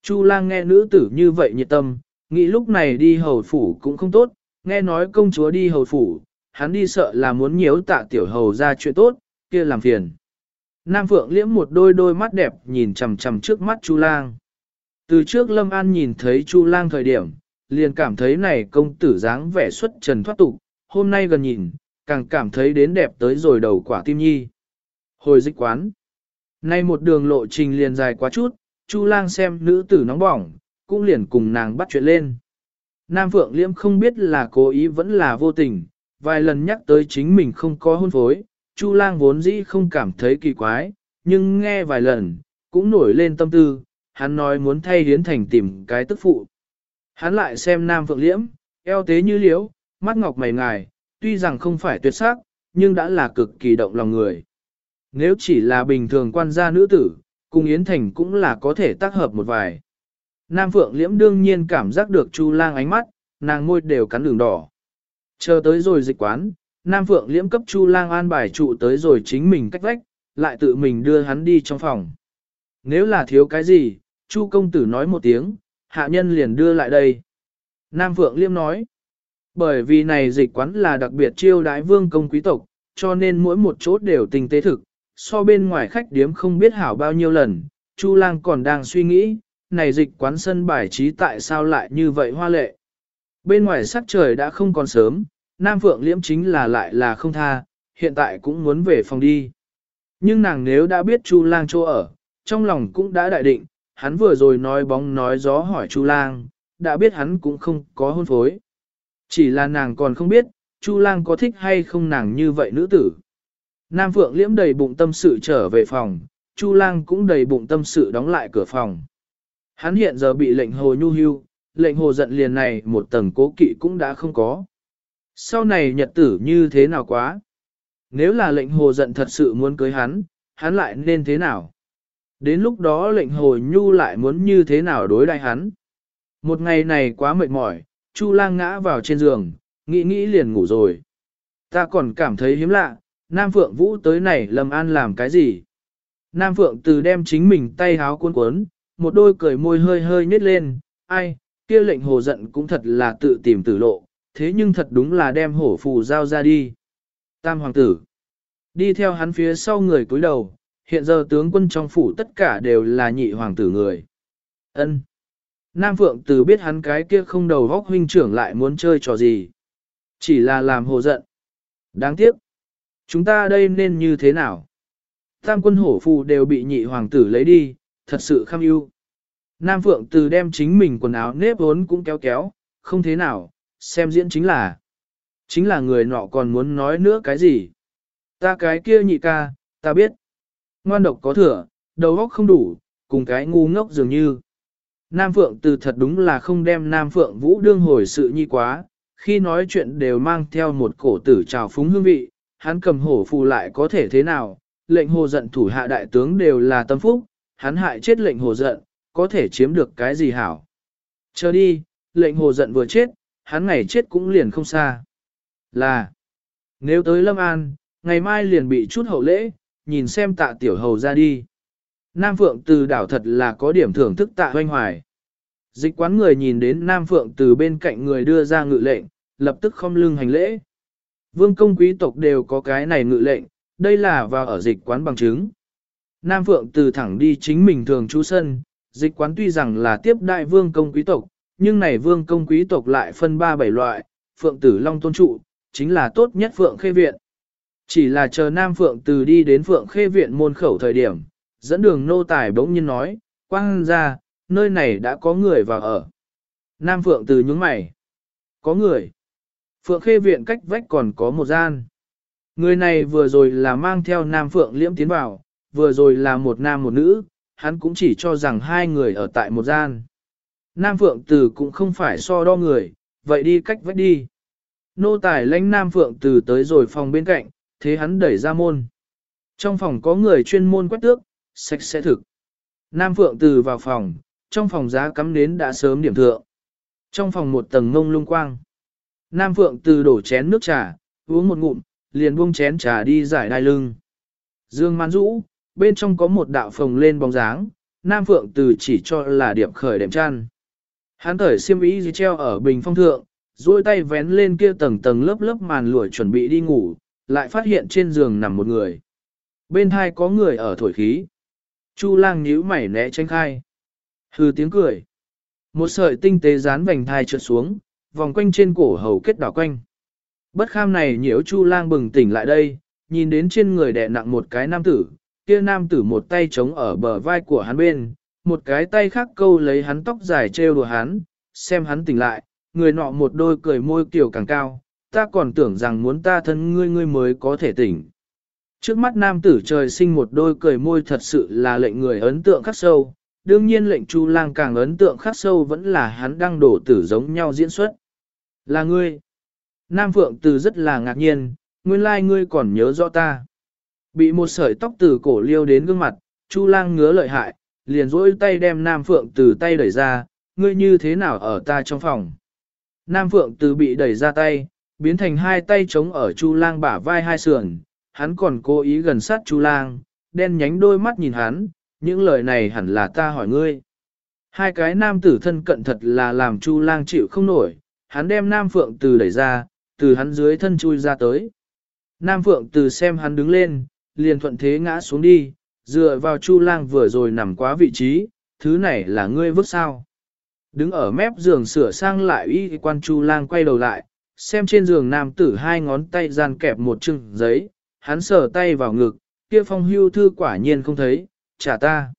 Speaker 1: Chu lang nghe nữ tử như vậy nhiệt tâm, nghĩ lúc này đi hầu phủ cũng không tốt, nghe nói công chúa đi hầu phủ, hắn đi sợ là muốn nhiễu tạ tiểu hầu ra chuyện tốt, kia làm phiền. Nam Phượng liễm một đôi đôi mắt đẹp nhìn chằm chằm trước mắt Chu lang. Từ trước Lâm An nhìn thấy Chu lang thời điểm, liền cảm thấy này công tử dáng vẻ xuất trần thoát tục, hôm nay gần nhìn, càng cảm thấy đến đẹp tới rồi đầu quả tim nhi. Hồi dịch quán. Nay một đường lộ trình liền dài quá chút, Chu lang xem nữ tử nóng bỏng, cũng liền cùng nàng bắt chuyện lên. Nam Phượng Liễm không biết là cố ý vẫn là vô tình, vài lần nhắc tới chính mình không có hôn phối, Chu lang vốn dĩ không cảm thấy kỳ quái, nhưng nghe vài lần, cũng nổi lên tâm tư, hắn nói muốn thay Yến thành tìm cái tức phụ. Hắn lại xem Nam Phượng Liễm, eo tế như liễu, mắt ngọc mày ngài, tuy rằng không phải tuyệt sắc, nhưng đã là cực kỳ động lòng người. Nếu chỉ là bình thường quan gia nữ tử, cùng Yến Thành cũng là có thể tác hợp một vài. Nam Phượng Liễm đương nhiên cảm giác được Chu Lang ánh mắt, nàng môi đều cắn đường đỏ. Chờ tới rồi dịch quán, Nam Phượng Liễm cấp Chu Lang an bài trụ tới rồi chính mình cách vách, lại tự mình đưa hắn đi trong phòng. Nếu là thiếu cái gì, Chu công tử nói một tiếng, hạ nhân liền đưa lại đây. Nam Phượng Liễm nói, bởi vì này dịch quán là đặc biệt chiêu đái vương công quý tộc, cho nên mỗi một chỗ đều tinh tế thực, so bên ngoài khách điếm không biết hảo bao nhiêu lần, Chu Lang còn đang suy nghĩ, này dịch quán sân bài trí tại sao lại như vậy hoa lệ. Bên ngoài sắc trời đã không còn sớm, Nam Phượng Liễm chính là lại là không tha, hiện tại cũng muốn về phòng đi. Nhưng nàng nếu đã biết Chu Lang chỗ ở, trong lòng cũng đã đại định, hắn vừa rồi nói bóng nói gió hỏi Chu Lang, đã biết hắn cũng không có hôn phối. Chỉ là nàng còn không biết, Chu Lang có thích hay không nàng như vậy nữ tử. Nam Phượng liễm đầy bụng tâm sự trở về phòng, Chu Lang cũng đầy bụng tâm sự đóng lại cửa phòng. Hắn hiện giờ bị lệnh hồ nhu hưu, lệnh hồ giận liền này một tầng cố kỵ cũng đã không có. Sau này nhật tử như thế nào quá? Nếu là lệnh hồ giận thật sự muốn cưới hắn, hắn lại nên thế nào? Đến lúc đó lệnh hồ nhu lại muốn như thế nào đối đại hắn? Một ngày này quá mệt mỏi, Chu lang ngã vào trên giường, nghĩ nghĩ liền ngủ rồi. Ta còn cảm thấy hiếm lạ, Nam Phượng Vũ tới này Lâm An làm cái gì? Nam Phượng từ đem chính mình tay háo cuốn cuốn, một đôi cười môi hơi hơi nhếch lên, ai, kia lệnh hồ giận cũng thật là tự tìm tử lộ, thế nhưng thật đúng là đem hổ phù giao ra đi. Tam hoàng tử, đi theo hắn phía sau người cúi đầu, hiện giờ tướng quân trong phủ tất cả đều là nhị hoàng tử người. Ân. Nam Phượng tử biết hắn cái kia không đầu vóc huynh trưởng lại muốn chơi trò gì. Chỉ là làm hồ giận. Đáng tiếc. Chúng ta đây nên như thế nào? Tam quân hổ phù đều bị nhị hoàng tử lấy đi, thật sự kham ưu. Nam Phượng tử đem chính mình quần áo nếp vốn cũng kéo kéo, không thế nào, xem diễn chính là. Chính là người nọ còn muốn nói nữa cái gì. Ta cái kia nhị ca, ta biết. Ngoan độc có thừa, đầu óc không đủ, cùng cái ngu ngốc dường như. Nam Phượng từ thật đúng là không đem Nam Phượng Vũ đương hồi sự nhi quá, khi nói chuyện đều mang theo một cổ tử trào phúng hương vị, hắn cầm hổ phù lại có thể thế nào, lệnh hồ giận thủ hạ đại tướng đều là tâm phúc, hắn hại chết lệnh hồ giận, có thể chiếm được cái gì hảo. Chờ đi, lệnh hồ giận vừa chết, hắn ngày chết cũng liền không xa. Là, nếu tới Lâm An, ngày mai liền bị chút hậu lễ, nhìn xem tạ tiểu hầu ra đi. Nam Phượng từ đảo thật là có điểm thưởng thức tạ hoanh hoài. Dịch quán người nhìn đến Nam Phượng từ bên cạnh người đưa ra ngự lệnh, lập tức không lưng hành lễ. Vương công quý tộc đều có cái này ngự lệnh, đây là vào ở dịch quán bằng chứng. Nam Phượng từ thẳng đi chính mình thường trú sân, dịch quán tuy rằng là tiếp đại vương công quý tộc, nhưng này vương công quý tộc lại phân ba bảy loại, Phượng tử Long tôn trụ, chính là tốt nhất Phượng khê viện. Chỉ là chờ Nam Phượng từ đi đến Phượng khê viện môn khẩu thời điểm, dẫn đường nô tài bỗng nhiên nói, quang ra, nơi này đã có người vào ở. Nam Phượng từ nhướng mày. Có người. Phượng khê viện cách vách còn có một gian. Người này vừa rồi là mang theo Nam Phượng liễm tiến vào, vừa rồi là một nam một nữ, hắn cũng chỉ cho rằng hai người ở tại một gian. Nam Phượng Từ cũng không phải so đo người, vậy đi cách vách đi. Nô tài lãnh Nam Phượng Từ tới rồi phòng bên cạnh, thế hắn đẩy ra môn. Trong phòng có người chuyên môn quét tước, sạch sẽ thực. Nam Phượng từ vào phòng, trong phòng giá cắm nến đã sớm điểm thượng. Trong phòng một tầng ngông lung quang. Nam Phượng từ đổ chén nước trà, uống một ngụm, liền buông chén trà đi giải đai lưng. Dương man rũ, bên trong có một đạo phồng lên bóng dáng, Nam Phượng từ chỉ cho là điểm khởi đệm chăn. Hắn thởi xiêm ý gì treo ở bình phong thượng, duỗi tay vén lên kia tầng tầng lớp lớp màn lụa chuẩn bị đi ngủ, lại phát hiện trên giường nằm một người. Bên hai có người ở thổi khí. Chu lang nhíu mày né tránh khai. Hừ tiếng cười. Một sợi tinh tế dán vành thai trượt xuống, vòng quanh trên cổ hầu kết đảo quanh. Bất kham này nhiễu chu lang bừng tỉnh lại đây, nhìn đến trên người đè nặng một cái nam tử, kia nam tử một tay chống ở bờ vai của hắn bên, một cái tay khác câu lấy hắn tóc dài trêu đùa hắn, xem hắn tỉnh lại, người nọ một đôi cười môi kiểu càng cao, ta còn tưởng rằng muốn ta thân ngươi ngươi mới có thể tỉnh. Trước mắt nam tử trời sinh một đôi cười môi thật sự là lệnh người ấn tượng khắc sâu, đương nhiên lệnh Chu Lang càng ấn tượng khắc sâu vẫn là hắn đang đổ tử giống nhau diễn xuất. Là ngươi. Nam Phượng Từ rất là ngạc nhiên, nguyên lai like ngươi còn nhớ rõ ta. Bị một sợi tóc từ cổ liêu đến gương mặt, Chu Lang ngứa lợi hại, liền rỗi tay đem Nam Phượng Từ tay đẩy ra, ngươi như thế nào ở ta trong phòng. Nam Phượng Từ bị đẩy ra tay, biến thành hai tay chống ở Chu Lang bả vai hai sườn, hắn còn cố ý gần sát Chu Lang, đen nhánh đôi mắt nhìn hắn, những lời này hẳn là ta hỏi ngươi. Hai cái nam tử thân cận thật là làm Chu Lang chịu không nổi, hắn đem Nam Phượng Từ đẩy ra, từ hắn dưới thân chui ra tới. Nam Phượng Từ xem hắn đứng lên, liền thuận thế ngã xuống đi, dựa vào Chu Lang vừa rồi nằm quá vị trí, thứ này là ngươi vứt sao. Đứng ở mép giường sửa sang lại y quan Chu Lang quay đầu lại, xem trên giường nam tử hai ngón tay gian kẹp một chừng giấy, hắn sờ tay vào ngực, kia phong hưu thư quả nhiên không thấy, trả ta.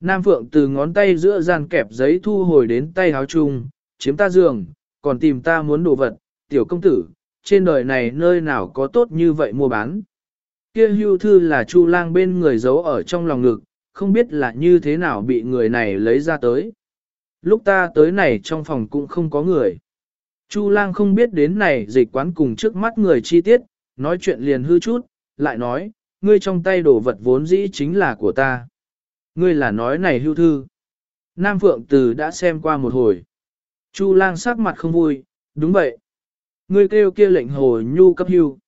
Speaker 1: Nam Phượng từ ngón tay giữa gian kẹp giấy thu hồi đến tay háo chung, chiếm ta giường, còn tìm ta muốn đồ vật, tiểu công tử, trên đời này nơi nào có tốt như vậy mua bán. Kia hưu thư là Chu lang bên người giấu ở trong lòng ngực, không biết là như thế nào bị người này lấy ra tới. Lúc ta tới này trong phòng cũng không có người. Chu lang không biết đến này dịch quán cùng trước mắt người chi tiết, nói chuyện liền hư chút, lại nói, ngươi trong tay đồ vật vốn dĩ chính là của ta. Ngươi là nói này hưu thư. Nam Phượng Từ đã xem qua một hồi. Chu lang sắc mặt không vui, đúng vậy. Ngươi kêu kia lệnh hồ nhu cấp hưu.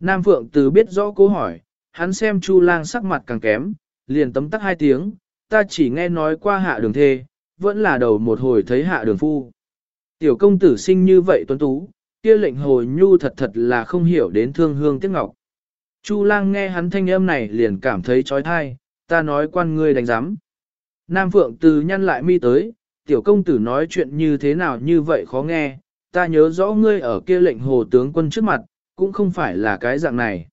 Speaker 1: Nam Phượng Từ biết rõ câu hỏi, hắn xem Chu lang sắc mặt càng kém, liền tấm tắc hai tiếng, ta chỉ nghe nói qua hạ đường thê, vẫn là đầu một hồi thấy hạ đường phu. Tiểu công tử sinh như vậy tuấn tú, kia lệnh hồ nhu thật thật là không hiểu đến thương hương tiếc ngọc. Chu lang nghe hắn thanh âm này liền cảm thấy trói thai, ta nói quan ngươi đánh giám. Nam Phượng từ nhăn lại mi tới, tiểu công tử nói chuyện như thế nào như vậy khó nghe, ta nhớ rõ ngươi ở kia lệnh hồ tướng quân trước mặt, cũng không phải là cái dạng này.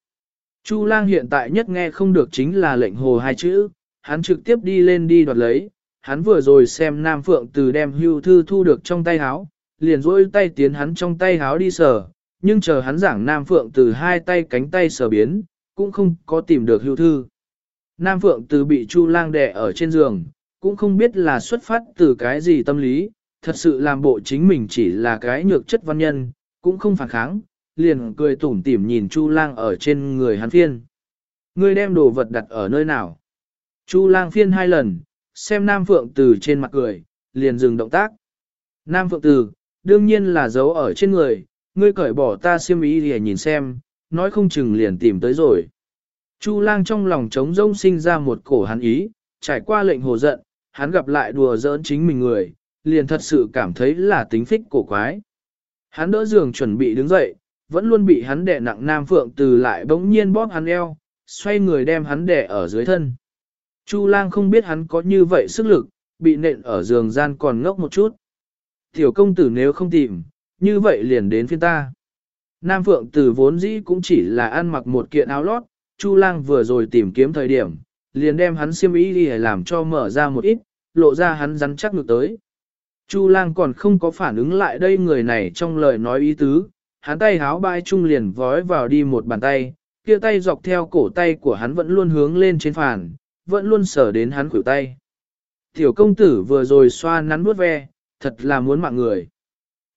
Speaker 1: Chu lang hiện tại nhất nghe không được chính là lệnh hồ hai chữ, hắn trực tiếp đi lên đi đoạt lấy, hắn vừa rồi xem Nam Phượng từ đem hưu thư thu được trong tay háo, liền rỗi tay tiến hắn trong tay háo đi sờ, nhưng chờ hắn giảng Nam Phượng từ hai tay cánh tay sờ biến, cũng không có tìm được hưu thư. Nam Phượng từ bị Chu lang đè ở trên giường, cũng không biết là xuất phát từ cái gì tâm lý, thật sự làm bộ chính mình chỉ là cái nhược chất văn nhân, cũng không phản kháng, liền cười tủm tỉm nhìn Chu lang ở trên người hắn phiên. Ngươi đem đồ vật đặt ở nơi nào? Chu lang phiên hai lần, xem Nam Phượng từ trên mặt cười, liền dừng động tác. Nam Phượng từ, đương nhiên là giấu ở trên người, ngươi cởi bỏ ta xiêm ý để nhìn xem, nói không chừng liền tìm tới rồi. Chu lang trong lòng trống rỗng sinh ra một cổ hắn ý, trải qua lệnh hồ giận, hắn gặp lại đùa giỡn chính mình người, liền thật sự cảm thấy là tính phích cổ quái. Hắn đỡ giường chuẩn bị đứng dậy, vẫn luôn bị hắn đè nặng nam phượng từ lại bỗng nhiên bóp hắn eo, xoay người đem hắn đè ở dưới thân. Chu lang không biết hắn có như vậy sức lực, bị nện ở giường gian còn ngốc một chút. Tiểu công tử nếu không tìm, như vậy liền đến phiên ta. Nam Phượng Tử vốn dĩ cũng chỉ là ăn mặc một kiện áo lót, Chu Lang vừa rồi tìm kiếm thời điểm, liền đem hắn xiêm y đi làm cho mở ra một ít, lộ ra hắn rắn chắc ngược tới. Chu Lang còn không có phản ứng lại đây người này trong lời nói ý tứ, hắn tay háo bai trung liền vói vào đi một bàn tay, kia tay dọc theo cổ tay của hắn vẫn luôn hướng lên trên phản, vẫn luôn sở đến hắn khuỷu tay. Tiểu công tử vừa rồi xoa nắn nuốt ve, thật là muốn mạng người.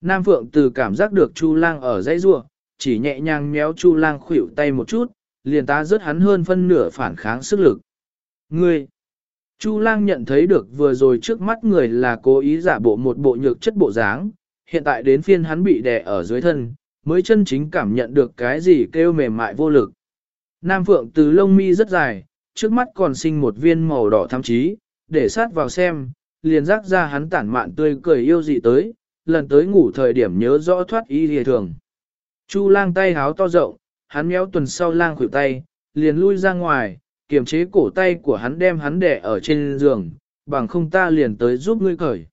Speaker 1: Nam Phượng từ cảm giác được Chu Lang ở dãy rua, chỉ nhẹ nhàng méo Chu Lang khuỷu tay một chút, liền ta rớt hắn hơn phân nửa phản kháng sức lực. Ngươi! Chu lang nhận thấy được vừa rồi trước mắt người là cố ý giả bộ một bộ nhược chất bộ dáng, hiện tại đến phiên hắn bị đè ở dưới thân, mới chân chính cảm nhận được cái gì kêu mềm mại vô lực. Nam Phượng từ lông mi rất dài, trước mắt còn sinh một viên màu đỏ thắm chí, để sát vào xem, liền rắc ra hắn tản mạn tươi cười yêu dị tới, lần tới ngủ thời điểm nhớ rõ thoát y hề thường. Chu lang tay háo to rộng, hắn méo tuần sau lang khuỷu tay, liền lui ra ngoài, kiềm chế cổ tay của hắn đem hắn đè ở trên giường, bằng không ta liền tới giúp ngươi cởi.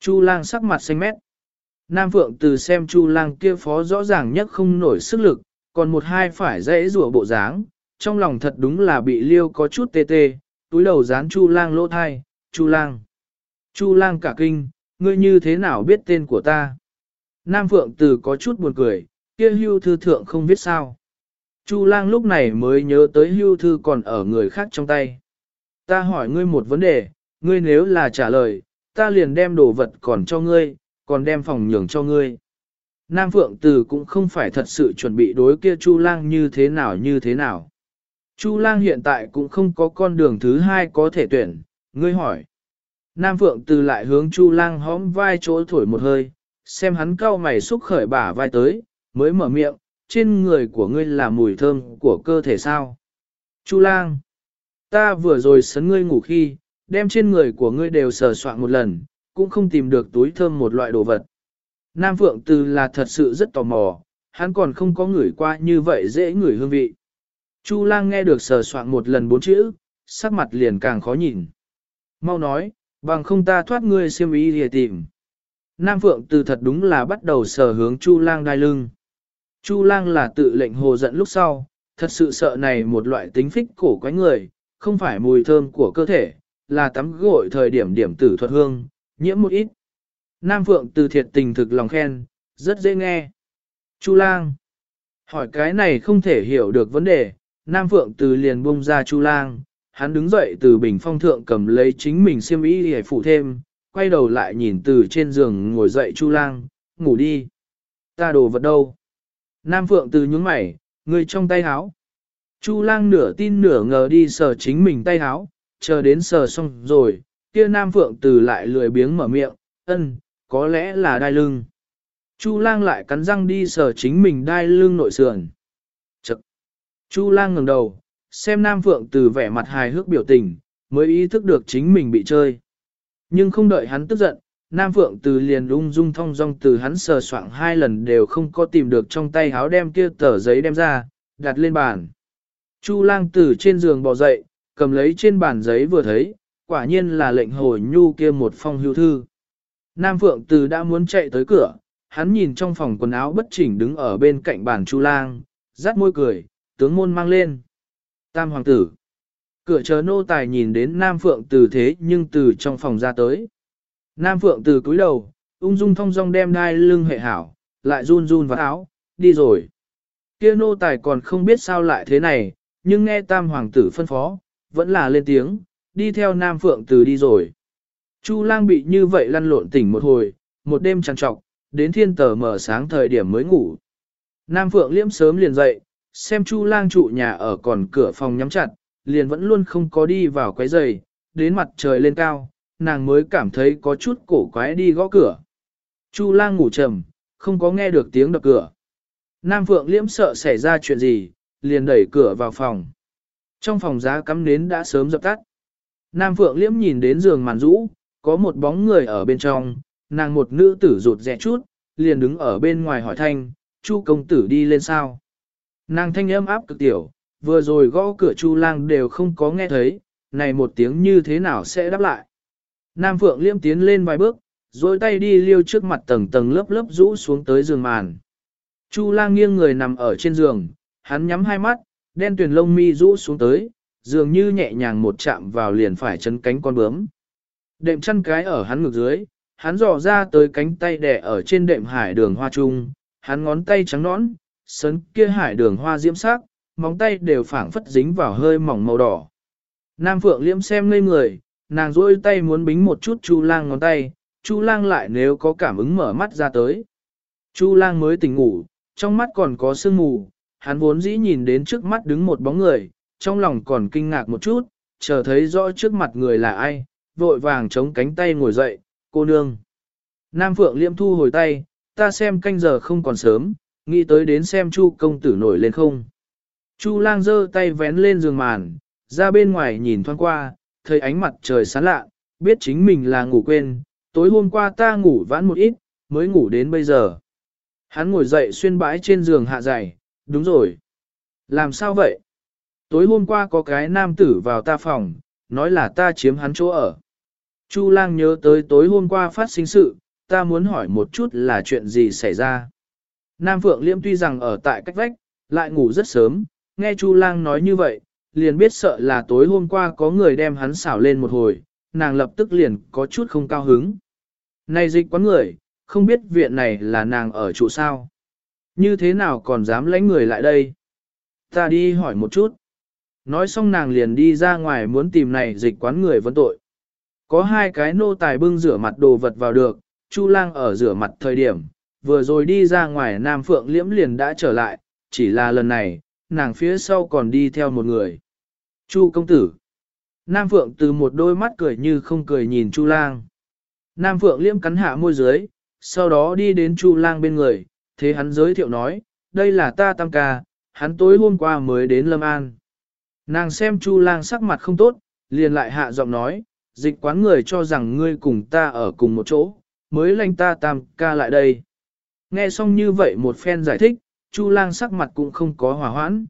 Speaker 1: Chu lang sắc mặt xanh mét. Nam Phượng từ xem Chu lang kia phó rõ ràng nhất không nổi sức lực, còn một hai phải dễ rủa bộ dáng, trong lòng thật đúng là bị liêu có chút tê tê, túi đầu dán Chu lang lỗ thai, Chu lang. Chu lang cả kinh, ngươi như thế nào biết tên của ta? Nam Phượng từ có chút buồn cười, kia hưu thư thượng không biết sao. Chu lang lúc này mới nhớ tới hưu thư còn ở người khác trong tay. Ta hỏi ngươi một vấn đề, ngươi nếu là trả lời, ta liền đem đồ vật còn cho ngươi, còn đem phòng nhường cho ngươi. Nam Phượng Từ cũng không phải thật sự chuẩn bị đối kia Chu Lang như thế nào như thế nào. Chu Lang hiện tại cũng không có con đường thứ hai có thể tuyển, ngươi hỏi. Nam Phượng Từ lại hướng Chu Lang hóm vai chỗ thổi một hơi, xem hắn cau mày xúc khởi bả vai tới, mới mở miệng, trên người của ngươi là mùi thơm của cơ thể sao. Chu Lang, ta vừa rồi sấn ngươi ngủ khi, đem trên người của ngươi đều sờ soạn một lần, cũng không tìm được túi thơm một loại đồ vật. Nam Phượng Từ là thật sự rất tò mò, hắn còn không có ngửi qua như vậy dễ ngửi hương vị. Chu lang nghe được sờ soạn một lần bốn chữ, sắc mặt liền càng khó nhìn. Mau nói, bằng không ta thoát ngươi siêm ý thì tìm. Nam Phượng Từ thật đúng là bắt đầu sờ hướng Chu lang đai lưng. Chu lang là tự lệnh hồ giận lúc sau, thật sự sợ này một loại tính phích cổ quái người, không phải mùi thơm của cơ thể, là tắm gội thời điểm điểm tử thuật hương, nhiễm một ít. Nam Phượng từ thiệt tình thực lòng khen, rất dễ nghe. Chu lang. Hỏi cái này không thể hiểu được vấn đề, Nam Phượng từ liền bung ra Chu lang, hắn đứng dậy từ bình phong thượng cầm lấy chính mình xiêm y để phủ thêm, quay đầu lại nhìn từ trên giường ngồi dậy Chu lang, ngủ đi. Ta đồ vật đâu? Nam Phượng từ nhướng mày, người trong tay háo. Chu lang nửa tin nửa ngờ đi sờ chính mình tay háo, chờ đến sờ xong rồi, kia Nam Phượng từ lại lười biếng mở miệng, ân, có lẽ là đai lưng. Chu lang lại cắn răng đi sờ chính mình đai lưng nội sườn. Chật! Chu lang ngẩng đầu, xem Nam Phượng từ vẻ mặt hài hước biểu tình, mới ý thức được chính mình bị chơi. Nhưng không đợi hắn tức giận, Nam Phượng từ liền lung dung thong dong từ hắn sờ soạng hai lần đều không có tìm được trong tay háo đem kia tờ giấy đem ra, đặt lên bàn. Chu lang từ trên giường bò dậy, cầm lấy trên bàn giấy vừa thấy, quả nhiên là lệnh hồi nhu kia một phong hưu thư. Nam Phượng từ đã muốn chạy tới cửa, hắn nhìn trong phòng quần áo bất chỉnh đứng ở bên cạnh bàn Chu Lang, rát môi cười, tướng môn mang lên. Tam hoàng tử. Cửa chờ nô tài nhìn đến Nam Phượng từ thế nhưng từ trong phòng ra tới. Nam Phượng từ cúi đầu, ung dung thong dong đem đai lưng hệ hảo, lại run run vào áo, đi rồi. Kia nô tài còn không biết sao lại thế này, nhưng nghe Tam hoàng tử phân phó, vẫn là lên tiếng, đi theo Nam Phượng từ đi rồi. Chu lang bị như vậy lăn lộn tỉnh một hồi, một đêm trằn trọc, đến thiên tờ mở sáng thời điểm mới ngủ. Nam Phượng liễm sớm liền dậy, xem Chu lang trụ nhà ở còn cửa phòng nhắm chặt, liền vẫn luôn không có đi vào quấy giày, đến mặt trời lên cao, nàng mới cảm thấy có chút cổ quái đi gõ cửa. Chu lang ngủ trầm, không có nghe được tiếng đập cửa. Nam Phượng liễm sợ xảy ra chuyện gì, liền đẩy cửa vào phòng. Trong phòng giá cắm nến đã sớm dập tắt. Nam Phượng liễm nhìn đến giường màn rũ, có một bóng người ở bên trong, nàng một nữ tử rụt rè chút, liền đứng ở bên ngoài hỏi thanh, Chu công tử đi lên sao? Nàng thanh âm áp cực tiểu, vừa rồi gõ cửa Chu lang đều không có nghe thấy, này một tiếng như thế nào sẽ đáp lại? Nam Phượng Liễm tiến lên vài bước, rồi tay đi liêu trước mặt tầng tầng lớp lớp rũ xuống tới giường màn. Chu lang nghiêng người nằm ở trên giường, hắn nhắm hai mắt, đen tuyền lông mi rũ xuống tới, dường như nhẹ nhàng một chạm vào liền phải chấn cánh con bướm. Đệm chăn cái ở hắn ngực dưới, hắn dò ra tới cánh tay đẻ ở trên đệm hải đường hoa trung, hắn ngón tay trắng nõn, sấn kia hải đường hoa diễm sắc, móng tay đều phảng phất dính vào hơi mỏng màu đỏ. Nam Phượng liễm xem ngây người, nàng rôi tay muốn bính một chút Chu lang ngón tay, Chu lang lại nếu có cảm ứng mở mắt ra tới. Chu lang mới tỉnh ngủ, trong mắt còn có sương mù, hắn vốn dĩ nhìn đến trước mắt đứng một bóng người, trong lòng còn kinh ngạc một chút, chờ thấy rõ trước mặt người là ai, vội vàng chống cánh tay ngồi dậy, cô nương. Nam Phượng liêm thu hồi tay, ta xem canh giờ không còn sớm, nghĩ tới đến xem Chu công tử nổi lên không. Chu lang giơ tay vén lên giường màn, ra bên ngoài nhìn thoáng qua, thấy ánh mặt trời sáng lạ, biết chính mình là ngủ quên, tối hôm qua ta ngủ vãn một ít, mới ngủ đến bây giờ. Hắn ngồi dậy xuyên bãi trên giường hạ dày, đúng rồi. Làm sao vậy? Tối hôm qua có cái nam tử vào ta phòng, nói là ta chiếm hắn chỗ ở. Chu lang nhớ tới tối hôm qua phát sinh sự, ta muốn hỏi một chút là chuyện gì xảy ra. Nam Phượng Liễm tuy rằng ở tại cách vách, lại ngủ rất sớm, nghe Chu lang nói như vậy, liền biết sợ là tối hôm qua có người đem hắn xảo lên một hồi, nàng lập tức liền có chút không cao hứng. Này dịch quán người, không biết viện này là nàng ở trụ sao. Như thế nào còn dám lãnh người lại đây? Ta đi hỏi một chút. Nói xong nàng liền đi ra ngoài muốn tìm này dịch quán người vấn tội. Có hai cái nô tài bưng rửa mặt đồ vật vào được, Chu lang ở rửa mặt thời điểm, vừa rồi đi ra ngoài Nam Phượng Liễm liền đã trở lại, chỉ là lần này, nàng phía sau còn đi theo một người. Chu công tử. Nam Phượng từ một đôi mắt cười như không cười nhìn Chu lang. Nam Phượng Liễm cắn hạ môi dưới, sau đó đi đến Chu lang bên người, thế hắn giới thiệu nói, đây là ta tam ca, hắn tối hôm qua mới đến Lâm An. Nàng xem Chu lang sắc mặt không tốt, liền lại hạ giọng nói, dịch quán người cho rằng ngươi cùng ta ở cùng một chỗ, mới lanh ta tam ca lại đây. Nghe xong như vậy một phen giải thích, Chu lang sắc mặt cũng không có hòa hoãn.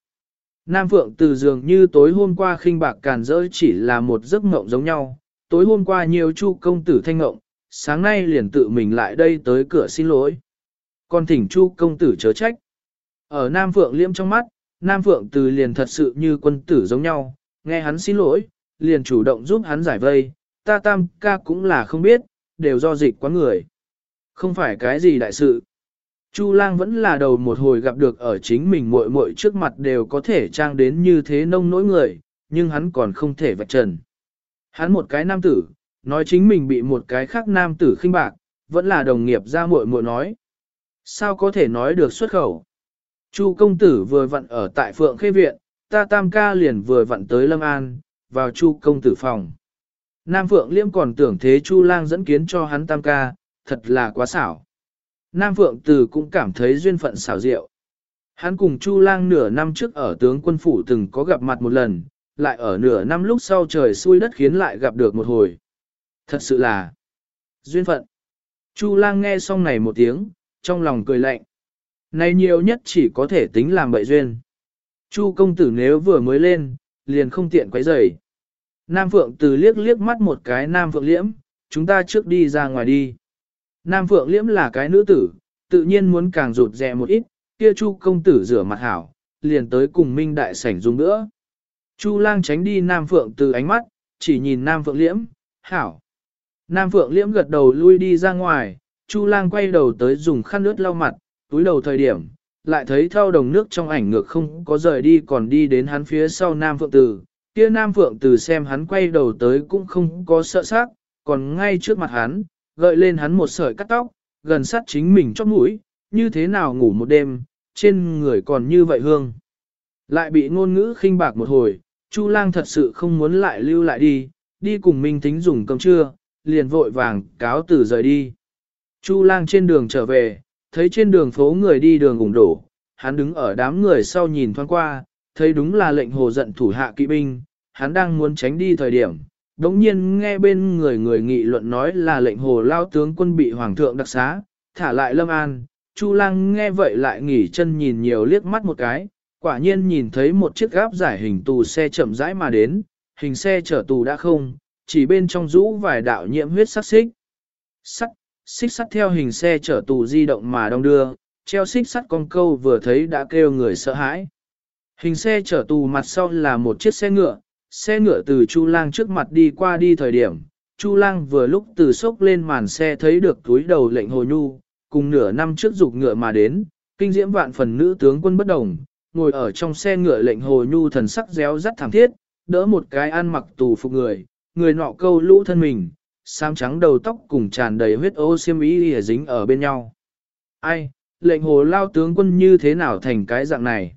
Speaker 1: Nam Phượng từ dường như tối hôm qua khinh bạc càn rỡ chỉ là một giấc mộng giống nhau, tối hôm qua nhiều Chu công tử thanh ngộng, sáng nay liền tự mình lại đây tới cửa xin lỗi. Còn thỉnh Chu công tử chớ trách. Ở Nam Phượng liêm trong mắt, Nam Phượng từ liền thật sự như quân tử giống nhau, nghe hắn xin lỗi, liền chủ động giúp hắn giải vây, ta tam ca cũng là không biết, đều do dịch quá người. Không phải cái gì đại sự. Chu lang vẫn là đầu một hồi gặp được ở chính mình muội muội trước mặt đều có thể trang đến như thế nông nỗi người, nhưng hắn còn không thể vạch trần. Hắn một cái nam tử, nói chính mình bị một cái khác nam tử khinh bạc, vẫn là đồng nghiệp ra muội muội nói. Sao có thể nói được xuất khẩu? Chu công tử vừa vặn ở tại Phượng Khê Viện, ta tam ca liền vừa vặn tới Lâm An, vào Chu công tử phòng. Nam Phượng Liêm còn tưởng thế Chu lang dẫn kiến cho hắn tam ca, thật là quá xảo. Nam Phượng Từ cũng cảm thấy duyên phận xảo diệu. Hắn cùng Chu lang nửa năm trước ở tướng quân phủ từng có gặp mặt một lần, lại ở nửa năm lúc sau trời xui đất khiến lại gặp được một hồi. Thật sự là duyên phận. Chu lang nghe xong này một tiếng, trong lòng cười lạnh. Này nhiều nhất chỉ có thể tính làm bậy duyên. Chu công tử nếu vừa mới lên, liền không tiện quấy rầy. Nam Phượng từ liếc liếc mắt một cái Nam Phượng Liễm, chúng ta trước đi ra ngoài đi. Nam Phượng Liễm là cái nữ tử, tự nhiên muốn càng rụt rè một ít, kia Chu công tử rửa mặt hảo, liền tới cùng Minh Đại sảnh dùng nữa. Chu lang tránh đi Nam Phượng từ ánh mắt, chỉ nhìn Nam Phượng Liễm, hảo. Nam Phượng Liễm gật đầu lui đi ra ngoài, Chu lang quay đầu tới dùng khăn nước lau mặt, túi đầu thời điểm, lại thấy thao đồng nước trong ảnh ngược không có rời đi còn đi đến hắn phía sau Nam Phượng Tử. Kia Nam Phượng Tử xem hắn quay đầu tới cũng không có sợ sắc, còn ngay trước mặt hắn, gợi lên hắn một sợi cắt tóc, gần sát chính mình chót mũi, như thế nào ngủ một đêm, trên người còn như vậy hương. Lại bị ngôn ngữ khinh bạc một hồi, Chu lang thật sự không muốn lại lưu lại đi, đi cùng Minh Thính dùng cơm trưa, liền vội vàng cáo từ rời đi. Chu lang trên đường trở về, thấy trên đường phố người đi đường ủng đổ, hắn đứng ở đám người sau nhìn thoáng qua, thấy đúng là lệnh hồ giận thủ hạ kỵ binh, hắn đang muốn tránh đi thời điểm. Đống nhiên nghe bên người người nghị luận nói là lệnh hồ lao tướng quân bị hoàng thượng đặc xá, thả lại lâm an, Chu Lang nghe vậy lại nghỉ chân nhìn nhiều liếc mắt một cái, quả nhiên nhìn thấy một chiếc gáp giải hình tù xe chậm rãi mà đến, hình xe chở tù đã không, chỉ bên trong rũ vài đạo nhiễm huyết sắc xích. Sắt, xích sắt theo hình xe chở tù di động mà đông đưa, treo xích sắt con câu vừa thấy đã kêu người sợ hãi. Hình xe chở tù mặt sau là một chiếc xe ngựa, xe ngựa từ Chu Lang trước mặt đi qua đi thời điểm, Chu Lang vừa lúc từ sốc lên màn xe thấy được túi đầu lệnh hồ nhu, cùng nửa năm trước dục ngựa mà đến, kinh diễm vạn phần nữ tướng quân bất đồng, ngồi ở trong xe ngựa lệnh hồ nhu thần sắc réo rắt thảm thiết, đỡ một cái ăn mặc tù phục người, người nọ câu lũ thân mình, xám trắng đầu tóc cùng tràn đầy huyết ô xiêm ý dính ở bên nhau. Ai, lệnh hồ lao tướng quân như thế nào thành cái dạng này?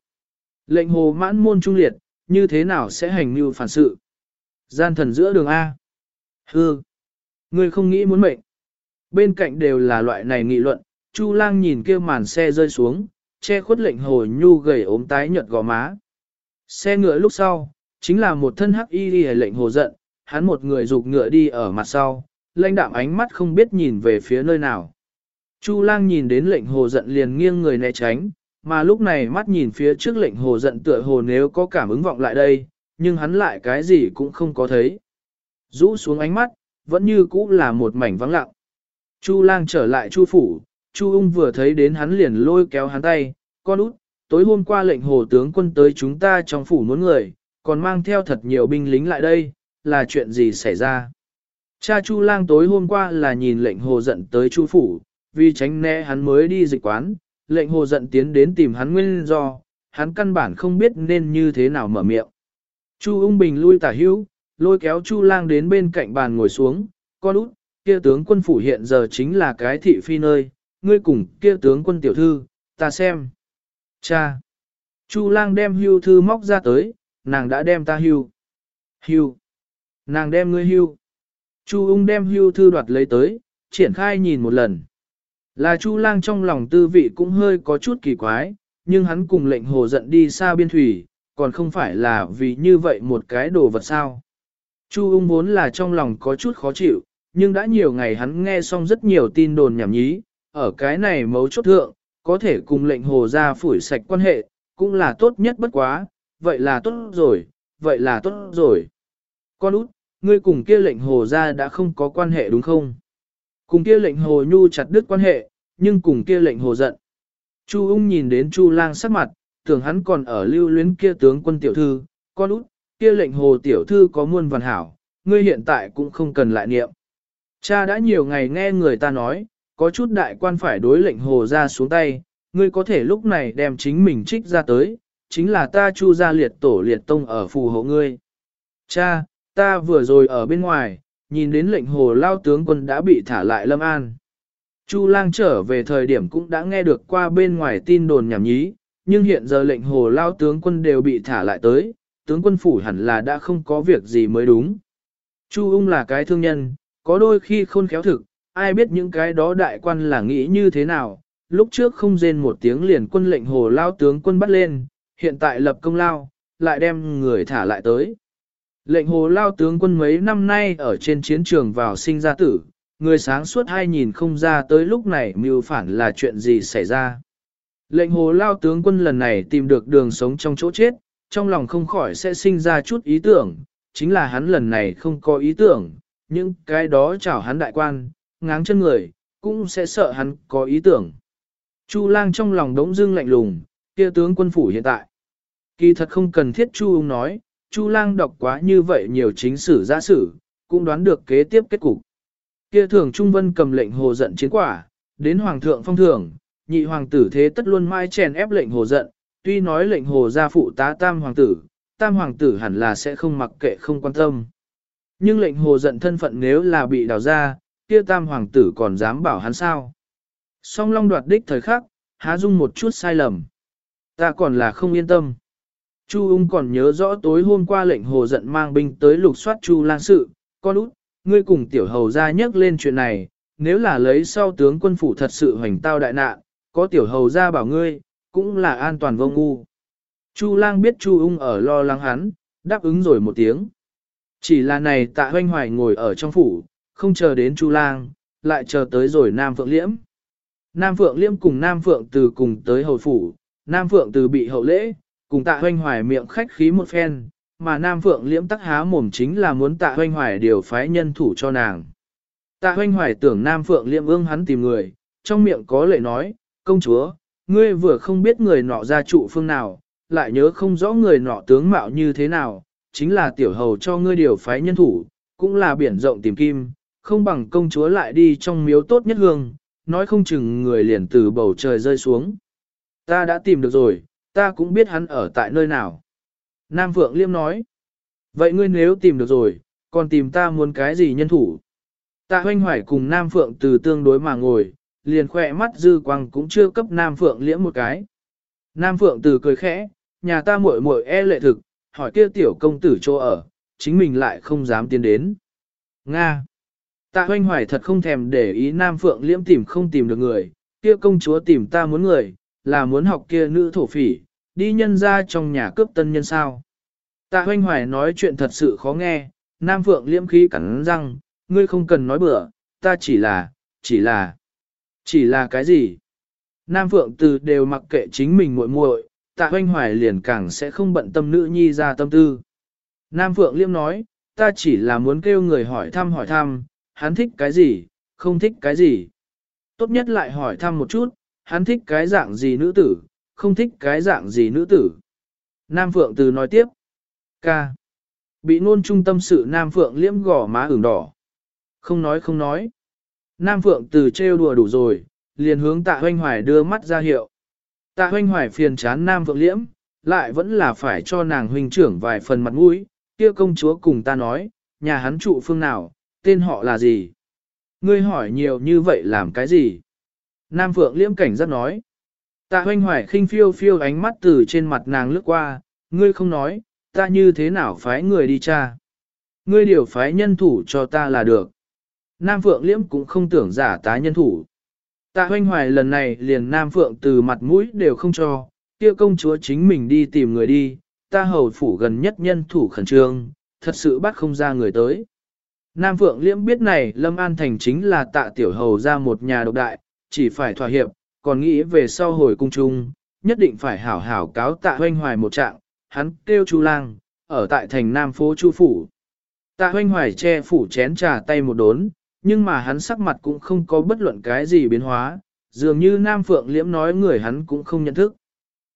Speaker 1: Lệnh hồ mãn môn trung liệt, như thế nào sẽ hành mưu phản sự? Gian thần giữa đường A. Hư. Ngươi không nghĩ muốn mệnh. Bên cạnh đều là loại này nghị luận, Chu lang nhìn kia màn xe rơi xuống, che khuất lệnh hồ nhu gầy ốm tái nhợt gò má. Xe ngựa lúc sau, chính là một thân hắc y lệnh hồ giận, hắn một người rụt ngựa đi ở mặt sau, lãnh đạm ánh mắt không biết nhìn về phía nơi nào. Chu lang nhìn đến lệnh hồ giận liền nghiêng người né tránh, mà lúc này mắt nhìn phía trước lệnh hồ giận tựa hồ nếu có cảm ứng vọng lại đây, nhưng hắn lại cái gì cũng không có thấy. Rũ xuống ánh mắt, vẫn như cũ là một mảnh vắng lặng. Chu lang trở lại chu phủ, chu ung vừa thấy đến hắn liền lôi kéo hắn tay, con út, tối hôm qua lệnh hồ tướng quân tới chúng ta trong phủ muốn người, còn mang theo thật nhiều binh lính lại đây, là chuyện gì xảy ra. Cha chu lang tối hôm qua là nhìn lệnh hồ giận tới chu phủ, vì tránh né hắn mới đi dịch quán, lệnh hồ giận tiến đến tìm hắn nguyên do, hắn căn bản không biết nên như thế nào mở miệng. Chu ung bình lui tả hữu, lôi kéo chu lang đến bên cạnh bàn ngồi xuống, con út, kia tướng quân phủ hiện giờ chính là cái thị phi nơi, ngươi cùng kia tướng quân tiểu thư, ta xem. Cha! Chu lang đem hưu thư móc ra tới, nàng đã đem ta hưu. Hưu! Nàng đem ngươi hưu. Chu ung đem hưu thư đoạt lấy tới, triển khai nhìn một lần. Là Chu lang trong lòng tư vị cũng hơi có chút kỳ quái, nhưng hắn cùng lệnh hồ giận đi xa biên thủy, còn không phải là vì như vậy một cái đồ vật sao. Chu ung vốn là trong lòng có chút khó chịu, nhưng đã nhiều ngày hắn nghe xong rất nhiều tin đồn nhảm nhí, ở cái này mấu chốt thượng, có thể cùng lệnh hồ ra phủi sạch quan hệ, cũng là tốt nhất bất quá, vậy là tốt rồi, vậy là tốt rồi. Con út, ngươi cùng kia lệnh hồ ra đã không có quan hệ đúng không? Cùng kia lệnh hồ nhu chặt đứt quan hệ, nhưng cùng kia lệnh hồ giận. Chu ung nhìn đến Chu lang sắc mặt, tưởng hắn còn ở lưu luyến kia tướng quân tiểu thư, con út, kia lệnh hồ tiểu thư có muôn vàn hảo, ngươi hiện tại cũng không cần lại niệm. Cha đã nhiều ngày nghe người ta nói, có chút đại quan phải đối lệnh hồ ra xuống tay, ngươi có thể lúc này đem chính mình trích ra tới, chính là ta chu ra liệt tổ liệt tông ở phù hộ ngươi. Cha, ta vừa rồi ở bên ngoài, nhìn đến lệnh hồ lao tướng quân đã bị thả lại Lâm An. Chu lang trở về thời điểm cũng đã nghe được qua bên ngoài tin đồn nhảm nhí, nhưng hiện giờ lệnh hồ lao tướng quân đều bị thả lại tới, tướng quân phủ hẳn là đã không có việc gì mới đúng. Chu ung là cái thương nhân, có đôi khi khôn khéo thực, ai biết những cái đó đại quan là nghĩ như thế nào, lúc trước không rên một tiếng liền quân lệnh hồ lao tướng quân bắt lên, hiện tại lập công lao, lại đem người thả lại tới. Lệnh hồ lao tướng quân mấy năm nay ở trên chiến trường vào sinh ra tử, người sáng suốt hai nhìn không ra tới lúc này mưu phản là chuyện gì xảy ra. Lệnh hồ lao tướng quân lần này tìm được đường sống trong chỗ chết, trong lòng không khỏi sẽ sinh ra chút ý tưởng, chính là hắn lần này không có ý tưởng, những cái đó chảo hắn đại quan, ngáng chân người, cũng sẽ sợ hắn có ý tưởng. Chu lang trong lòng đống dưng lạnh lùng, kia tướng quân phủ hiện tại. Kỳ thật không cần thiết Chu ung nói, Chu lang đọc quá như vậy nhiều chính sử giả sử, cũng đoán được kế tiếp kết cục. Kia thường Trung Vân cầm lệnh hồ giận chiến quả, đến Hoàng thượng phong thưởng, nhị hoàng tử thế tất luôn mai chèn ép lệnh hồ giận, tuy nói lệnh hồ gia phụ tá tam hoàng tử, tam hoàng tử hẳn là sẽ không mặc kệ không quan tâm. Nhưng lệnh hồ giận thân phận nếu là bị đào ra, kia tam hoàng tử còn dám bảo hắn sao. Song long đoạt đích thời khắc, há dung một chút sai lầm. Ta còn là không yên tâm. Chu ung còn nhớ rõ tối hôm qua lệnh hồ giận mang binh tới lục soát chu lang sự, con út, ngươi cùng tiểu hầu ra nhắc lên chuyện này, nếu là lấy sau tướng quân phủ thật sự hoành tao đại nạn, có tiểu hầu ra bảo ngươi, cũng là an toàn vô ngu. Chu lang biết chu ung ở lo lắng hắn, đáp ứng rồi một tiếng. Chỉ là này tạ hoanh hoài ngồi ở trong phủ, không chờ đến chu lang, lại chờ tới rồi Nam Phượng Liễm. Nam Phượng Liễm cùng Nam Phượng từ cùng tới hầu phủ, Nam Phượng từ bị hậu lễ, cùng tạ hoanh hoài miệng khách khí một phen, mà Nam Phượng Liễm tắc há mồm chính là muốn tạ hoanh hoài điều phái nhân thủ cho nàng. Tạ hoanh hoài tưởng Nam Phượng Liễm ương hắn tìm người, trong miệng có lệ nói, công chúa, ngươi vừa không biết người nọ ra trụ phương nào, lại nhớ không rõ người nọ tướng mạo như thế nào, chính là tiểu hầu cho ngươi điều phái nhân thủ, cũng là biển rộng tìm kim, không bằng công chúa lại đi trong miếu tốt nhất hương, nói không chừng người liền từ bầu trời rơi xuống. Ta đã tìm được rồi, ta cũng biết hắn ở tại nơi nào. Nam Phượng Liêm nói, vậy ngươi nếu tìm được rồi, còn tìm ta muốn cái gì nhân thủ? Tạ hoanh hoài cùng Nam Phượng từ tương đối mà ngồi, liền khỏe mắt dư quang cũng chưa cấp Nam Phượng liễm một cái. Nam Phượng từ cười khẽ, nhà ta muội muội e lệ thực, hỏi kia tiểu công tử chỗ ở, chính mình lại không dám tiến đến. Nga. Tạ hoanh hoài thật không thèm để ý Nam Phượng liễm tìm không tìm được người, kia công chúa tìm ta muốn người, là muốn học kia nữ thổ phỉ, đi nhân ra trong nhà cướp tân nhân sao. Tạ hoanh hoài nói chuyện thật sự khó nghe, Nam Phượng liễm khí cắn răng, ngươi không cần nói bừa, ta chỉ là, chỉ là, chỉ là cái gì? Nam Phượng từ đều mặc kệ chính mình muội muội, tạ hoanh hoài liền càng sẽ không bận tâm nữ nhi ra tâm tư. Nam Phượng liễm nói, ta chỉ là muốn kêu người hỏi thăm hỏi thăm, hắn thích cái gì, không thích cái gì. Tốt nhất lại hỏi thăm một chút, hắn thích cái dạng gì nữ tử, không thích cái dạng gì nữ tử. Nam Phượng từ nói tiếp. Ca. Bị nôn trung tâm sự Nam Phượng liễm gỏ má ửng đỏ. Không nói không nói. Nam Phượng từ trêu đùa đủ rồi, liền hướng tạ hoanh hoài đưa mắt ra hiệu. Tạ hoanh hoài phiền chán Nam Phượng liễm, lại vẫn là phải cho nàng huynh trưởng vài phần mặt mũi, kia công chúa cùng ta nói, nhà hắn trụ phương nào, tên họ là gì? Ngươi hỏi nhiều như vậy làm cái gì? Nam Phượng liễm cảnh giác nói. Tạ hoanh hoài khinh phiêu phiêu ánh mắt từ trên mặt nàng lướt qua, ngươi không nói, ta như thế nào phái người đi cha? Ngươi điều phái nhân thủ cho ta là được. Nam Phượng liễm cũng không tưởng giả tá nhân thủ. Tạ hoanh hoài lần này liền Nam Phượng từ mặt mũi đều không cho, kia công chúa chính mình đi tìm người đi, ta hầu phủ gần nhất nhân thủ khẩn trương, thật sự bắt không ra người tới. Nam Phượng Liễm biết này Lâm An Thành chính là tạ tiểu hầu ra một nhà độc đại, chỉ phải thỏa hiệp, còn nghĩ về sau hồi cung trung, nhất định phải hảo hảo cáo tạ hoanh hoài một trạng, hắn kêu Chu lang, ở tại thành Nam phố Chu Phủ. Tạ hoanh hoài che phủ chén trà tay một đốn, nhưng mà hắn sắc mặt cũng không có bất luận cái gì biến hóa, dường như Nam Phượng Liễm nói người hắn cũng không nhận thức.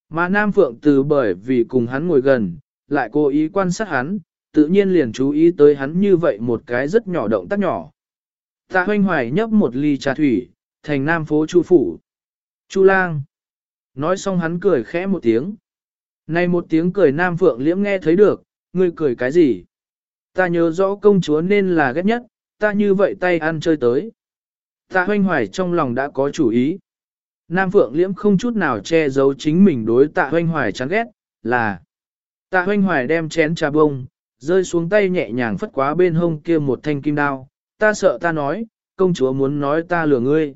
Speaker 1: Mà Nam Phượng từ bởi vì cùng hắn ngồi gần, lại cố ý quan sát hắn, tự nhiên liền chú ý tới hắn như vậy một cái rất nhỏ động tác nhỏ. Tạ hoanh hoài nhấp một ly trà thủy, thành nam phố chu phủ. Chu lang. Nói xong hắn cười khẽ một tiếng. Này một tiếng cười nam phượng liễm nghe thấy được, ngươi cười cái gì? Ta nhớ rõ công chúa nên là ghét nhất, ta như vậy tay ăn chơi tới. ta hoanh hoài trong lòng đã có chủ ý. Nam Phượng Liễm không chút nào che giấu chính mình đối tạ hoanh hoài chán ghét, là tạ hoanh hoài đem chén trà bông, rơi xuống tay nhẹ nhàng phất quá bên hông kia một thanh kim đao, ta sợ ta nói, công chúa muốn nói ta lừa ngươi.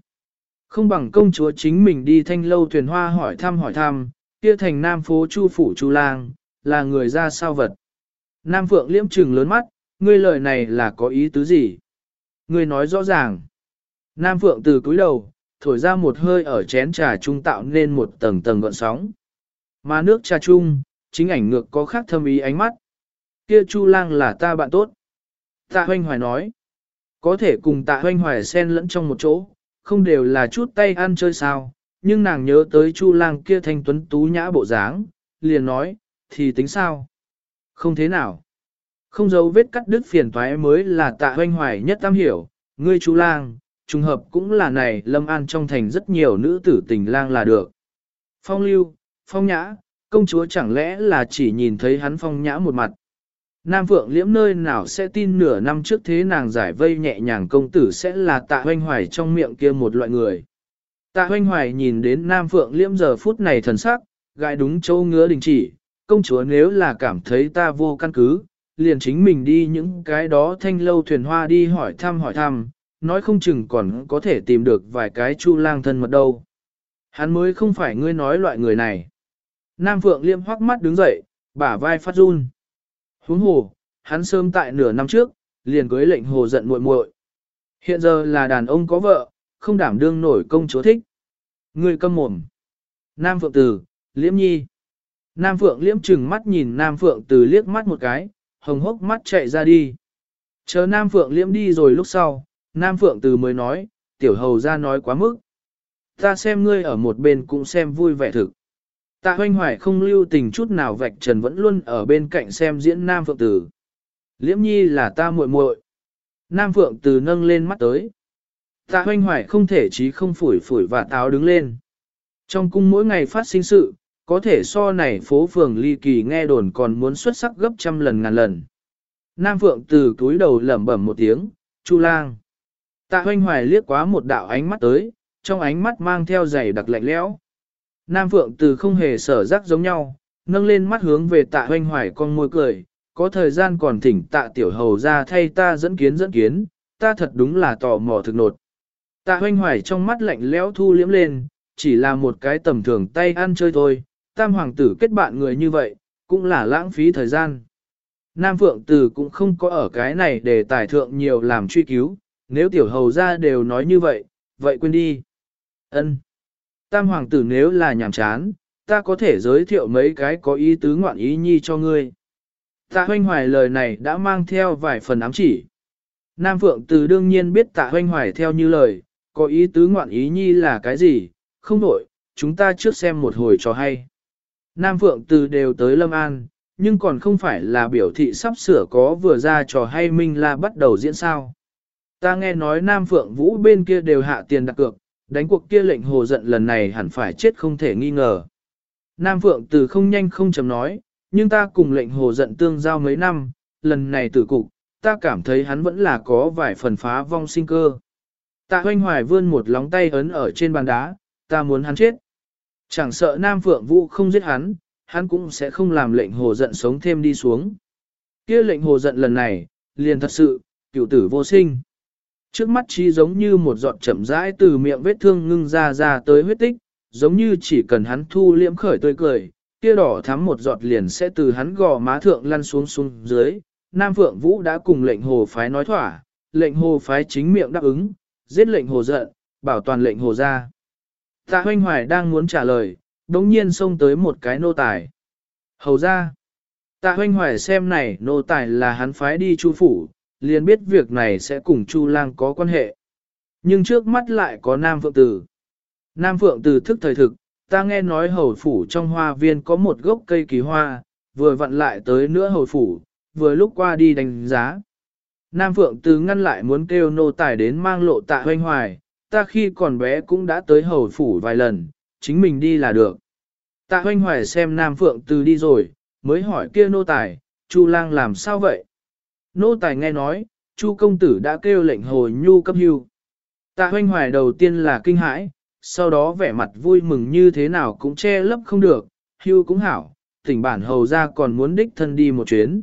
Speaker 1: Không bằng công chúa chính mình đi thanh lâu thuyền hoa hỏi thăm hỏi thăm, kia thành nam phố chu phủ chu lang, là người ra sao vật. Nam Phượng liễm trừng lớn mắt, ngươi lời này là có ý tứ gì? Ngươi nói rõ ràng. Nam Phượng từ cúi đầu, thổi ra một hơi ở chén trà trung tạo nên một tầng tầng gọn sóng. Mà nước trà trung chính ảnh ngược có khác thâm ý ánh mắt. Kia Chu Lang là ta bạn tốt. Tạ Hoanh Hoài nói, có thể cùng Tạ Hoanh Hoài xen lẫn trong một chỗ, không đều là chút tay ăn chơi sao, nhưng nàng nhớ tới Chu Lang kia thanh tuấn tú nhã bộ dáng, liền nói, thì tính sao? Không thế nào. Không giấu vết cắt đứt phiền toái mới là Tạ Hoanh Hoài nhất tam hiểu, ngươi Chu Lang, trùng hợp cũng là này lâm an trong thành rất nhiều nữ tử tình lang là được. Phong lưu, phong nhã, công chúa chẳng lẽ là chỉ nhìn thấy hắn phong nhã một mặt. Nam Phượng Liễm nơi nào sẽ tin nửa năm trước thế nàng giải vây nhẹ nhàng công tử sẽ là tạ hoanh hoài trong miệng kia một loại người. Tạ hoanh hoài nhìn đến Nam Phượng Liễm giờ phút này thần sắc, gai đúng châu ngứa đình chỉ, công chúa nếu là cảm thấy ta vô căn cứ, liền chính mình đi những cái đó thanh lâu thuyền hoa đi hỏi thăm hỏi thăm, nói không chừng còn có thể tìm được vài cái chu lang thân mật đâu. Hắn mới không phải ngươi nói loại người này. Nam Phượng Liêm hoắc mắt đứng dậy, bả vai phát run. Huống hồ, hắn sớm tại nửa năm trước, liền cưới lệnh hồ giận muội muội. Hiện giờ là đàn ông có vợ, không đảm đương nổi công chúa thích. Ngươi câm mồm. Nam Phượng Tử, Liễm Nhi. Nam Phượng Liễm chừng mắt nhìn Nam Phượng Tử liếc mắt một cái, hồng hốc mắt chạy ra đi. Chờ Nam Phượng Liễm đi rồi lúc sau, Nam Phượng tử mới nói, tiểu hầu ra nói quá mức. Ta xem ngươi ở một bên cũng xem vui vẻ thực. Tạ hoanh hoài không lưu tình chút nào vạch trần vẫn luôn ở bên cạnh xem diễn Nam Phượng Tử. Liễm nhi là ta muội muội. Nam Phượng Tử nâng lên mắt tới. Tạ hoanh hoài không thể chí không phủi phủi và táo đứng lên. Trong cung mỗi ngày phát sinh sự, có thể so này phố phường ly kỳ nghe đồn còn muốn xuất sắc gấp trăm lần ngàn lần. Nam Phượng Tử túi đầu lẩm bẩm một tiếng, Chu lang. Tạ hoanh hoài liếc quá một đạo ánh mắt tới, trong ánh mắt mang theo giày đặc lạnh lẽo. Nam Phượng từ không hề sở rắc giống nhau, nâng lên mắt hướng về tạ hoanh hoài con môi cười, có thời gian còn thỉnh tạ tiểu hầu ra thay ta dẫn kiến dẫn kiến, ta thật đúng là tò mò thực nột. Tạ hoanh hoài trong mắt lạnh lẽo thu liễm lên, chỉ là một cái tầm thường tay ăn chơi thôi, tam hoàng tử kết bạn người như vậy, cũng là lãng phí thời gian. Nam Phượng Tử cũng không có ở cái này để tài thượng nhiều làm truy cứu, nếu tiểu hầu ra đều nói như vậy, vậy quên đi. Ân. Tam hoàng tử nếu là nhàm chán, ta có thể giới thiệu mấy cái có ý tứ ngoạn ý nhi cho ngươi. Tạ hoanh hoài lời này đã mang theo vài phần ám chỉ. Nam Phượng Từ đương nhiên biết tạ hoanh hoài theo như lời, có ý tứ ngoạn ý nhi là cái gì, không nổi, chúng ta trước xem một hồi cho hay. Nam Phượng Từ đều tới Lâm An, nhưng còn không phải là biểu thị sắp sửa có vừa ra trò hay Minh La bắt đầu diễn sao. Ta nghe nói Nam Phượng Vũ bên kia đều hạ tiền đặt cược, đánh cuộc kia lệnh hồ giận lần này hẳn phải chết không thể nghi ngờ. Nam Phượng từ không nhanh không chậm nói, nhưng ta cùng lệnh hồ giận tương giao mấy năm, lần này tử cục, ta cảm thấy hắn vẫn là có vài phần phá vong sinh cơ. Tạ hoanh hoài vươn một lóng tay ấn ở trên bàn đá, ta muốn hắn chết. Chẳng sợ Nam Phượng Vũ không giết hắn, hắn cũng sẽ không làm lệnh hồ giận sống thêm đi xuống. kia lệnh hồ giận lần này, liền thật sự, cựu tử vô sinh. Trước mắt chi giống như một giọt chậm rãi từ miệng vết thương ngưng ra ra tới huyết tích, giống như chỉ cần hắn thu liễm khởi tươi cười, kia đỏ thắm một giọt liền sẽ từ hắn gò má thượng lăn xuống xuống dưới. Nam Phượng Vũ đã cùng lệnh hồ phái nói thỏa, lệnh hồ phái chính miệng đáp ứng, giết lệnh hồ giận, bảo toàn lệnh hồ ra. Tạ hoanh hoài đang muốn trả lời, đống nhiên xông tới một cái nô tài. Hầu ra, tạ hoanh hoài xem này nô tài là hắn phái đi chu phủ, liền biết việc này sẽ cùng chu lang có quan hệ. Nhưng trước mắt lại có Nam Phượng Tử. Nam Phượng Tử thức thời thực, ta nghe nói hầu phủ trong hoa viên có một gốc cây kỳ hoa, vừa vặn lại tới nữa hầu phủ, vừa lúc qua đi đánh giá. Nam Phượng Tử ngăn lại muốn kêu nô tài đến mang lộ tạ hoanh hoài, ta khi còn bé cũng đã tới hầu phủ vài lần, chính mình đi là được. Tạ hoanh hoài xem Nam Phượng Tử đi rồi, mới hỏi kia nô tài, Chu lang làm sao vậy? Nô tài nghe nói, Chu công tử đã kêu lệnh hồi nhu cấp hưu. Tạ hoanh hoài đầu tiên là kinh hãi, sau đó vẻ mặt vui mừng như thế nào cũng che lấp không được, hưu cũng hảo, tỉnh bản hầu ra còn muốn đích thân đi một chuyến.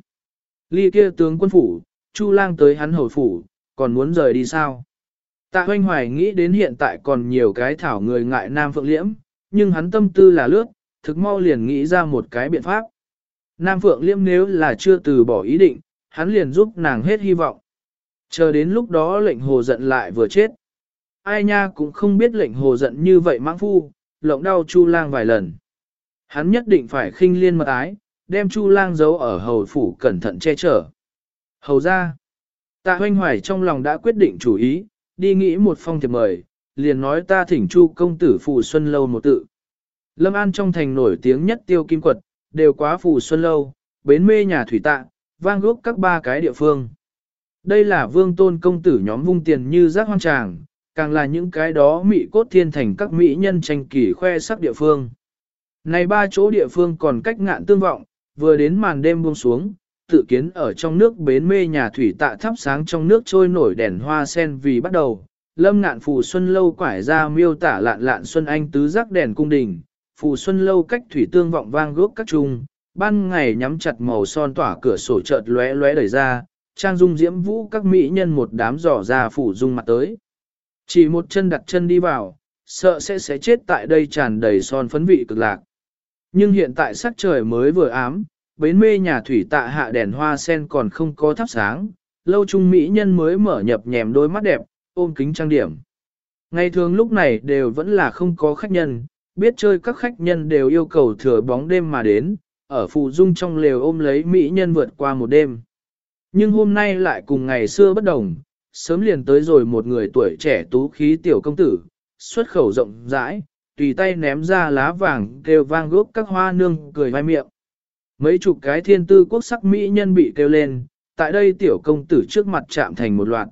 Speaker 1: Ly kia tướng quân phủ, Chu lang tới hắn hầu phủ, còn muốn rời đi sao? Tạ hoanh hoài nghĩ đến hiện tại còn nhiều cái thảo người ngại Nam Phượng Liễm, nhưng hắn tâm tư là lướt, thực mau liền nghĩ ra một cái biện pháp. Nam Phượng Liễm nếu là chưa từ bỏ ý định, hắn liền giúp nàng hết hy vọng. Chờ đến lúc đó lệnh hồ giận lại vừa chết. Ai nha cũng không biết lệnh hồ giận như vậy mãng phu, lộng đau Chu lang vài lần. Hắn nhất định phải khinh liên mật ái, đem Chu lang giấu ở hầu phủ cẩn thận che chở. Hầu ra, tạ hoanh hoài trong lòng đã quyết định chủ ý, đi nghĩ một phong thiệp mời, liền nói ta thỉnh Chu công tử Phù Xuân Lâu một tự. Lâm An trong thành nổi tiếng nhất tiêu kim quật, đều quá Phù Xuân Lâu, bến mê nhà thủy tạ, vang gốc các ba cái địa phương. Đây là vương tôn công tử nhóm vung tiền như rác hoang tràng, càng là những cái đó mị cốt thiên thành các mỹ nhân tranh kỳ khoe sắc địa phương. Này ba chỗ địa phương còn cách ngạn tương vọng, vừa đến màn đêm buông xuống, tự kiến ở trong nước bến mê nhà thủy tạ thắp sáng trong nước trôi nổi đèn hoa sen vì bắt đầu. Lâm ngạn phù xuân lâu quải ra miêu tả lạn lạn xuân anh tứ giác đèn cung đình, phù xuân lâu cách thủy tương vọng vang gốc các trung, ban ngày nhắm chặt màu son tỏa cửa sổ chợt lóe lóe đẩy ra, trang dung diễm vũ các mỹ nhân một đám giỏ ra phủ dung mặt tới. Chỉ một chân đặt chân đi vào, sợ sẽ sẽ chết tại đây tràn đầy son phấn vị cực lạc. Nhưng hiện tại sắc trời mới vừa ám, bến mê nhà thủy tạ hạ đèn hoa sen còn không có thắp sáng, lâu trung mỹ nhân mới mở nhập nhèm đôi mắt đẹp, ôm kính trang điểm. Ngày thường lúc này đều vẫn là không có khách nhân, biết chơi các khách nhân đều yêu cầu thừa bóng đêm mà đến, ở phù dung trong lều ôm lấy mỹ nhân vượt qua một đêm. Nhưng hôm nay lại cùng ngày xưa bất đồng, sớm liền tới rồi một người tuổi trẻ tú khí tiểu công tử, xuất khẩu rộng rãi, tùy tay ném ra lá vàng kêu vang gốc các hoa nương cười vai miệng. Mấy chục cái thiên tư quốc sắc mỹ nhân bị kêu lên, tại đây tiểu công tử trước mặt chạm thành một loạt.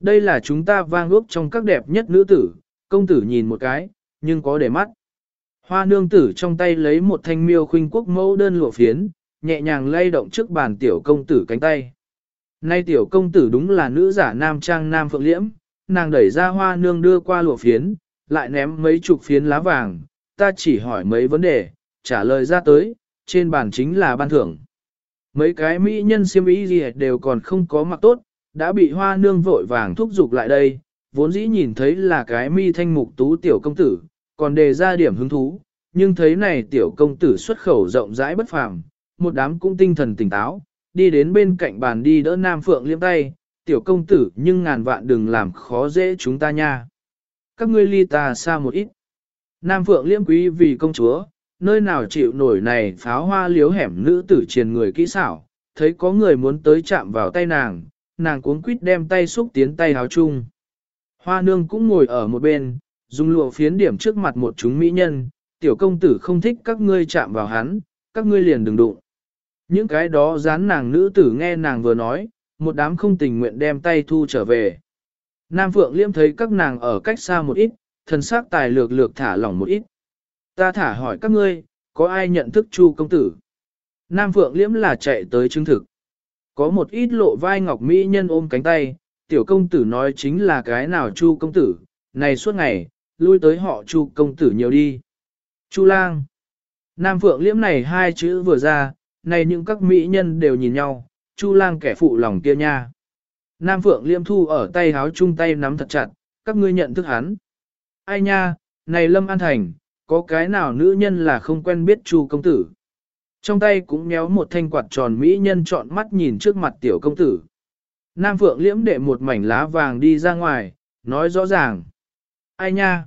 Speaker 1: Đây là chúng ta vang ước trong các đẹp nhất nữ tử, công tử nhìn một cái, nhưng có để mắt. Hoa nương tử trong tay lấy một thanh miêu khuynh quốc mẫu đơn lụa phiến, nhẹ nhàng lay động trước bàn tiểu công tử cánh tay. Nay tiểu công tử đúng là nữ giả nam trang nam phượng liễm, nàng đẩy ra hoa nương đưa qua lụa phiến, lại ném mấy chục phiến lá vàng, ta chỉ hỏi mấy vấn đề, trả lời ra tới, trên bàn chính là ban thưởng. Mấy cái mỹ nhân siêm ý gì đều còn không có mặc tốt, đã bị hoa nương vội vàng thúc giục lại đây, vốn dĩ nhìn thấy là cái mi thanh mục tú tiểu công tử, còn đề ra điểm hứng thú, nhưng thấy này tiểu công tử xuất khẩu rộng rãi bất phàm, một đám cũng tinh thần tỉnh táo, đi đến bên cạnh bàn đi đỡ Nam Phượng liêm tay, tiểu công tử nhưng ngàn vạn đừng làm khó dễ chúng ta nha. Các ngươi ly ta xa một ít. Nam Phượng liêm quý vì công chúa, nơi nào chịu nổi này pháo hoa liếu hẻm nữ tử triền người kỹ xảo, thấy có người muốn tới chạm vào tay nàng, nàng cuống quýt đem tay xúc tiến tay háo chung. Hoa nương cũng ngồi ở một bên, dùng lụa phiến điểm trước mặt một chúng mỹ nhân, tiểu công tử không thích các ngươi chạm vào hắn, các ngươi liền đừng đụng. Những cái đó dán nàng nữ tử nghe nàng vừa nói, một đám không tình nguyện đem tay thu trở về. Nam Phượng Liêm thấy các nàng ở cách xa một ít, thần sắc tài lược lược thả lỏng một ít. Ta thả hỏi các ngươi, có ai nhận thức Chu công tử? Nam Phượng Liễm là chạy tới chứng thực. Có một ít lộ vai ngọc mỹ nhân ôm cánh tay, tiểu công tử nói chính là cái nào Chu công tử, này suốt ngày, lui tới họ Chu công tử nhiều đi. Chu lang. Nam Phượng Liễm này hai chữ vừa ra, này những các mỹ nhân đều nhìn nhau, Chu lang kẻ phụ lòng kia nha. Nam Phượng Liễm thu ở tay háo chung tay nắm thật chặt, các ngươi nhận thức hắn. Ai nha, này Lâm An Thành, có cái nào nữ nhân là không quen biết Chu công tử. Trong tay cũng méo một thanh quạt tròn mỹ nhân trọn mắt nhìn trước mặt tiểu công tử. Nam Phượng liễm để một mảnh lá vàng đi ra ngoài, nói rõ ràng. Ai nha?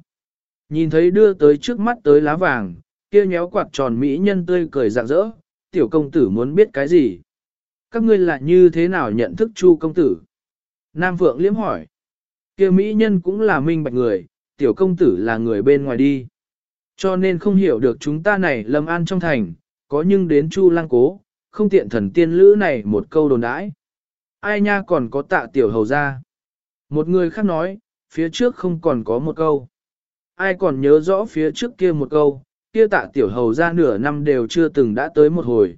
Speaker 1: Nhìn thấy đưa tới trước mắt tới lá vàng, kia nhéo quạt tròn mỹ nhân tươi cười rạng rỡ, tiểu công tử muốn biết cái gì? Các ngươi là như thế nào nhận thức Chu công tử? Nam Phượng liếm hỏi. Kia mỹ nhân cũng là minh bạch người, tiểu công tử là người bên ngoài đi. Cho nên không hiểu được chúng ta này lâm an trong thành, có nhưng đến Chu lang cố, không tiện thần tiên lữ này một câu đồn đãi. Ai nha còn có tạ tiểu hầu ra. Một người khác nói, phía trước không còn có một câu. Ai còn nhớ rõ phía trước kia một câu, kia tạ tiểu hầu ra nửa năm đều chưa từng đã tới một hồi.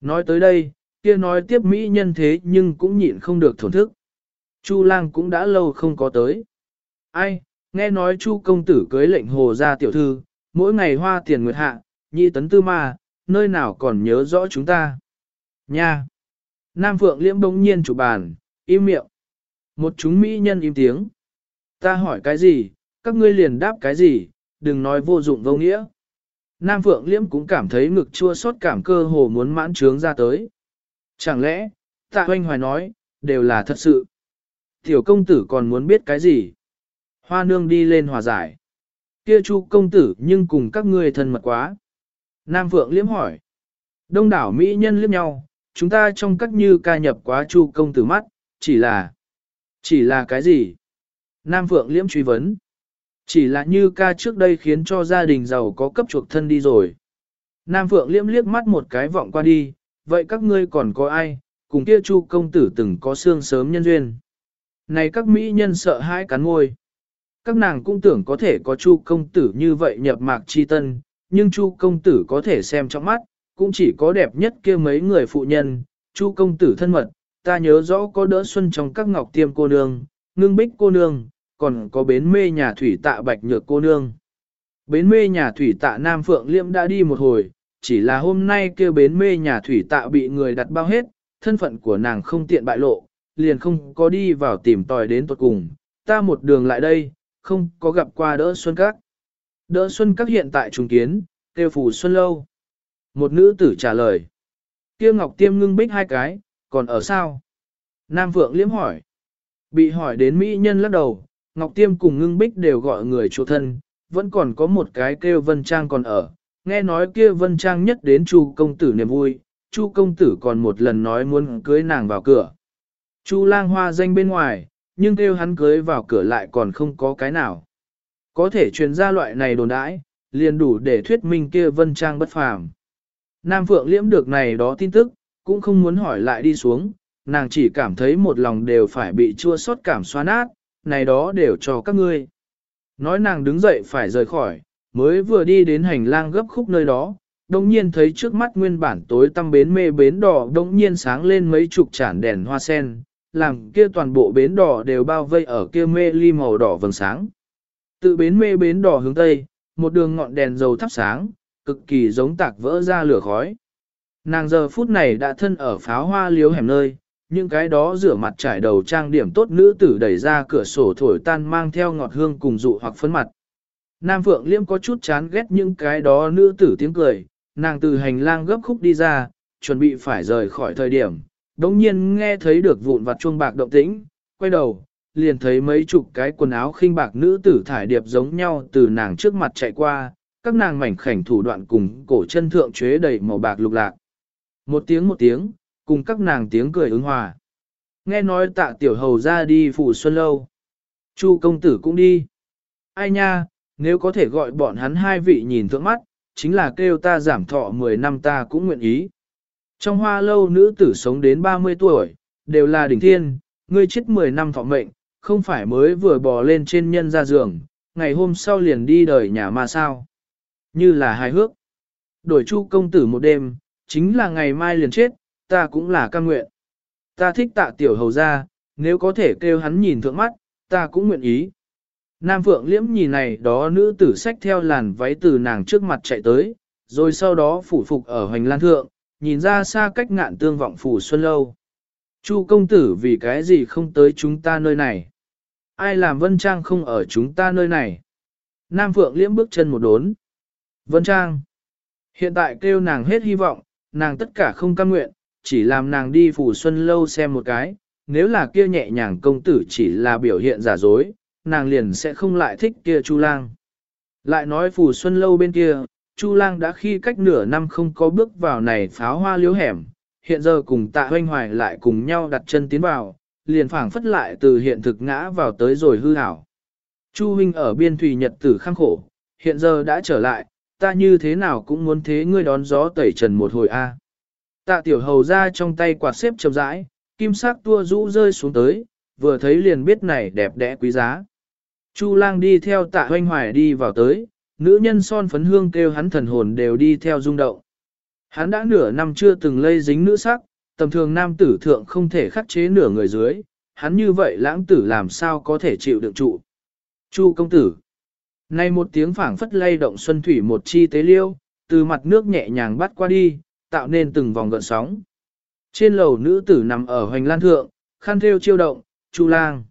Speaker 1: Nói tới đây, kia nói tiếp mỹ nhân thế nhưng cũng nhịn không được thổn thức. Chu lang cũng đã lâu không có tới. Ai, nghe nói chu công tử cưới lệnh hồ ra tiểu thư, mỗi ngày hoa tiền nguyệt hạ, nhị tấn tư ma, nơi nào còn nhớ rõ chúng ta. Nha! Nam Phượng Liễm bỗng nhiên chủ bàn, im miệng. Một chúng mỹ nhân im tiếng. Ta hỏi cái gì, các ngươi liền đáp cái gì, đừng nói vô dụng vô nghĩa. Nam Phượng Liễm cũng cảm thấy ngực chua xót cảm cơ hồ muốn mãn trướng ra tới. Chẳng lẽ, tạ hoanh hoài nói, đều là thật sự. Tiểu công tử còn muốn biết cái gì? Hoa nương đi lên hòa giải. Kia chu công tử nhưng cùng các ngươi thân mật quá. Nam Phượng liễm hỏi. Đông đảo Mỹ nhân liếc nhau, chúng ta trong các như ca nhập quá chu công tử mắt, chỉ là... Chỉ là cái gì? Nam Phượng Liễm truy vấn. Chỉ là như ca trước đây khiến cho gia đình giàu có cấp chuộc thân đi rồi. Nam Phượng Liễm liếc mắt một cái vọng qua đi, vậy các ngươi còn có ai, cùng kia chu công tử từng có xương sớm nhân duyên. Này các Mỹ nhân sợ hãi cắn ngôi. Các nàng cũng tưởng có thể có chu công tử như vậy nhập mạc chi tân, nhưng chu công tử có thể xem trong mắt, cũng chỉ có đẹp nhất kia mấy người phụ nhân, chu công tử thân mật, ta nhớ rõ có đỡ xuân trong các ngọc tiêm cô nương, ngưng bích cô nương, còn có bến mê nhà thủy tạ bạch nhược cô nương. Bến mê nhà thủy tạ Nam Phượng liễm đã đi một hồi, chỉ là hôm nay kêu bến mê nhà thủy tạ bị người đặt bao hết, thân phận của nàng không tiện bại lộ, liền không có đi vào tìm tòi đến tuột cùng. Ta một đường lại đây, không có gặp qua đỡ xuân các. Đỡ xuân các hiện tại trùng kiến, tiêu phủ xuân lâu. Một nữ tử trả lời. kia ngọc tiêm ngưng bích hai cái, còn ở sao? Nam Phượng liếm hỏi. Bị hỏi đến mỹ nhân lắc đầu, ngọc tiêm cùng ngưng bích đều gọi người chủ thân, vẫn còn có một cái kêu vân trang còn ở. Nghe nói kia vân trang nhất đến chu công tử niềm vui, chu công tử còn một lần nói muốn cưới nàng vào cửa. Chu lang hoa danh bên ngoài, nhưng kêu hắn cưới vào cửa lại còn không có cái nào. Có thể truyền ra loại này đồn đãi, liền đủ để thuyết minh kia vân trang bất phàm. Nam Phượng liễm được này đó tin tức, cũng không muốn hỏi lại đi xuống, nàng chỉ cảm thấy một lòng đều phải bị chua xót cảm xoa nát, này đó đều cho các ngươi. Nói nàng đứng dậy phải rời khỏi, mới vừa đi đến hành lang gấp khúc nơi đó, đồng nhiên thấy trước mắt nguyên bản tối tăm bến mê bến đỏ đồng nhiên sáng lên mấy chục chản đèn hoa sen, làm kia toàn bộ bến đỏ đều bao vây ở kia mê ly màu đỏ vầng sáng. Từ bến mê bến đỏ hướng tây, một đường ngọn đèn dầu thắp sáng, cực kỳ giống tạc vỡ ra lửa khói. Nàng giờ phút này đã thân ở pháo hoa liếu hẻm nơi, những cái đó rửa mặt trải đầu trang điểm tốt nữ tử đẩy ra cửa sổ thổi tan mang theo ngọt hương cùng dụ hoặc phấn mặt. Nam Phượng Liêm có chút chán ghét những cái đó nữ tử tiếng cười, nàng từ hành lang gấp khúc đi ra, chuẩn bị phải rời khỏi thời điểm, đống nhiên nghe thấy được vụn vặt chuông bạc động tĩnh, quay đầu, liền thấy mấy chục cái quần áo khinh bạc nữ tử thải điệp giống nhau từ nàng trước mặt chạy qua, các nàng mảnh khảnh thủ đoạn cùng cổ chân thượng chế đầy màu bạc lục lạc. Một tiếng một tiếng, cùng các nàng tiếng cười ứng hòa. Nghe nói tạ tiểu hầu ra đi phủ xuân lâu. Chu công tử cũng đi. Ai nha, nếu có thể gọi bọn hắn hai vị nhìn thượng mắt, chính là kêu ta giảm thọ 10 năm ta cũng nguyện ý. Trong hoa lâu nữ tử sống đến 30 tuổi, đều là đỉnh thiên, ngươi chết 10 năm thọ mệnh, không phải mới vừa bò lên trên nhân ra giường, ngày hôm sau liền đi đời nhà mà sao. Như là hài hước. Đổi chu công tử một đêm, chính là ngày mai liền chết, ta cũng là ca nguyện. Ta thích tạ tiểu hầu ra, nếu có thể kêu hắn nhìn thượng mắt, ta cũng nguyện ý. Nam Phượng liễm nhìn này đó nữ tử sách theo làn váy từ nàng trước mặt chạy tới, rồi sau đó phủ phục ở hoành lan thượng, nhìn ra xa cách ngạn tương vọng phủ xuân lâu. Chu công tử vì cái gì không tới chúng ta nơi này? Ai làm Vân Trang không ở chúng ta nơi này? Nam Phượng liễm bước chân một đốn. Vân Trang. Hiện tại kêu nàng hết hy vọng, nàng tất cả không cam nguyện, chỉ làm nàng đi phủ xuân lâu xem một cái. Nếu là kia nhẹ nhàng công tử chỉ là biểu hiện giả dối, nàng liền sẽ không lại thích kia Chu Lang. Lại nói phủ xuân lâu bên kia, Chu Lang đã khi cách nửa năm không có bước vào này pháo hoa liếu hẻm, hiện giờ cùng tạ hoanh hoài lại cùng nhau đặt chân tiến vào, liền phảng phất lại từ hiện thực ngã vào tới rồi hư hảo. Chu huynh ở biên thủy nhật tử khăng khổ, hiện giờ đã trở lại, ta như thế nào cũng muốn thế ngươi đón gió tẩy trần một hồi a. Tạ tiểu hầu ra trong tay quạt xếp chậm rãi, kim sắc tua rũ rơi xuống tới, vừa thấy liền biết này đẹp đẽ quý giá. Chu lang đi theo tạ hoanh hoài đi vào tới, nữ nhân son phấn hương kêu hắn thần hồn đều đi theo rung động. Hắn đã nửa năm chưa từng lây dính nữ sắc, tầm thường nam tử thượng không thể khắc chế nửa người dưới, hắn như vậy lãng tử làm sao có thể chịu đựng trụ. Chu công tử. Nay một tiếng phảng phất lay động xuân thủy một chi tế liêu, từ mặt nước nhẹ nhàng bắt qua đi, tạo nên từng vòng gợn sóng. Trên lầu nữ tử nằm ở hoành lan thượng, khăn thêu chiêu động, chu lang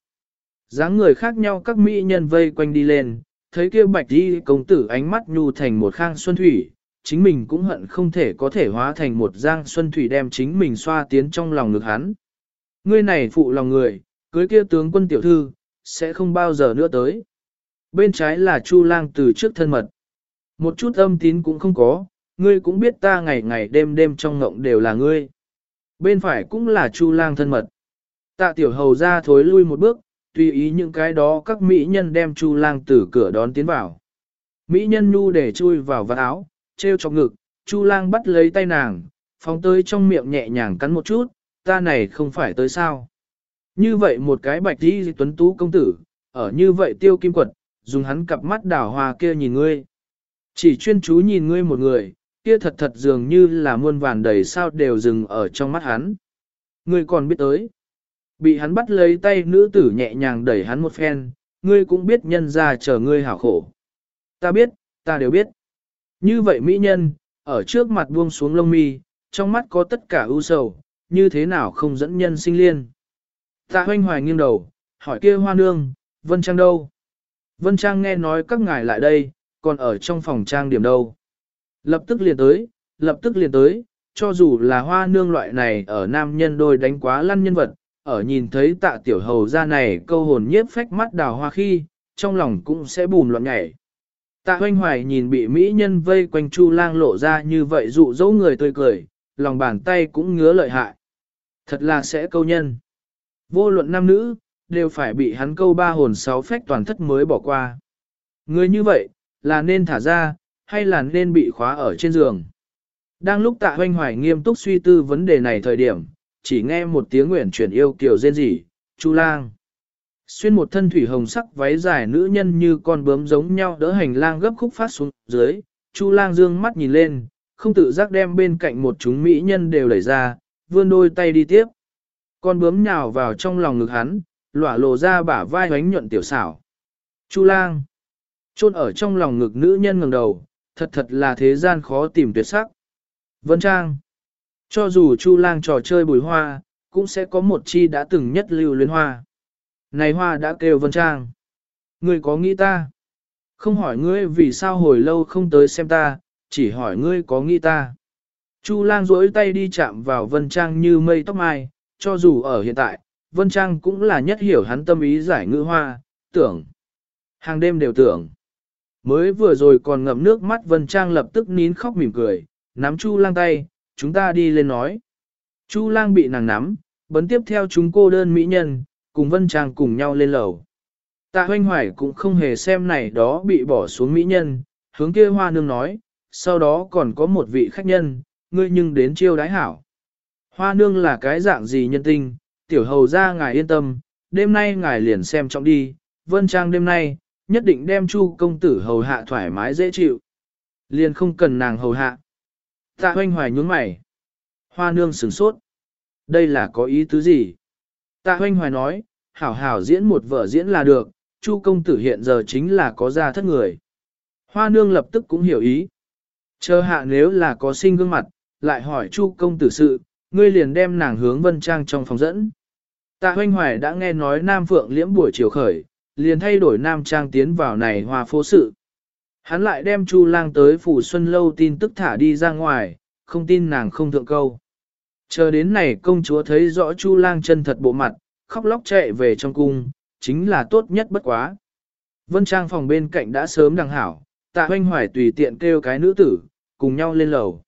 Speaker 1: dáng người khác nhau các mỹ nhân vây quanh đi lên, thấy kia bạch đi công tử ánh mắt nhu thành một khang xuân thủy, chính mình cũng hận không thể có thể hóa thành một giang xuân thủy đem chính mình xoa tiến trong lòng ngực hắn. Ngươi này phụ lòng người, cưới kia tướng quân tiểu thư, sẽ không bao giờ nữa tới. Bên trái là Chu lang từ trước thân mật. Một chút âm tín cũng không có, ngươi cũng biết ta ngày ngày đêm đêm trong ngộng đều là ngươi. Bên phải cũng là Chu lang thân mật. Tạ tiểu hầu ra thối lui một bước, tùy ý những cái đó các mỹ nhân đem Chu Lang từ cửa đón tiến vào. Mỹ nhân nhu để chui vào vạt áo, treo trong ngực, Chu Lang bắt lấy tay nàng, phóng tới trong miệng nhẹ nhàng cắn một chút, ta này không phải tới sao. Như vậy một cái bạch đi tuấn tú công tử, ở như vậy tiêu kim quật, dùng hắn cặp mắt đảo hoa kia nhìn ngươi. Chỉ chuyên chú nhìn ngươi một người, kia thật thật dường như là muôn vàn đầy sao đều dừng ở trong mắt hắn. Ngươi còn biết tới. Bị hắn bắt lấy tay nữ tử nhẹ nhàng đẩy hắn một phen, ngươi cũng biết nhân ra chờ ngươi hảo khổ. Ta biết, ta đều biết. Như vậy mỹ nhân, ở trước mặt buông xuống lông mi, trong mắt có tất cả ưu sầu, như thế nào không dẫn nhân sinh liên. Tạ hoanh hoài nghiêng đầu, hỏi kia hoa nương, Vân Trang đâu? Vân Trang nghe nói các ngài lại đây, còn ở trong phòng trang điểm đâu. Lập tức liền tới, lập tức liền tới, cho dù là hoa nương loại này ở nam nhân đôi đánh quá lăn nhân vật, ở nhìn thấy tạ tiểu hầu ra này câu hồn nhiếp phách mắt đào hoa khi, trong lòng cũng sẽ bùn loạn nhảy. Tạ hoanh hoài nhìn bị mỹ nhân vây quanh chu lang lộ ra như vậy dụ dỗ người tươi cười, lòng bàn tay cũng ngứa lợi hại. Thật là sẽ câu nhân. Vô luận nam nữ, đều phải bị hắn câu ba hồn sáu phách toàn thất mới bỏ qua. Người như vậy, là nên thả ra, hay là nên bị khóa ở trên giường. Đang lúc tạ hoanh hoài nghiêm túc suy tư vấn đề này thời điểm, chỉ nghe một tiếng nguyện chuyển yêu kiều rên rỉ, Chu lang. Xuyên một thân thủy hồng sắc váy dài nữ nhân như con bướm giống nhau đỡ hành lang gấp khúc phát xuống dưới, Chu lang dương mắt nhìn lên, không tự giác đem bên cạnh một chúng mỹ nhân đều đẩy ra, vươn đôi tay đi tiếp. Con bướm nhào vào trong lòng ngực hắn, lỏa lộ ra bả vai hoánh nhuận tiểu xảo. Chu lang. Chôn ở trong lòng ngực nữ nhân ngẩng đầu, thật thật là thế gian khó tìm tuyệt sắc. Vân Trang. Cho dù Chu Lang trò chơi bùi hoa, cũng sẽ có một chi đã từng nhất lưu luyến hoa. Này hoa đã kêu Vân Trang. Ngươi có nghĩ ta? Không hỏi ngươi vì sao hồi lâu không tới xem ta, chỉ hỏi ngươi có nghĩ ta. Chu lang duỗi tay đi chạm vào Vân Trang như mây tóc mai, cho dù ở hiện tại, Vân Trang cũng là nhất hiểu hắn tâm ý giải ngữ hoa, tưởng. Hàng đêm đều tưởng. Mới vừa rồi còn ngậm nước mắt Vân Trang lập tức nín khóc mỉm cười, nắm Chu lang tay, chúng ta đi lên nói. Chu lang bị nàng nắm, bấn tiếp theo chúng cô đơn mỹ nhân, cùng Vân Trang cùng nhau lên lầu. Tạ hoanh hoài cũng không hề xem này đó bị bỏ xuống mỹ nhân, hướng kia hoa nương nói, sau đó còn có một vị khách nhân, ngươi nhưng đến chiêu đái hảo. Hoa nương là cái dạng gì nhân tinh, tiểu hầu ra ngài yên tâm, đêm nay ngài liền xem trọng đi, vân trang đêm nay, nhất định đem chu công tử hầu hạ thoải mái dễ chịu. Liền không cần nàng hầu hạ. Tạ hoanh hoài nhướng mày. Hoa nương sửng sốt. Đây là có ý tứ gì? Tạ hoanh hoài nói, hảo hảo diễn một vở diễn là được, chu công tử hiện giờ chính là có ra thất người. Hoa nương lập tức cũng hiểu ý. Chờ hạ nếu là có sinh gương mặt, lại hỏi chu công tử sự, ngươi liền đem nàng hướng vân trang trong phòng dẫn. Tạ hoanh hoài đã nghe nói Nam Phượng liễm buổi chiều khởi, liền thay đổi Nam Trang tiến vào này hoa phố sự. Hắn lại đem Chu lang tới phủ xuân lâu tin tức thả đi ra ngoài, không tin nàng không thượng câu. Chờ đến này công chúa thấy rõ Chu lang chân thật bộ mặt, khóc lóc chạy về trong cung, chính là tốt nhất bất quá. Vân Trang phòng bên cạnh đã sớm đằng hảo, tạ hoanh hoài tùy tiện kêu cái nữ tử, cùng nhau lên lầu.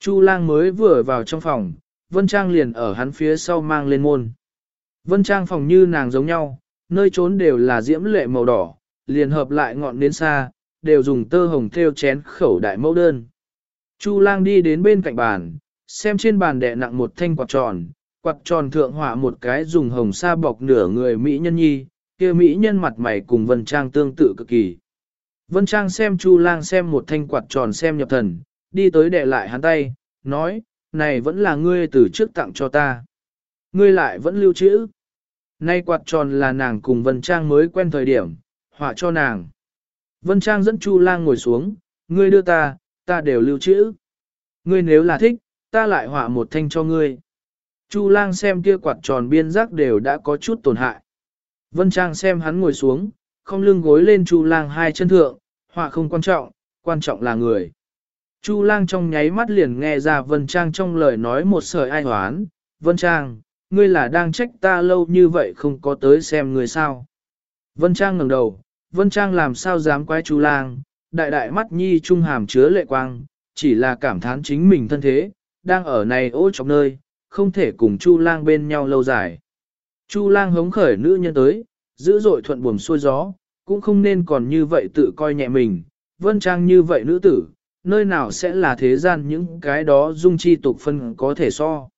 Speaker 1: Chu lang mới vừa vào trong phòng, Vân Trang liền ở hắn phía sau mang lên môn. Vân Trang phòng như nàng giống nhau, nơi trốn đều là diễm lệ màu đỏ, liền hợp lại ngọn đến xa, đều dùng tơ hồng thêu chén khẩu đại mẫu đơn. Chu lang đi đến bên cạnh bàn, xem trên bàn đè nặng một thanh quạt tròn, quạt tròn thượng họa một cái dùng hồng sa bọc nửa người Mỹ nhân nhi, kia Mỹ nhân mặt mày cùng Vân Trang tương tự cực kỳ. Vân Trang xem Chu lang xem một thanh quạt tròn xem nhập thần, đi tới đè lại hắn tay, nói, này vẫn là ngươi từ trước tặng cho ta. Ngươi lại vẫn lưu trữ. Nay quạt tròn là nàng cùng Vân Trang mới quen thời điểm, họa cho nàng. Vân Trang dẫn Chu lang ngồi xuống, ngươi đưa ta, ta đều lưu trữ. Ngươi nếu là thích, ta lại họa một thanh cho ngươi. Chu lang xem kia quạt tròn biên giác đều đã có chút tổn hại. Vân Trang xem hắn ngồi xuống, không lưng gối lên Chu lang hai chân thượng, họa không quan trọng, quan trọng là người. Chu lang trong nháy mắt liền nghe ra Vân Trang trong lời nói một sợi ai hoán. Vân Trang, ngươi là đang trách ta lâu như vậy không có tới xem người sao. Vân Trang ngẩng đầu, Vân Trang làm sao dám quái Chu lang, đại đại mắt nhi trung hàm chứa lệ quang, chỉ là cảm thán chính mình thân thế, đang ở này ô trong nơi, không thể cùng Chu lang bên nhau lâu dài. Chu lang hống khởi nữ nhân tới, dữ dội thuận buồm xuôi gió, cũng không nên còn như vậy tự coi nhẹ mình, Vân Trang như vậy nữ tử, nơi nào sẽ là thế gian những cái đó dung chi tục phân có thể so.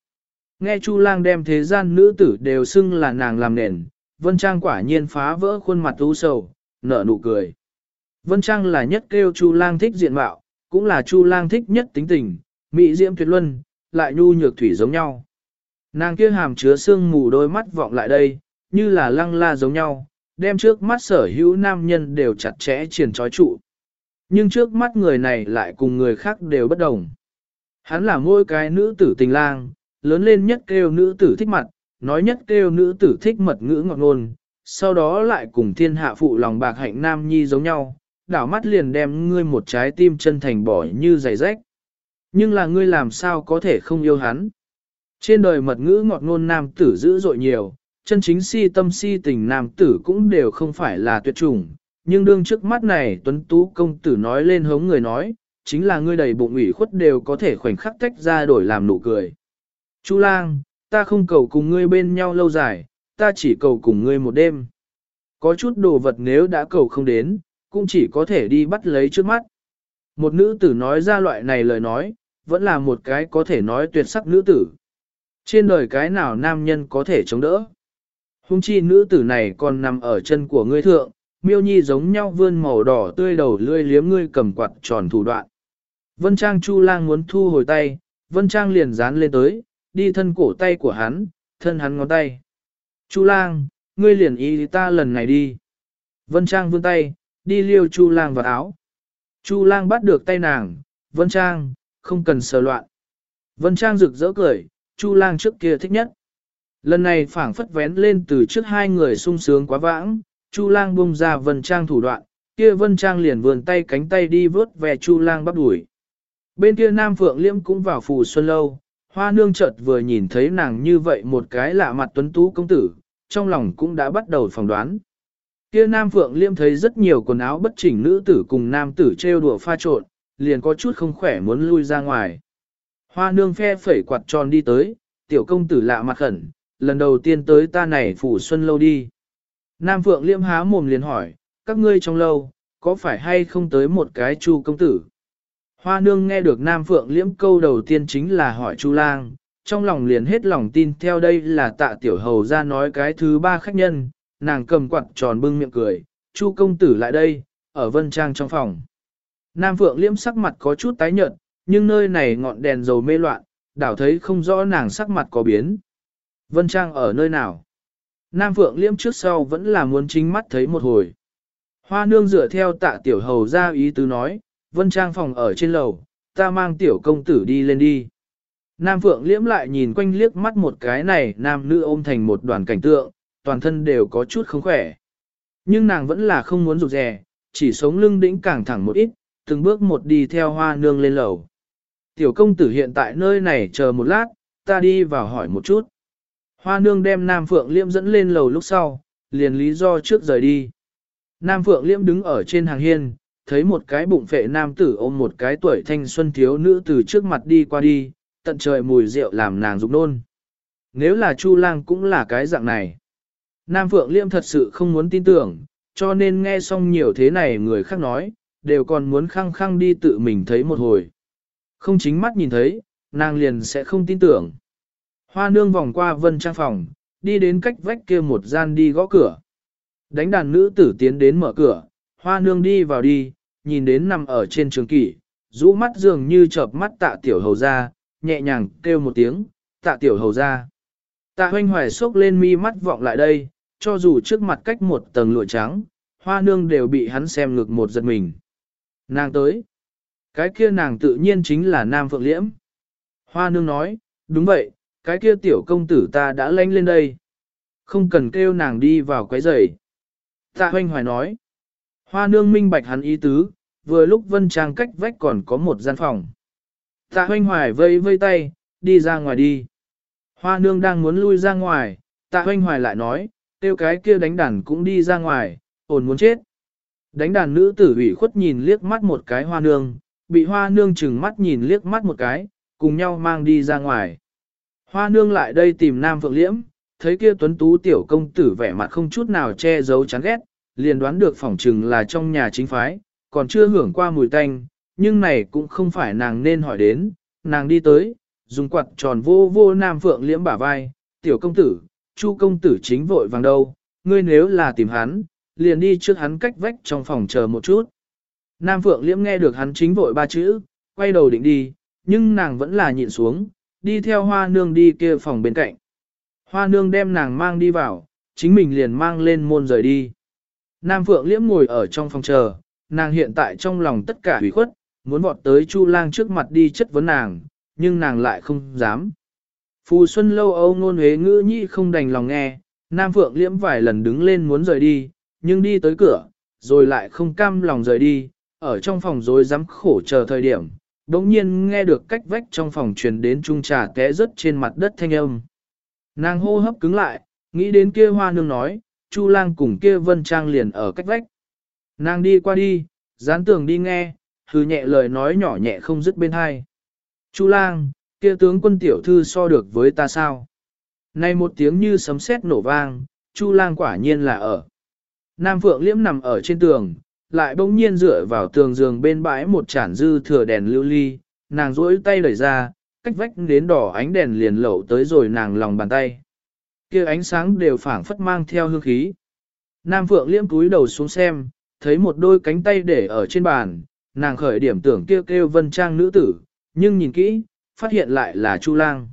Speaker 1: Nghe Chu Lang đem thế gian nữ tử đều xưng là nàng làm nền, Vân Trang quả nhiên phá vỡ khuôn mặt u sầu, nở nụ cười. Vân Trang là nhất kêu Chu Lang thích diện mạo, cũng là Chu Lang thích nhất tính tình, mỹ diễm tuyệt luân, lại nhu nhược thủy giống nhau. Nàng kia hàm chứa sương mù đôi mắt vọng lại đây, như là lăng la giống nhau, đem trước mắt sở hữu nam nhân đều chặt chẽ triển trói trụ. Nhưng trước mắt người này lại cùng người khác đều bất đồng. Hắn là ngôi cái nữ tử tình lang, lớn lên nhất kêu nữ tử thích mặt, nói nhất kêu nữ tử thích mật ngữ ngọt ngôn, sau đó lại cùng thiên hạ phụ lòng bạc hạnh nam nhi giống nhau, đảo mắt liền đem ngươi một trái tim chân thành bỏ như giày rách. Nhưng là ngươi làm sao có thể không yêu hắn? Trên đời mật ngữ ngọt ngôn nam tử dữ dội nhiều, chân chính si tâm si tình nam tử cũng đều không phải là tuyệt chủng, nhưng đương trước mắt này tuấn tú công tử nói lên hống người nói, chính là ngươi đầy bụng ủy khuất đều có thể khoảnh khắc tách ra đổi làm nụ cười. Chu lang, ta không cầu cùng ngươi bên nhau lâu dài, ta chỉ cầu cùng ngươi một đêm. Có chút đồ vật nếu đã cầu không đến, cũng chỉ có thể đi bắt lấy trước mắt. Một nữ tử nói ra loại này lời nói, vẫn là một cái có thể nói tuyệt sắc nữ tử. Trên đời cái nào nam nhân có thể chống đỡ. Hung chi nữ tử này còn nằm ở chân của ngươi thượng, miêu nhi giống nhau vươn màu đỏ tươi đầu lươi liếm ngươi cầm quạt tròn thủ đoạn. Vân Trang Chu lang muốn thu hồi tay, Vân Trang liền dán lên tới, đi thân cổ tay của hắn, thân hắn ngón tay. Chu lang, ngươi liền ý ta lần này đi. Vân Trang vươn tay, đi liêu Chu lang vào áo. Chu lang bắt được tay nàng, Vân Trang, không cần sờ loạn. Vân Trang rực rỡ cười, Chu lang trước kia thích nhất. Lần này phảng phất vén lên từ trước hai người sung sướng quá vãng, Chu lang bung ra Vân Trang thủ đoạn, kia Vân Trang liền vườn tay cánh tay đi vớt về Chu lang bắp đuổi. Bên kia Nam Phượng Liễm cũng vào phù xuân lâu, hoa nương chợt vừa nhìn thấy nàng như vậy một cái lạ mặt tuấn tú công tử, trong lòng cũng đã bắt đầu phỏng đoán. Kia Nam Phượng Liêm thấy rất nhiều quần áo bất chỉnh nữ tử cùng nam tử trêu đùa pha trộn, liền có chút không khỏe muốn lui ra ngoài. Hoa nương phe phẩy quạt tròn đi tới, tiểu công tử lạ mặt khẩn, lần đầu tiên tới ta này phủ xuân lâu đi. Nam Phượng Liêm há mồm liền hỏi, các ngươi trong lâu, có phải hay không tới một cái chu công tử? Hoa nương nghe được Nam Phượng Liễm câu đầu tiên chính là hỏi Chu Lang, trong lòng liền hết lòng tin theo đây là tạ tiểu hầu ra nói cái thứ ba khách nhân, nàng cầm quạt tròn bưng miệng cười, Chu công tử lại đây, ở vân trang trong phòng. Nam Phượng Liễm sắc mặt có chút tái nhợt, nhưng nơi này ngọn đèn dầu mê loạn, đảo thấy không rõ nàng sắc mặt có biến. Vân Trang ở nơi nào? Nam Phượng Liễm trước sau vẫn là muốn chính mắt thấy một hồi. Hoa nương dựa theo tạ tiểu hầu ra ý tứ nói, Vân Trang phòng ở trên lầu, ta mang tiểu công tử đi lên đi. Nam Phượng Liễm lại nhìn quanh liếc mắt một cái này, nam nữ ôm thành một đoàn cảnh tượng, toàn thân đều có chút không khỏe. Nhưng nàng vẫn là không muốn rụt rè, chỉ sống lưng đĩnh càng thẳng một ít, từng bước một đi theo hoa nương lên lầu. Tiểu công tử hiện tại nơi này chờ một lát, ta đi vào hỏi một chút. Hoa nương đem Nam Phượng Liễm dẫn lên lầu lúc sau, liền lý do trước rời đi. Nam Phượng Liễm đứng ở trên hàng hiên, thấy một cái bụng phệ nam tử ôm một cái tuổi thanh xuân thiếu nữ từ trước mặt đi qua đi, tận trời mùi rượu làm nàng dục nôn. Nếu là Chu Lang cũng là cái dạng này. Nam Phượng Liêm thật sự không muốn tin tưởng, cho nên nghe xong nhiều thế này người khác nói, đều còn muốn khăng khăng đi tự mình thấy một hồi. Không chính mắt nhìn thấy, nàng liền sẽ không tin tưởng. Hoa nương vòng qua vân trang phòng, đi đến cách vách kia một gian đi gõ cửa. Đánh đàn nữ tử tiến đến mở cửa, hoa nương đi vào đi, nhìn đến nằm ở trên trường kỷ, rũ mắt dường như chợp mắt tạ tiểu hầu ra, nhẹ nhàng kêu một tiếng, tạ tiểu hầu ra. Tạ hoanh hoài sốc lên mi mắt vọng lại đây, cho dù trước mặt cách một tầng lụa trắng, hoa nương đều bị hắn xem ngược một giật mình. Nàng tới. Cái kia nàng tự nhiên chính là Nam Phượng Liễm. Hoa nương nói, đúng vậy, cái kia tiểu công tử ta đã lanh lên đây. Không cần kêu nàng đi vào quấy rầy. Tạ hoanh hoài nói. Hoa nương minh bạch hắn ý tứ, vừa lúc vân trang cách vách còn có một gian phòng. Tạ hoanh hoài vây vây tay, đi ra ngoài đi. Hoa nương đang muốn lui ra ngoài, tạ hoanh hoài lại nói, tiêu cái kia đánh đàn cũng đi ra ngoài, ổn muốn chết. Đánh đàn nữ tử ủy khuất nhìn liếc mắt một cái hoa nương, bị hoa nương chừng mắt nhìn liếc mắt một cái, cùng nhau mang đi ra ngoài. Hoa nương lại đây tìm Nam Phượng Liễm, thấy kia tuấn tú tiểu công tử vẻ mặt không chút nào che giấu chán ghét, liền đoán được phỏng trừng là trong nhà chính phái, còn chưa hưởng qua mùi tanh, nhưng này cũng không phải nàng nên hỏi đến, nàng đi tới, dùng quạt tròn vô vô Nam Phượng Liễm bả vai, tiểu công tử, Chu công tử chính vội vàng đâu, ngươi nếu là tìm hắn, liền đi trước hắn cách vách trong phòng chờ một chút. Nam Phượng Liễm nghe được hắn chính vội ba chữ, quay đầu định đi, nhưng nàng vẫn là nhịn xuống, đi theo hoa nương đi kia phòng bên cạnh. Hoa nương đem nàng mang đi vào, chính mình liền mang lên môn rời đi. Nam Phượng Liễm ngồi ở trong phòng chờ, nàng hiện tại trong lòng tất cả hủy khuất, muốn vọt tới Chu Lang trước mặt đi chất vấn nàng, nhưng nàng lại không dám. Phù Xuân lâu âu ngôn huế ngữ nhị không đành lòng nghe, Nam Phượng Liễm vài lần đứng lên muốn rời đi, nhưng đi tới cửa, rồi lại không cam lòng rời đi, ở trong phòng rồi dám khổ chờ thời điểm, đống nhiên nghe được cách vách trong phòng truyền đến trung trà té rớt trên mặt đất thanh âm. Nàng hô hấp cứng lại, nghĩ đến kia hoa nương nói, Chu lang cùng kia vân trang liền ở cách vách. Nàng đi qua đi, dán tường đi nghe, hừ nhẹ lời nói nhỏ nhẹ không dứt bên hai. Chu lang, kia tướng quân tiểu thư so được với ta sao? Này một tiếng như sấm sét nổ vang, Chu lang quả nhiên là ở. Nam Phượng Liễm nằm ở trên tường, lại bỗng nhiên dựa vào tường giường bên bãi một chản dư thừa đèn lưu ly, nàng duỗi tay đẩy ra, cách vách đến đỏ ánh đèn liền lậu tới rồi nàng lòng bàn tay kia ánh sáng đều phảng phất mang theo hương khí. Nam Phượng Liễm cúi đầu xuống xem, thấy một đôi cánh tay để ở trên bàn, nàng khởi điểm tưởng kêu kêu vân trang nữ tử, nhưng nhìn kỹ, phát hiện lại là Chu Lang.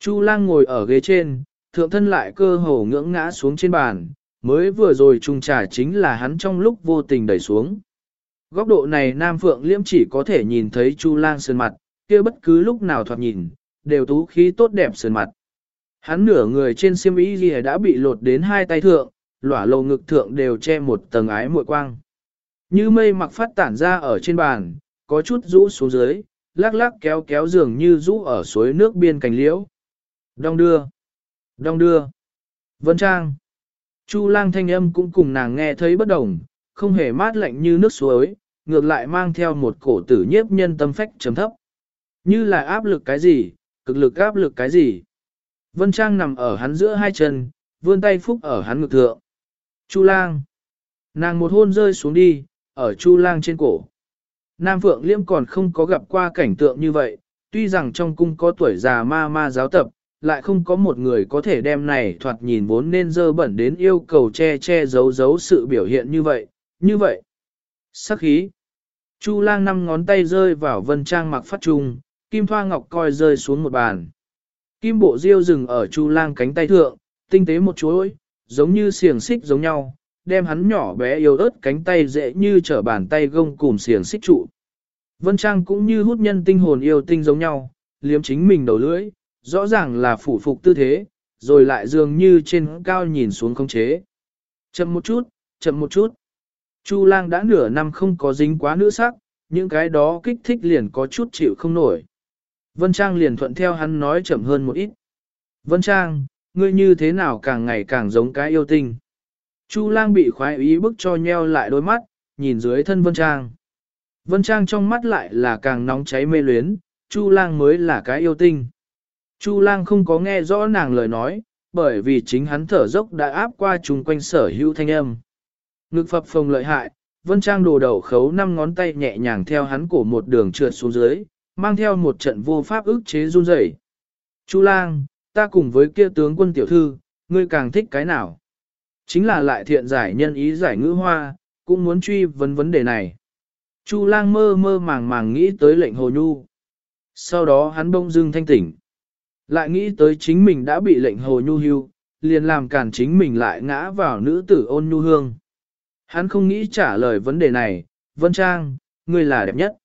Speaker 1: Chu Lang ngồi ở ghế trên, thượng thân lại cơ hồ ngưỡng ngã xuống trên bàn, mới vừa rồi trùng trà chính là hắn trong lúc vô tình đẩy xuống. Góc độ này Nam Phượng Liễm chỉ có thể nhìn thấy Chu Lang sơn mặt, kia bất cứ lúc nào thoạt nhìn, đều tú khí tốt đẹp sườn mặt. Hắn nửa người trên xiêm y gì đã bị lột đến hai tay thượng, lỏa lầu ngực thượng đều che một tầng ái muội quang. Như mây mặc phát tản ra ở trên bàn, có chút rũ xuống dưới, lắc lắc kéo kéo dường như rũ ở suối nước biên cành liễu. Đong đưa, đong đưa, vân trang. Chu lang thanh âm cũng cùng nàng nghe thấy bất đồng, không hề mát lạnh như nước suối, ngược lại mang theo một cổ tử nhiếp nhân tâm phách chấm thấp. Như là áp lực cái gì, cực lực áp lực cái gì. Vân Trang nằm ở hắn giữa hai chân, vươn tay phúc ở hắn ngực thượng. Chu lang. Nàng một hôn rơi xuống đi, ở chu lang trên cổ. Nam Phượng Liêm còn không có gặp qua cảnh tượng như vậy, tuy rằng trong cung có tuổi già ma ma giáo tập, lại không có một người có thể đem này thoạt nhìn vốn nên dơ bẩn đến yêu cầu che che giấu giấu sự biểu hiện như vậy, như vậy. Sắc khí. Chu lang năm ngón tay rơi vào vân trang mặc phát trung, kim thoa ngọc coi rơi xuống một bàn. Kim bộ diêu dừng ở chu lang cánh tay thượng, tinh tế một chuỗi, giống như xiềng xích giống nhau, đem hắn nhỏ bé yếu ớt cánh tay dễ như trở bàn tay gông cùng xiềng xích trụ. Vân Trang cũng như hút nhân tinh hồn yêu tinh giống nhau, liếm chính mình đầu lưỡi, rõ ràng là phủ phục tư thế, rồi lại dường như trên cao nhìn xuống không chế. Chậm một chút, chậm một chút. Chu lang đã nửa năm không có dính quá nữ sắc, những cái đó kích thích liền có chút chịu không nổi. Vân Trang liền thuận theo hắn nói chậm hơn một ít. Vân Trang, ngươi như thế nào càng ngày càng giống cái yêu tinh. Chu lang bị khoái ý bức cho nheo lại đôi mắt, nhìn dưới thân Vân Trang. Vân Trang trong mắt lại là càng nóng cháy mê luyến, Chu lang mới là cái yêu tinh. Chu lang không có nghe rõ nàng lời nói, bởi vì chính hắn thở dốc đã áp qua chung quanh sở hữu thanh âm. Ngực phập phồng lợi hại, Vân Trang đồ đầu khấu năm ngón tay nhẹ nhàng theo hắn cổ một đường trượt xuống dưới, mang theo một trận vô pháp ức chế run rẩy. Chu lang, ta cùng với kia tướng quân tiểu thư, ngươi càng thích cái nào? Chính là lại thiện giải nhân ý giải ngữ hoa, cũng muốn truy vấn vấn đề này. Chu lang mơ mơ màng màng nghĩ tới lệnh hồ nhu. Sau đó hắn bông dưng thanh tỉnh. Lại nghĩ tới chính mình đã bị lệnh hồ nhu hưu, liền làm cản chính mình lại ngã vào nữ tử ôn nhu hương. Hắn không nghĩ trả lời vấn đề này, Vân Trang, ngươi là đẹp nhất.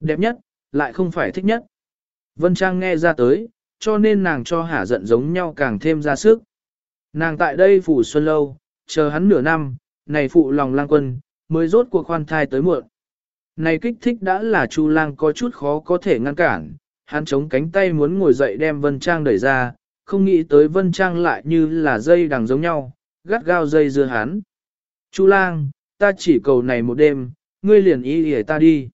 Speaker 1: Đẹp nhất, lại không phải thích nhất. Vân Trang nghe ra tới, cho nên nàng cho hả giận giống nhau càng thêm ra sức. Nàng tại đây phủ xuân lâu, chờ hắn nửa năm, này phụ lòng lang quân, mới rốt cuộc khoan thai tới muộn. Này kích thích đã là Chu lang có chút khó có thể ngăn cản, hắn chống cánh tay muốn ngồi dậy đem Vân Trang đẩy ra, không nghĩ tới Vân Trang lại như là dây đằng giống nhau, gắt gao dây dưa hắn. Chu lang, ta chỉ cầu này một đêm, ngươi liền ý để ta đi.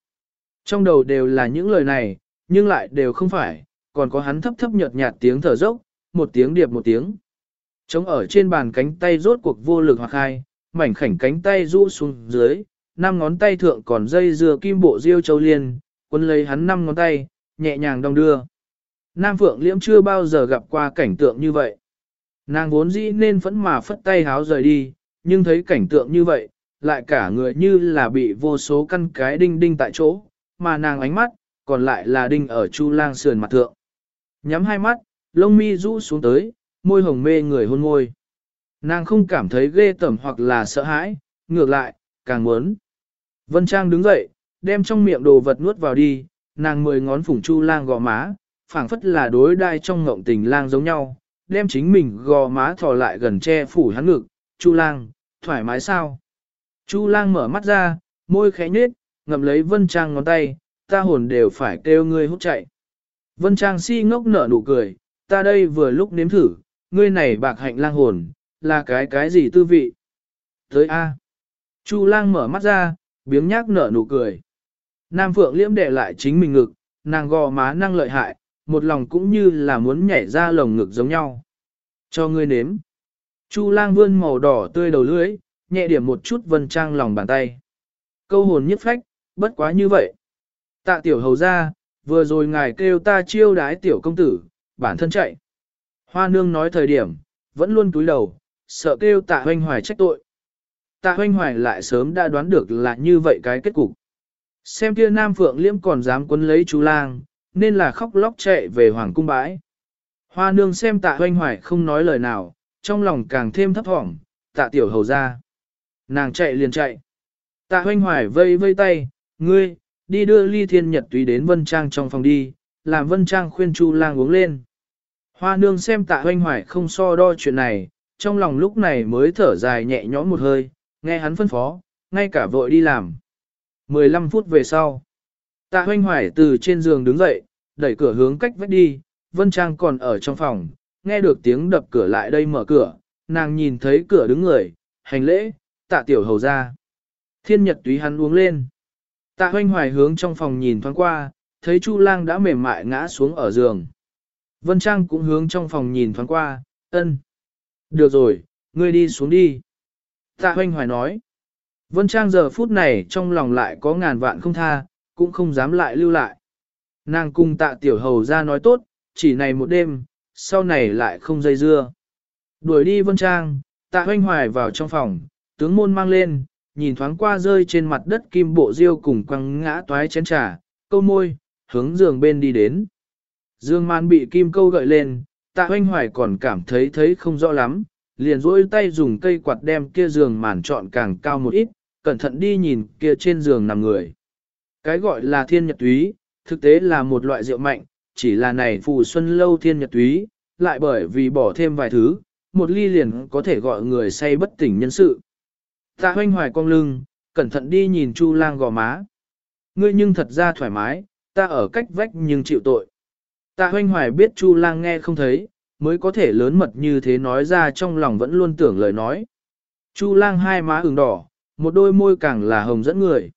Speaker 1: Trong đầu đều là những lời này, nhưng lại đều không phải, còn có hắn thấp thấp nhợt nhạt tiếng thở dốc, một tiếng điệp một tiếng. Trống ở trên bàn cánh tay rốt cuộc vô lực hoặc hai, mảnh khảnh cánh tay rũ xuống dưới, năm ngón tay thượng còn dây dưa kim bộ diêu châu liên, quân lấy hắn năm ngón tay, nhẹ nhàng đong đưa. Nam Phượng Liễm chưa bao giờ gặp qua cảnh tượng như vậy. Nàng vốn dĩ nên phẫn mà phất tay háo rời đi, nhưng thấy cảnh tượng như vậy, lại cả người như là bị vô số căn cái đinh đinh tại chỗ, mà nàng ánh mắt, còn lại là đinh ở chu lang sườn mặt thượng. Nhắm hai mắt, lông mi rũ xuống tới, môi hồng mê người hôn môi. Nàng không cảm thấy ghê tởm hoặc là sợ hãi, ngược lại, càng muốn. Vân Trang đứng dậy, đem trong miệng đồ vật nuốt vào đi, nàng mười ngón phủng chu lang gò má, phảng phất là đối đai trong ngộng tình lang giống nhau, đem chính mình gò má thò lại gần che phủ hắn ngực, chu lang, thoải mái sao? Chu lang mở mắt ra, môi khẽ nhếch, ngậm lấy Vân Trang ngón tay, ta hồn đều phải kêu ngươi hút chạy. Vân Trang si ngốc nở nụ cười, ta đây vừa lúc nếm thử, ngươi này bạc hạnh lang hồn, là cái cái gì tư vị? Tới A. Chu lang mở mắt ra, biếng nhác nở nụ cười. Nam Phượng liễm đệ lại chính mình ngực, nàng gò má năng lợi hại, một lòng cũng như là muốn nhảy ra lồng ngực giống nhau. Cho ngươi nếm. Chu lang vươn màu đỏ tươi đầu lưỡi, nhẹ điểm một chút vân trang lòng bàn tay. Câu hồn nhất phách, bất quá như vậy. Tạ tiểu hầu ra, vừa rồi ngài kêu ta chiêu đái tiểu công tử, bản thân chạy. Hoa nương nói thời điểm, vẫn luôn túi đầu, sợ kêu tạ hoanh hoài trách tội. Tạ hoanh hoài lại sớm đã đoán được là như vậy cái kết cục. Xem kia Nam Phượng Liễm còn dám quấn lấy chú lang, nên là khóc lóc chạy về Hoàng cung bãi. Hoa nương xem tạ hoanh hoài không nói lời nào, trong lòng càng thêm thấp thỏm, tạ tiểu hầu ra. Nàng chạy liền chạy. Tạ hoanh hoài vây vây tay, ngươi, đi đưa ly thiên nhật túy đến vân trang trong phòng đi, làm Vân Trang khuyên Chu lang uống lên. Hoa nương xem tạ hoanh hoài không so đo chuyện này, trong lòng lúc này mới thở dài nhẹ nhõm một hơi, nghe hắn phân phó, ngay cả vội đi làm. 15 phút về sau, tạ hoanh hoài từ trên giường đứng dậy, đẩy cửa hướng cách vách đi, Vân Trang còn ở trong phòng, nghe được tiếng đập cửa lại đây mở cửa, nàng nhìn thấy cửa đứng người, hành lễ, tạ tiểu hầu ra. Thiên nhật túy hắn uống lên. Tạ hoanh hoài hướng trong phòng nhìn thoáng qua, thấy Chu lang đã mềm mại ngã xuống ở giường. Vân Trang cũng hướng trong phòng nhìn thoáng qua, ân. Được rồi, ngươi đi xuống đi. Tạ hoanh hoài nói. Vân Trang giờ phút này trong lòng lại có ngàn vạn không tha, cũng không dám lại lưu lại. Nàng cùng tạ tiểu hầu ra nói tốt, chỉ này một đêm, sau này lại không dây dưa. Đuổi đi Vân Trang, tạ hoanh hoài vào trong phòng, tướng môn mang lên, nhìn thoáng qua rơi trên mặt đất kim bộ diêu cùng quăng ngã toái chén trà, câu môi, hướng giường bên đi đến. Dương man bị kim câu gợi lên, tạ hoanh hoài còn cảm thấy thấy không rõ lắm, liền rỗi tay dùng cây quạt đem kia giường màn trọn càng cao một ít, cẩn thận đi nhìn kia trên giường nằm người. Cái gọi là thiên nhật túy, thực tế là một loại rượu mạnh, chỉ là này phù xuân lâu thiên nhật túy, lại bởi vì bỏ thêm vài thứ, một ly liền có thể gọi người say bất tỉnh nhân sự. Tạ hoanh hoài cong lưng, cẩn thận đi nhìn Chu lang gò má. Ngươi nhưng thật ra thoải mái, ta ở cách vách nhưng chịu tội. Tạ hoanh hoài biết Chu lang nghe không thấy, mới có thể lớn mật như thế nói ra trong lòng vẫn luôn tưởng lời nói. Chu lang hai má ửng đỏ, một đôi môi càng là hồng dẫn người.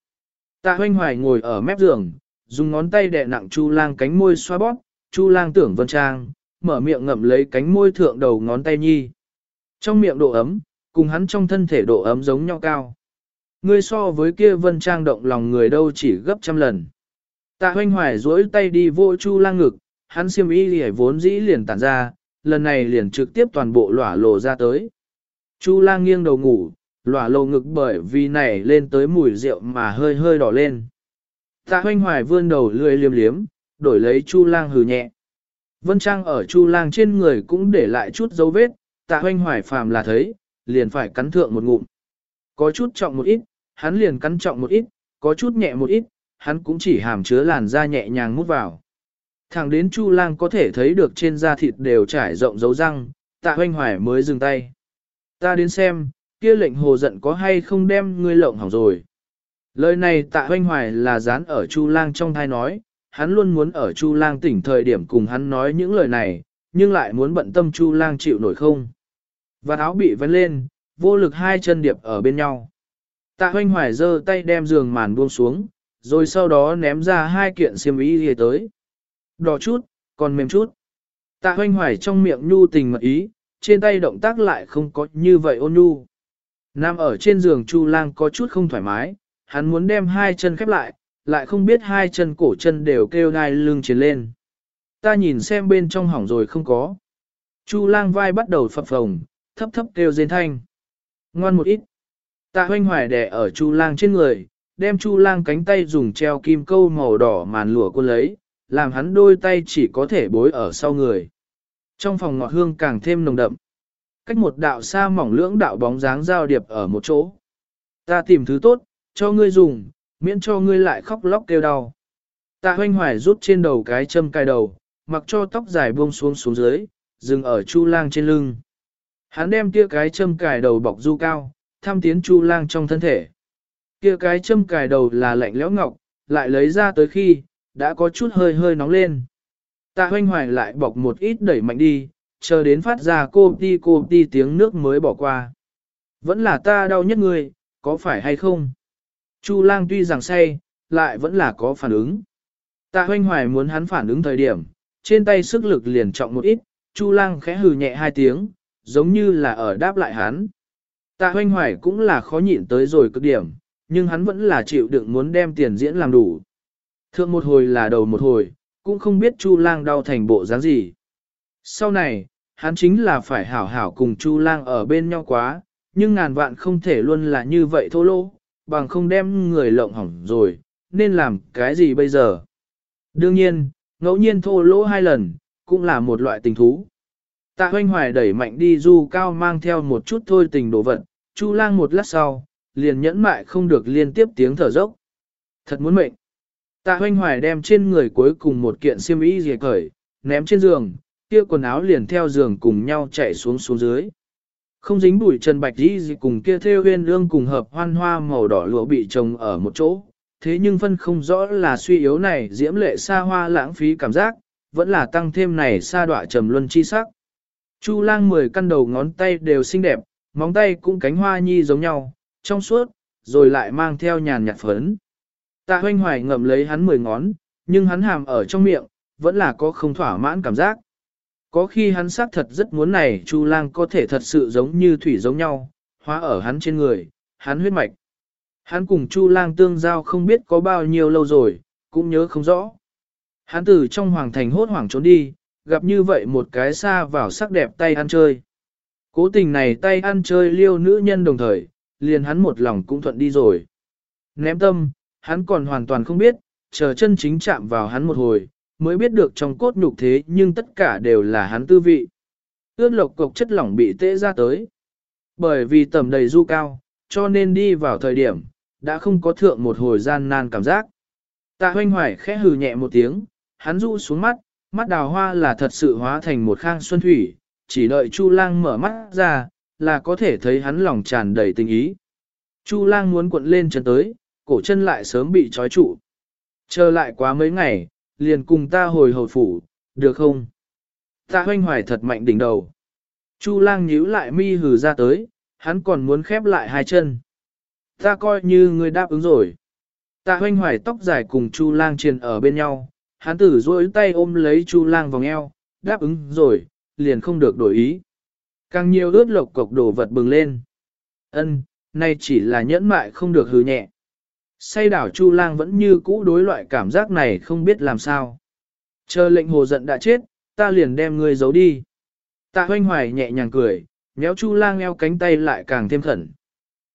Speaker 1: Tạ hoanh hoài ngồi ở mép giường, dùng ngón tay đè nặng Chu lang cánh môi xoa bóp, Chu lang tưởng vân trang, mở miệng ngậm lấy cánh môi thượng đầu ngón tay nhi. Trong miệng độ ấm, cùng hắn trong thân thể độ ấm giống nhau cao. Ngươi so với kia vân trang động lòng người đâu chỉ gấp trăm lần. Tạ hoanh hoài duỗi tay đi vô chu lang ngực, hắn siêm y lì vốn dĩ liền tản ra, lần này liền trực tiếp toàn bộ lỏa lộ ra tới. Chu lang nghiêng đầu ngủ, lỏa lộ ngực bởi vì này lên tới mùi rượu mà hơi hơi đỏ lên. Tạ hoanh hoài vươn đầu lười liếm liếm, đổi lấy chu lang hừ nhẹ. Vân Trang ở chu lang trên người cũng để lại chút dấu vết, tạ hoanh hoài phàm là thấy, liền phải cắn thượng một ngụm. Có chút trọng một ít, hắn liền cắn trọng một ít, có chút nhẹ một ít, hắn cũng chỉ hàm chứa làn da nhẹ nhàng mút vào. Thẳng đến Chu Lang có thể thấy được trên da thịt đều trải rộng dấu răng, tạ hoanh hoài mới dừng tay. Ta đến xem, kia lệnh hồ giận có hay không đem ngươi lộng hỏng rồi. Lời này tạ hoanh hoài là dán ở Chu Lang trong thai nói, hắn luôn muốn ở Chu Lang tỉnh thời điểm cùng hắn nói những lời này, nhưng lại muốn bận tâm Chu Lang chịu nổi không. Và áo bị vén lên, vô lực hai chân điệp ở bên nhau. Tạ hoanh hoài giơ tay đem giường màn buông xuống, rồi sau đó ném ra hai kiện xiêm y đi tới. Đỏ chút, còn mềm chút. Tạ hoanh hoài trong miệng nhu tình mật ý, trên tay động tác lại không có như vậy ôn nhu. Nam ở trên giường Chu Lang có chút không thoải mái, hắn muốn đem hai chân khép lại, lại không biết hai chân cổ chân đều kêu gai lưng chiến lên. Ta nhìn xem bên trong hỏng rồi không có. Chu Lang vai bắt đầu phập phồng, thấp thấp kêu rên thanh. Ngoan một ít. Tạ hoanh hoài đè ở Chu Lang trên người, đem Chu Lang cánh tay dùng treo kim câu màu đỏ màn lụa quân lấy, làm hắn đôi tay chỉ có thể bối ở sau người. Trong phòng ngọt hương càng thêm nồng đậm. Cách một đạo xa mỏng lưỡng đạo bóng dáng giao điệp ở một chỗ. Ta tìm thứ tốt, cho ngươi dùng, miễn cho ngươi lại khóc lóc kêu đau. Tạ hoanh hoài rút trên đầu cái châm cài đầu, mặc cho tóc dài buông xuống xuống dưới, dừng ở chu lang trên lưng. Hắn đem kia cái châm cài đầu bọc du cao, tham tiến chu lang trong thân thể. Kia cái châm cài đầu là lạnh lẽo ngọc, lại lấy ra tới khi, đã có chút hơi hơi nóng lên. Tạ hoanh hoài lại bọc một ít đẩy mạnh đi, chờ đến phát ra cô ti cô ti tiếng nước mới bỏ qua. Vẫn là ta đau nhất người, có phải hay không? Chu lang tuy rằng say, lại vẫn là có phản ứng. Tạ hoanh hoài muốn hắn phản ứng thời điểm, trên tay sức lực liền trọng một ít, Chu lang khẽ hừ nhẹ hai tiếng, giống như là ở đáp lại hắn. Tạ hoanh hoài cũng là khó nhịn tới rồi cực điểm, nhưng hắn vẫn là chịu đựng muốn đem tiền diễn làm đủ. Thượng một hồi là đầu một hồi, cũng không biết Chu lang đau thành bộ dáng gì. Sau này, hắn chính là phải hảo hảo cùng Chu lang ở bên nhau quá, nhưng ngàn vạn không thể luôn là như vậy thô lỗ, bằng không đem người lộng hỏng rồi, nên làm cái gì bây giờ? Đương nhiên, ngẫu nhiên thô lỗ hai lần, cũng là một loại tình thú. Tạ hoanh hoài đẩy mạnh đi du cao mang theo một chút thôi tình đồ vật, Chu lang một lát sau, liền nhẫn mại không được liên tiếp tiếng thở dốc. Thật muốn mệnh. Tạ hoanh hoài đem trên người cuối cùng một kiện xiêm y dề cởi, ném trên giường, kia quần áo liền theo giường cùng nhau chạy xuống xuống dưới. Không dính bụi trần bạch đi gì cùng kia theo huyên lương cùng hợp hoan hoa màu đỏ lụa bị trồng ở một chỗ. Thế nhưng phân không rõ là suy yếu này diễm lệ xa hoa lãng phí cảm giác, vẫn là tăng thêm này xa đọa trầm luân chi sắc. Chu lang mười căn đầu ngón tay đều xinh đẹp, móng tay cũng cánh hoa nhi giống nhau, trong suốt, rồi lại mang theo nhàn nhạt phấn. Tạ hoanh hoài ngậm lấy hắn mười ngón, nhưng hắn hàm ở trong miệng, vẫn là có không thỏa mãn cảm giác. Có khi hắn xác thật rất muốn này Chu Lang có thể thật sự giống như thủy giống nhau, hóa ở hắn trên người, hắn huyết mạch. Hắn cùng Chu Lang tương giao không biết có bao nhiêu lâu rồi, cũng nhớ không rõ. Hắn từ trong hoàng thành hốt hoảng trốn đi, gặp như vậy một cái xa vào sắc đẹp tay ăn chơi. Cố tình này tay ăn chơi liêu nữ nhân đồng thời, liền hắn một lòng cũng thuận đi rồi. Ném tâm, hắn còn hoàn toàn không biết, chờ chân chính chạm vào hắn một hồi, mới biết được trong cốt nhục thế nhưng tất cả đều là hắn tư vị. Ướt lộc cục chất lỏng bị tễ ra tới. Bởi vì tầm đầy du cao, cho nên đi vào thời điểm, đã không có thượng một hồi gian nan cảm giác. Tạ hoanh hoài khẽ hừ nhẹ một tiếng, hắn rụ xuống mắt, mắt đào hoa là thật sự hóa thành một khang xuân thủy, chỉ đợi Chu lang mở mắt ra, là có thể thấy hắn lòng tràn đầy tình ý. Chu lang muốn cuộn lên chân tới, cổ chân lại sớm bị trói trụ. Chờ lại quá mấy ngày, liền cùng ta hồi hồi phủ, được không? Ta hoanh hoài thật mạnh đỉnh đầu. Chu lang nhíu lại mi hừ ra tới, hắn còn muốn khép lại hai chân. Ta coi như người đáp ứng rồi. Ta hoanh hoài tóc dài cùng Chu lang triền ở bên nhau, Hán tử duỗi tay ôm lấy Chu lang vòng eo, đáp ứng rồi, liền không được đổi ý. Càng nhiều ướt lộc cục đồ vật bừng lên. Ân, nay chỉ là nhẫn mại không được hừ nhẹ. Say đảo Chu Lang vẫn như cũ đối loại cảm giác này không biết làm sao. Chờ lệnh hồ giận đã chết, ta liền đem ngươi giấu đi. Tạ hoanh hoài nhẹ nhàng cười, méo Chu Lang eo cánh tay lại càng thêm khẩn.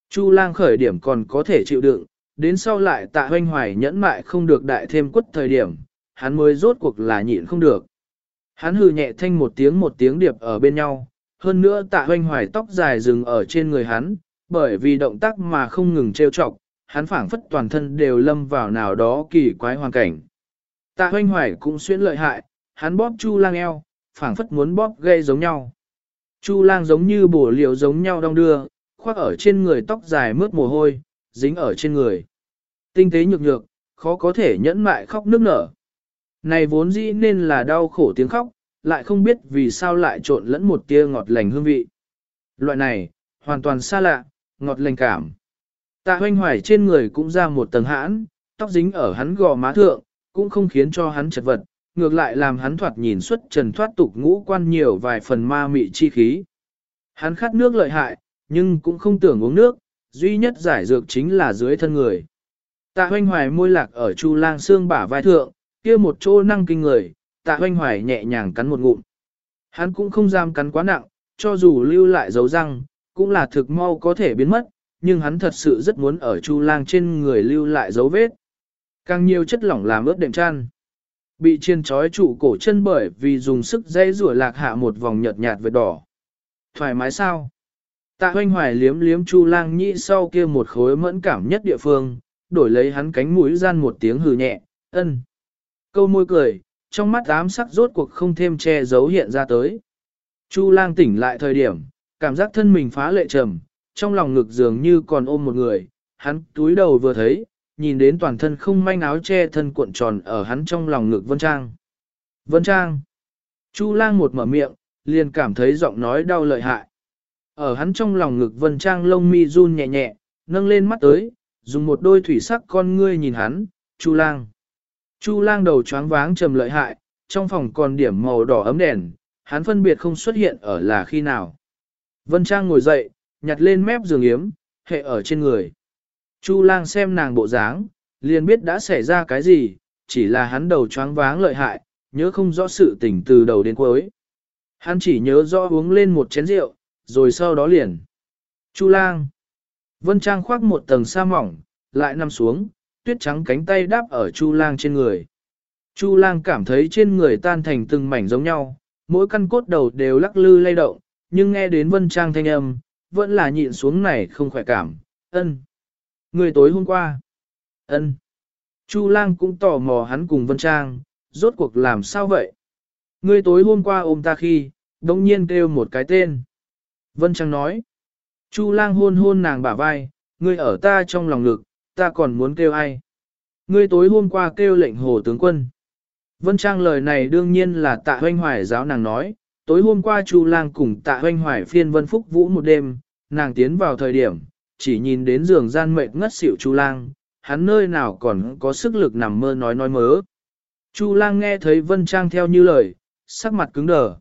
Speaker 1: Chu Lang khởi điểm còn có thể chịu đựng, đến sau lại tạ hoanh hoài nhẫn mại không được đại thêm quất thời điểm, hắn mới rốt cuộc là nhịn không được. Hắn hừ nhẹ thanh một tiếng một tiếng điệp ở bên nhau, hơn nữa tạ hoanh hoài tóc dài dừng ở trên người hắn, bởi vì động tác mà không ngừng trêu chọc, hắn phảng phất toàn thân đều lâm vào nào đó kỳ quái hoàn cảnh. Tạ hoanh hoài cũng xuyên lợi hại, hắn bóp chu lang eo, phảng phất muốn bóp gây giống nhau. Chu lang giống như bổ liều giống nhau đong đưa, khoác ở trên người tóc dài mướt mồ hôi, dính ở trên người. Tinh tế nhược nhược, khó có thể nhẫn mại khóc nước nở. Này vốn dĩ nên là đau khổ tiếng khóc, lại không biết vì sao lại trộn lẫn một tia ngọt lành hương vị. Loại này, hoàn toàn xa lạ, ngọt lành cảm. Tạ hoanh hoài trên người cũng ra một tầng hãn, tóc dính ở hắn gò má thượng, cũng không khiến cho hắn chật vật, ngược lại làm hắn thoạt nhìn xuất trần thoát tục ngũ quan nhiều vài phần ma mị chi khí. Hắn khát nước lợi hại, nhưng cũng không tưởng uống nước, duy nhất giải dược chính là dưới thân người. Tạ hoanh hoài môi lạc ở chu lang xương bả vai thượng, kia một chỗ năng kinh người, tạ hoanh hoài nhẹ nhàng cắn một ngụm. Hắn cũng không dám cắn quá nặng, cho dù lưu lại dấu răng, cũng là thực mau có thể biến mất, nhưng hắn thật sự rất muốn ở Chu Lang trên người lưu lại dấu vết. Càng nhiều chất lỏng làm ướt đệm chăn. Bị chiên trói trụ cổ chân bởi vì dùng sức dây rủa lạc hạ một vòng nhợt nhạt vệt đỏ. Thoải mái sao? Tạ hoanh hoài liếm liếm Chu Lang nhị sau kia một khối mẫn cảm nhất địa phương, đổi lấy hắn cánh mũi gian một tiếng hừ nhẹ, ân. Câu môi cười, trong mắt ám sắc rốt cuộc không thêm che giấu hiện ra tới. Chu Lang tỉnh lại thời điểm, cảm giác thân mình phá lệ trầm, trong lòng ngực dường như còn ôm một người, hắn túi đầu vừa thấy, nhìn đến toàn thân không manh áo che thân cuộn tròn ở hắn trong lòng ngực Vân Trang. Vân Trang. Chu lang một mở miệng, liền cảm thấy giọng nói đau lợi hại. Ở hắn trong lòng ngực Vân Trang lông mi run nhẹ nhẹ, nâng lên mắt tới, dùng một đôi thủy sắc con ngươi nhìn hắn, Chu lang. Chu lang đầu choáng váng trầm lợi hại, trong phòng còn điểm màu đỏ ấm đèn, hắn phân biệt không xuất hiện ở là khi nào. Vân Trang ngồi dậy, nhặt lên mép giường yếm, hệ ở trên người. Chu lang xem nàng bộ dáng, liền biết đã xảy ra cái gì, chỉ là hắn đầu choáng váng lợi hại, nhớ không rõ sự tình từ đầu đến cuối. Hắn chỉ nhớ rõ uống lên một chén rượu, rồi sau đó liền. Chu lang. Vân Trang khoác một tầng sa mỏng, lại nằm xuống, tuyết trắng cánh tay đáp ở Chu lang trên người. Chu lang cảm thấy trên người tan thành từng mảnh giống nhau, mỗi căn cốt đầu đều lắc lư lay động, nhưng nghe đến Vân Trang thanh âm, vẫn là nhịn xuống này không khỏe cảm, ân. Người tối hôm qua, ân. Chu lang cũng tò mò hắn cùng Vân Trang, rốt cuộc làm sao vậy? Ngươi tối hôm qua ôm ta khi, đồng nhiên kêu một cái tên. Vân Trang nói. Chu lang hôn hôn nàng bả vai, ngươi ở ta trong lòng ngực, ta còn muốn kêu ai? Ngươi tối hôm qua kêu lệnh hồ tướng quân. Vân Trang lời này đương nhiên là tạ hoanh hoài giáo nàng nói, tối hôm qua Chu lang cùng tạ hoanh hoài phiên vân phúc vũ một đêm, nàng tiến vào thời điểm, chỉ nhìn đến giường gian mệt ngất xỉu Chu lang, hắn nơi nào còn có sức lực nằm mơ nói nói mớ. Chu lang nghe thấy Vân Trang theo như lời, sắc mặt cứng đờ.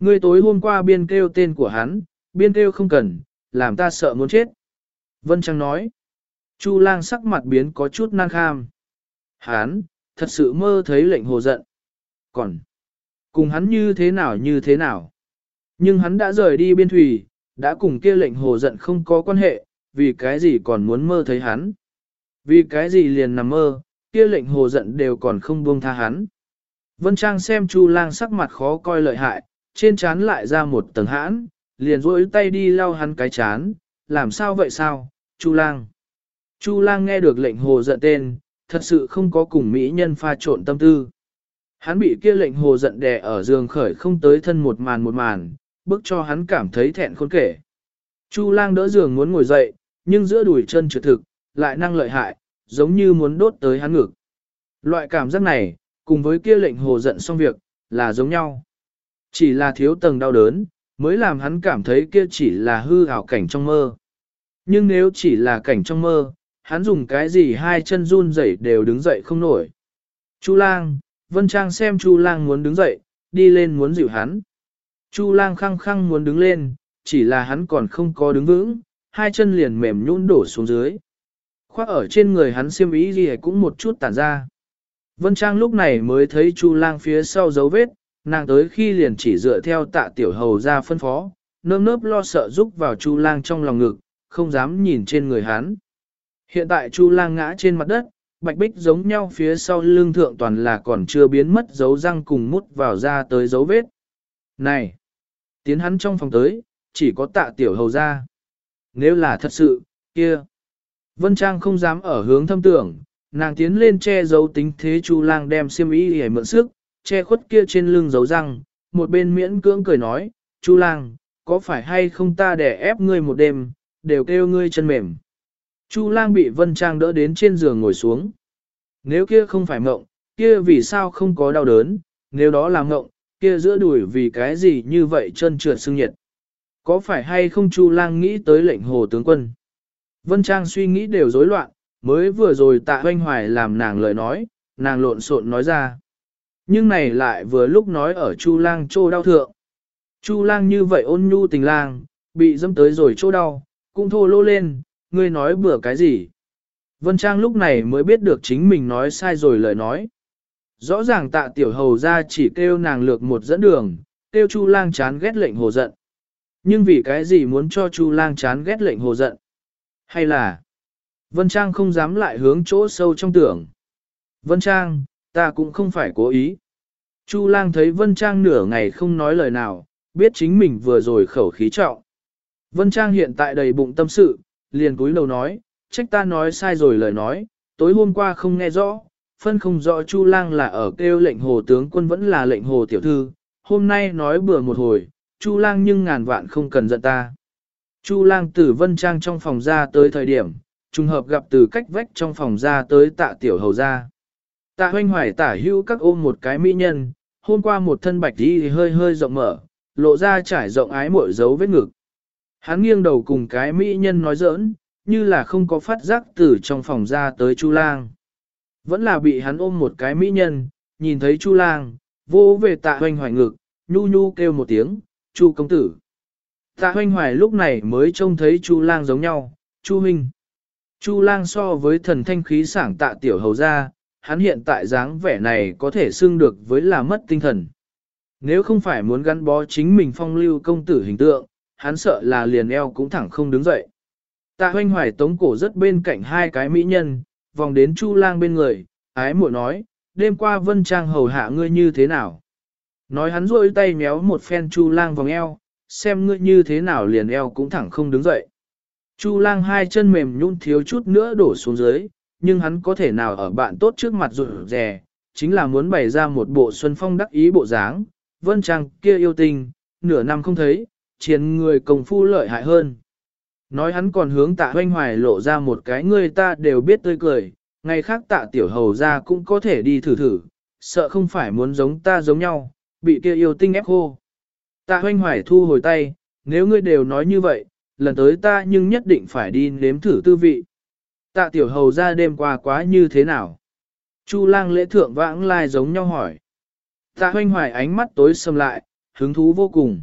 Speaker 1: Ngươi tối hôm qua biên kêu tên của hắn, biên kêu không cần, làm ta sợ muốn chết. Vân Trang nói. Chu lang sắc mặt biến có chút nan kham. Hắn, thật sự mơ thấy lệnh hồ giận. Còn, cùng hắn như thế nào như thế nào. Nhưng hắn đã rời đi biên thủy, đã cùng kia lệnh hồ giận không có quan hệ, vì cái gì còn muốn mơ thấy hắn. Vì cái gì liền nằm mơ, kia lệnh hồ giận đều còn không buông tha hắn. Vân Trang xem Chu lang sắc mặt khó coi lợi hại, trên trán lại ra một tầng hãn, liền rỗi tay đi lau hắn cái chán, làm sao vậy sao, Chu lang. Chu lang nghe được lệnh hồ giận tên, thật sự không có cùng mỹ nhân pha trộn tâm tư. Hắn bị kia lệnh hồ giận đè ở giường khởi không tới thân một màn một màn, bức cho hắn cảm thấy thẹn khôn kể. Chu lang đỡ giường muốn ngồi dậy, nhưng giữa đùi chân trượt thực, lại năng lợi hại, giống như muốn đốt tới hắn ngực. Loại cảm giác này, cùng với kia lệnh hồ giận xong việc, là giống nhau. Chỉ là thiếu tầng đau đớn, mới làm hắn cảm thấy kia chỉ là hư ảo cảnh trong mơ. Nhưng nếu chỉ là cảnh trong mơ, hắn dùng cái gì hai chân run rẩy đều đứng dậy không nổi. Chu lang, Vân Trang xem Chu lang muốn đứng dậy, đi lên muốn dịu hắn. Chu lang khăng khăng muốn đứng lên, chỉ là hắn còn không có đứng vững, hai chân liền mềm nhũn đổ xuống dưới. Khoác ở trên người hắn xiêm ý gì cũng một chút tản ra. Vân Trang lúc này mới thấy Chu lang phía sau dấu vết, nàng tới khi liền chỉ dựa theo tạ tiểu hầu ra phân phó, nơm nớp lo sợ rúc vào Chu lang trong lòng ngực, không dám nhìn trên người hắn. Hiện tại Chu lang ngã trên mặt đất, bạch bích giống nhau phía sau lưng thượng toàn là còn chưa biến mất dấu răng cùng mút vào ra tới dấu vết. Này! Tiến hắn trong phòng tới, chỉ có tạ tiểu hầu ra. Nếu là thật sự, kia! Vân Trang không dám ở hướng thâm tưởng, nàng tiến lên che giấu tính thế Chu lang đem xiêm y để mượn sức, che khuất kia trên lưng dấu răng, một bên miễn cưỡng cười nói, Chu lang, có phải hay không ta để ép ngươi một đêm, đều kêu ngươi chân mềm. Chu lang bị Vân Trang đỡ đến trên giường ngồi xuống. Nếu kia không phải mộng, kia vì sao không có đau đớn, nếu đó là mộng, kia giữa đùi vì cái gì như vậy chân trượt sưng nhiệt. Có phải hay không Chu lang nghĩ tới lệnh hồ tướng quân? Vân Trang suy nghĩ đều rối loạn, mới vừa rồi tạ hoanh hoài làm nàng lời nói, nàng lộn xộn nói ra. Nhưng này lại vừa lúc nói ở Chu lang trô đau thượng. Chu lang như vậy ôn nhu tình lang, bị dâm tới rồi chỗ đau, cũng thô lô lên, ngươi nói bừa cái gì? Vân Trang lúc này mới biết được chính mình nói sai rồi lời nói. Rõ ràng tạ tiểu hầu ra chỉ kêu nàng lược một dẫn đường, kêu Chu lang chán ghét lệnh hồ giận. Nhưng vì cái gì muốn cho Chu lang chán ghét lệnh hồ giận? Hay là Vân Trang không dám lại hướng chỗ sâu trong tưởng. Vân Trang, ta cũng không phải cố ý. Chu lang thấy Vân Trang nửa ngày không nói lời nào, biết chính mình vừa rồi khẩu khí trọng. Vân Trang hiện tại đầy bụng tâm sự, liền cúi đầu nói, trách ta nói sai rồi lời nói, tối hôm qua không nghe rõ, phân không rõ Chu Lang là ở kêu lệnh hồ tướng quân vẫn là lệnh hồ tiểu thư, hôm nay nói bừa một hồi, Chu Lang nhưng ngàn vạn không cần giận ta. Chu Lang từ Vân Trang trong phòng ra tới thời điểm, trùng hợp gặp từ cách vách trong phòng ra tới tạ tiểu hầu ra. Tạ hoanh hoài tả hữu các ôm một cái mỹ nhân, hôm qua một thân bạch đi hơi hơi rộng mở, lộ ra trải rộng ái mội dấu vết ngực. Hắn nghiêng đầu cùng cái mỹ nhân nói giỡn, như là không có phát giác từ trong phòng ra tới Chu Lang. Vẫn là bị hắn ôm một cái mỹ nhân, nhìn thấy Chu Lang, vô về tạ hoanh hoài ngực, nhu nhu kêu một tiếng, Chu công tử. Tạ hoanh hoài lúc này mới trông thấy Chu Lang giống nhau, Chu Minh. Chu Lang so với thần thanh khí sảng tạ tiểu hầu ra, hắn hiện tại dáng vẻ này có thể xưng được với là mất tinh thần. Nếu không phải muốn gắn bó chính mình phong lưu công tử hình tượng, hắn sợ là liền eo cũng thẳng không đứng dậy. Tạ hoanh hoài tống cổ rất bên cạnh hai cái mỹ nhân, vòng đến Chu lang bên người, ái muội nói, đêm qua vân trang hầu hạ ngươi như thế nào. Nói hắn rôi tay méo một phen Chu lang vòng eo, xem ngươi như thế nào liền eo cũng thẳng không đứng dậy. Chu lang hai chân mềm nhún thiếu chút nữa đổ xuống dưới, nhưng hắn có thể nào ở bạn tốt trước mặt rụt rè, chính là muốn bày ra một bộ xuân phong đắc ý bộ dáng, vân trang kia yêu tình, nửa năm không thấy, chiến người công phu lợi hại hơn. Nói hắn còn hướng tạ hoanh hoài lộ ra một cái người ta đều biết tươi cười, ngày khác tạ tiểu hầu ra cũng có thể đi thử thử, sợ không phải muốn giống ta giống nhau, bị kia yêu tinh ép khô. Tạ hoanh hoài thu hồi tay, nếu ngươi đều nói như vậy, lần tới ta nhưng nhất định phải đi nếm thử tư vị. Tạ tiểu hầu ra đêm qua quá như thế nào? Chu lang lễ thượng vãng lai giống nhau hỏi. Tạ hoanh hoài ánh mắt tối sầm lại, hứng thú vô cùng.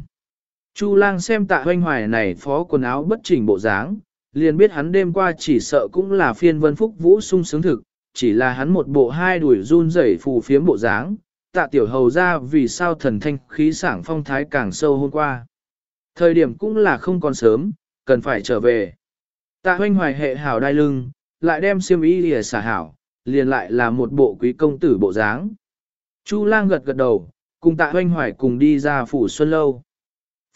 Speaker 1: Chu lang xem tạ hoanh hoài này phó quần áo bất chỉnh bộ dáng, liền biết hắn đêm qua chỉ sợ cũng là phiên vân phúc vũ sung sướng thực, chỉ là hắn một bộ hai đuổi run rẩy phù phiếm bộ dáng, tạ tiểu hầu ra vì sao thần thanh khí sảng phong thái càng sâu hôm qua. Thời điểm cũng là không còn sớm, cần phải trở về. Tạ hoanh hoài hệ hảo đai lưng, lại đem xiêm y lìa xả hảo, liền lại là một bộ quý công tử bộ dáng. Chu lang gật gật đầu, cùng tạ hoanh hoài cùng đi ra phủ xuân lâu.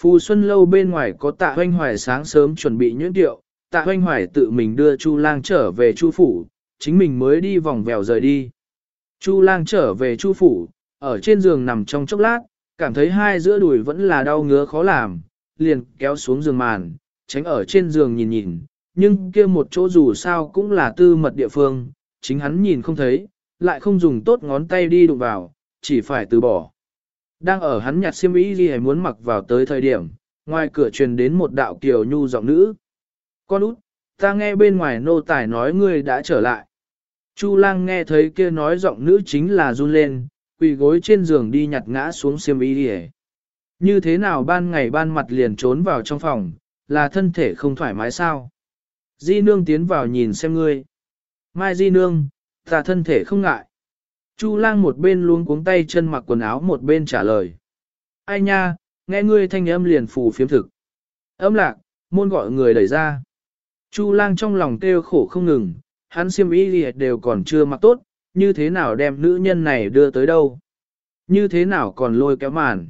Speaker 1: Phù Xuân Lâu bên ngoài có tạ hoanh hoài sáng sớm chuẩn bị nhuyễn tiệu, tạ hoanh hoài tự mình đưa Chu lang trở về Chu phủ, chính mình mới đi vòng vèo rời đi. Chu lang trở về Chu phủ, ở trên giường nằm trong chốc lát, cảm thấy hai giữa đùi vẫn là đau ngứa khó làm, liền kéo xuống giường màn, tránh ở trên giường nhìn nhìn, nhưng kia một chỗ dù sao cũng là tư mật địa phương, chính hắn nhìn không thấy, lại không dùng tốt ngón tay đi đụng vào, chỉ phải từ bỏ. Đang ở hắn nhặt xiêm y gì muốn mặc vào tới thời điểm, ngoài cửa truyền đến một đạo kiều nhu giọng nữ. Con út, ta nghe bên ngoài nô tài nói ngươi đã trở lại. Chu lang nghe thấy kia nói giọng nữ chính là run lên, quỳ gối trên giường đi nhặt ngã xuống xiêm y đi Như thế nào ban ngày ban mặt liền trốn vào trong phòng, là thân thể không thoải mái sao? Di nương tiến vào nhìn xem ngươi. Mai di nương, ta thân thể không ngại. Chu lang một bên luống cuống tay chân mặc quần áo một bên trả lời. Ai nha, nghe ngươi thanh âm liền phù phiếm thực. Âm lạc, môn gọi người đẩy ra. Chu lang trong lòng kêu khổ không ngừng, hắn siêm y đều còn chưa mặc tốt, như thế nào đem nữ nhân này đưa tới đâu? Như thế nào còn lôi kéo màn?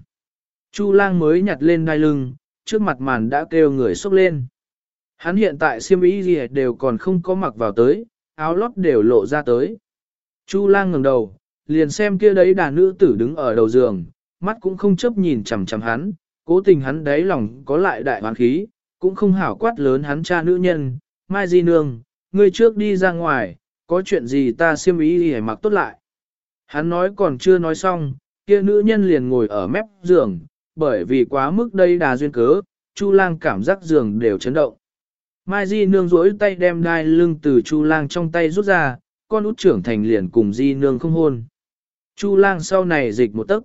Speaker 1: Chu lang mới nhặt lên đai lưng, trước mặt màn đã kêu người xốc lên. Hắn hiện tại siêm y đều còn không có mặc vào tới, áo lót đều lộ ra tới. Chu lang ngẩng đầu, liền xem kia đấy đàn nữ tử đứng ở đầu giường, mắt cũng không chấp nhìn chằm chằm hắn, cố tình hắn đáy lòng có lại đại hoàn khí, cũng không hảo quát lớn hắn cha nữ nhân, Mai Di Nương, ngươi trước đi ra ngoài, có chuyện gì ta siêm ý hề mặc tốt lại. Hắn nói còn chưa nói xong, kia nữ nhân liền ngồi ở mép giường, bởi vì quá mức đây đà duyên cớ, Chu lang cảm giác giường đều chấn động. Mai Di Nương rỗi tay đem đai lưng từ Chu lang trong tay rút ra, con út trưởng thành liền cùng di nương không hôn. Chu lang sau này dịch một tấc.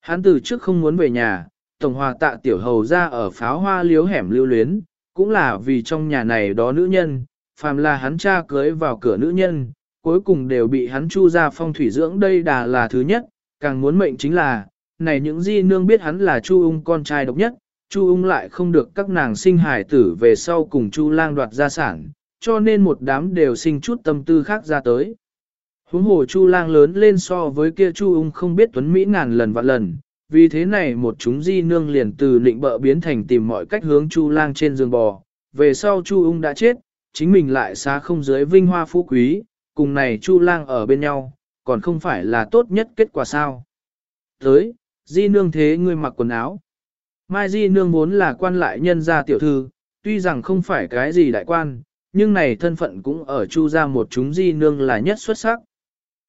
Speaker 1: Hắn từ trước không muốn về nhà, tổng hòa tạ tiểu hầu ra ở pháo hoa liếu hẻm lưu luyến, cũng là vì trong nhà này đó nữ nhân, phàm là hắn cha cưới vào cửa nữ nhân, cuối cùng đều bị hắn chu ra phong thủy dưỡng đây đà là thứ nhất, càng muốn mệnh chính là, này những di nương biết hắn là chu ung con trai độc nhất, chu ung lại không được các nàng sinh hài tử về sau cùng chu lang đoạt gia sản, cho nên một đám đều sinh chút tâm tư khác ra tới. Huống hồ Chu lang lớn lên so với kia Chu ung không biết tuấn Mỹ ngàn lần vạn lần, vì thế này một chúng di nương liền từ định bợ biến thành tìm mọi cách hướng Chu lang trên giường bò. Về sau Chu ung đã chết, chính mình lại xa không dưới vinh hoa phú quý, cùng này Chu lang ở bên nhau, còn không phải là tốt nhất kết quả sao. Tới, di nương thế ngươi mặc quần áo. Mai di nương muốn là quan lại nhân gia tiểu thư, tuy rằng không phải cái gì đại quan, nhưng này thân phận cũng ở Chu ra một chúng di nương là nhất xuất sắc.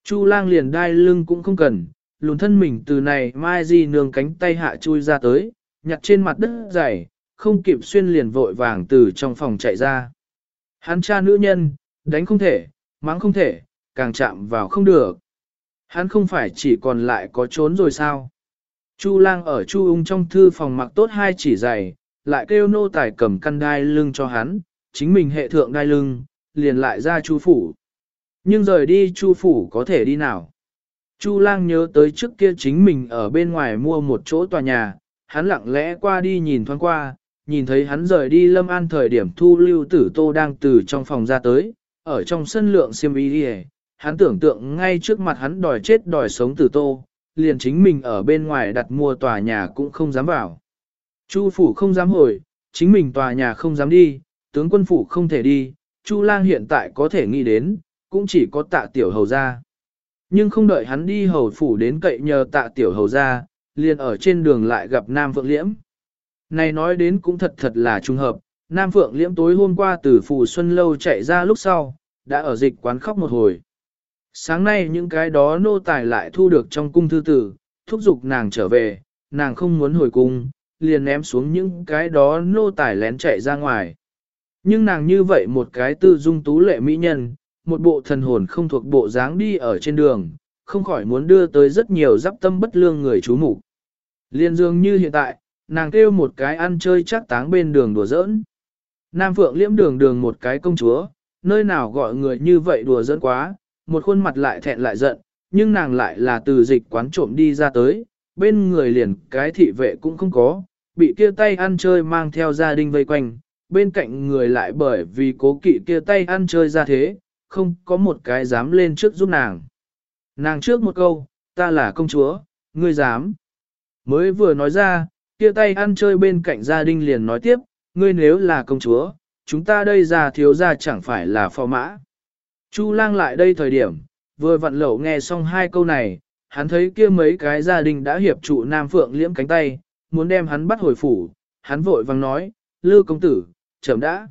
Speaker 1: Chu lang liền đai lưng cũng không cần, lùn thân mình từ này mai di nương cánh tay hạ chui ra tới, nhặt trên mặt đất dày, không kịp xuyên liền vội vàng từ trong phòng chạy ra. Hắn cha nữ nhân, đánh không thể, mắng không thể, càng chạm vào không được. Hắn không phải chỉ còn lại có trốn rồi sao? Chu lang ở chu ung trong thư phòng mặc tốt hai chỉ giày, lại kêu nô tài cầm căn đai lưng cho hắn, chính mình hệ thượng đai lưng, liền lại ra chu phủ. Nhưng rời đi chu phủ có thể đi nào? Chu lang nhớ tới trước kia chính mình ở bên ngoài mua một chỗ tòa nhà, hắn lặng lẽ qua đi nhìn thoáng qua, nhìn thấy hắn rời đi lâm an thời điểm thu lưu tử tô đang từ trong phòng ra tới, ở trong sân lượng xiêm y đi hắn tưởng tượng ngay trước mặt hắn đòi chết đòi sống tử tô, liền chính mình ở bên ngoài đặt mua tòa nhà cũng không dám vào. Chu phủ không dám hồi, chính mình tòa nhà không dám đi, tướng quân phủ không thể đi, Chu lang hiện tại có thể nghĩ đến, cũng chỉ có tạ tiểu hầu ra. Nhưng không đợi hắn đi hầu phủ đến cậy nhờ tạ tiểu hầu ra, liền ở trên đường lại gặp Nam Phượng Liễm. Này nói đến cũng thật thật là trùng hợp, Nam Phượng Liễm tối hôm qua từ phủ Xuân Lâu chạy ra lúc sau, đã ở dịch quán khóc một hồi. Sáng nay những cái đó nô tài lại thu được trong cung thư tử, thúc giục nàng trở về, nàng không muốn hồi cung, liền ném xuống những cái đó nô tài lén chạy ra ngoài. Nhưng nàng như vậy một cái tư dung tú lệ mỹ nhân, một bộ thần hồn không thuộc bộ dáng đi ở trên đường, không khỏi muốn đưa tới rất nhiều giáp tâm bất lương người chú mục Liên dương như hiện tại, nàng kêu một cái ăn chơi chắc táng bên đường đùa giỡn. Nam Phượng liễm đường đường một cái công chúa, nơi nào gọi người như vậy đùa giỡn quá, một khuôn mặt lại thẹn lại giận, nhưng nàng lại là từ dịch quán trộm đi ra tới, bên người liền cái thị vệ cũng không có, bị kia tay ăn chơi mang theo gia đình vây quanh, bên cạnh người lại bởi vì cố kỵ kia tay ăn chơi ra thế, không có một cái dám lên trước giúp nàng. Nàng trước một câu, ta là công chúa, ngươi dám. Mới vừa nói ra, kia tay ăn chơi bên cạnh gia đình liền nói tiếp, ngươi nếu là công chúa, chúng ta đây ra thiếu ra chẳng phải là phò mã. Chu lang lại đây thời điểm, vừa vặn lẩu nghe xong hai câu này, hắn thấy kia mấy cái gia đình đã hiệp trụ Nam Phượng liễm cánh tay, muốn đem hắn bắt hồi phủ, hắn vội vàng nói, Lư công tử, chậm đã.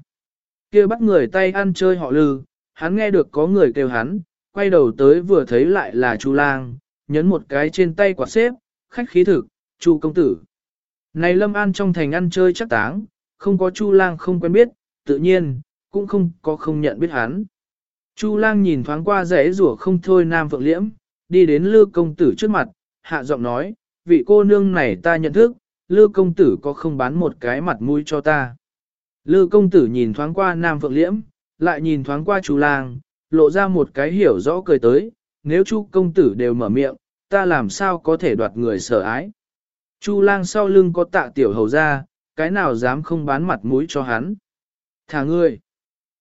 Speaker 1: Kia bắt người tay ăn chơi họ Lư, hắn nghe được có người kêu hắn, quay đầu tới vừa thấy lại là Chu lang, nhấn một cái trên tay quạt xếp, khách khí thực, Chu công tử. Này Lâm An trong thành ăn chơi chắc táng, không có Chu lang không quen biết, tự nhiên, cũng không có không nhận biết hắn. Chu lang nhìn thoáng qua rẽ rủa không thôi Nam Phượng Liễm, đi đến Lư công tử trước mặt, hạ giọng nói, vị cô nương này ta nhận thức, Lư công tử có không bán một cái mặt mũi cho ta. Lư công tử nhìn thoáng qua Nam Phượng Liễm, lại nhìn thoáng qua Chu lang, lộ ra một cái hiểu rõ cười tới, nếu Chu công tử đều mở miệng, ta làm sao có thể đoạt người sở ái. Chu lang sau lưng có tạ tiểu hầu ra, cái nào dám không bán mặt mũi cho hắn. Thả ngươi.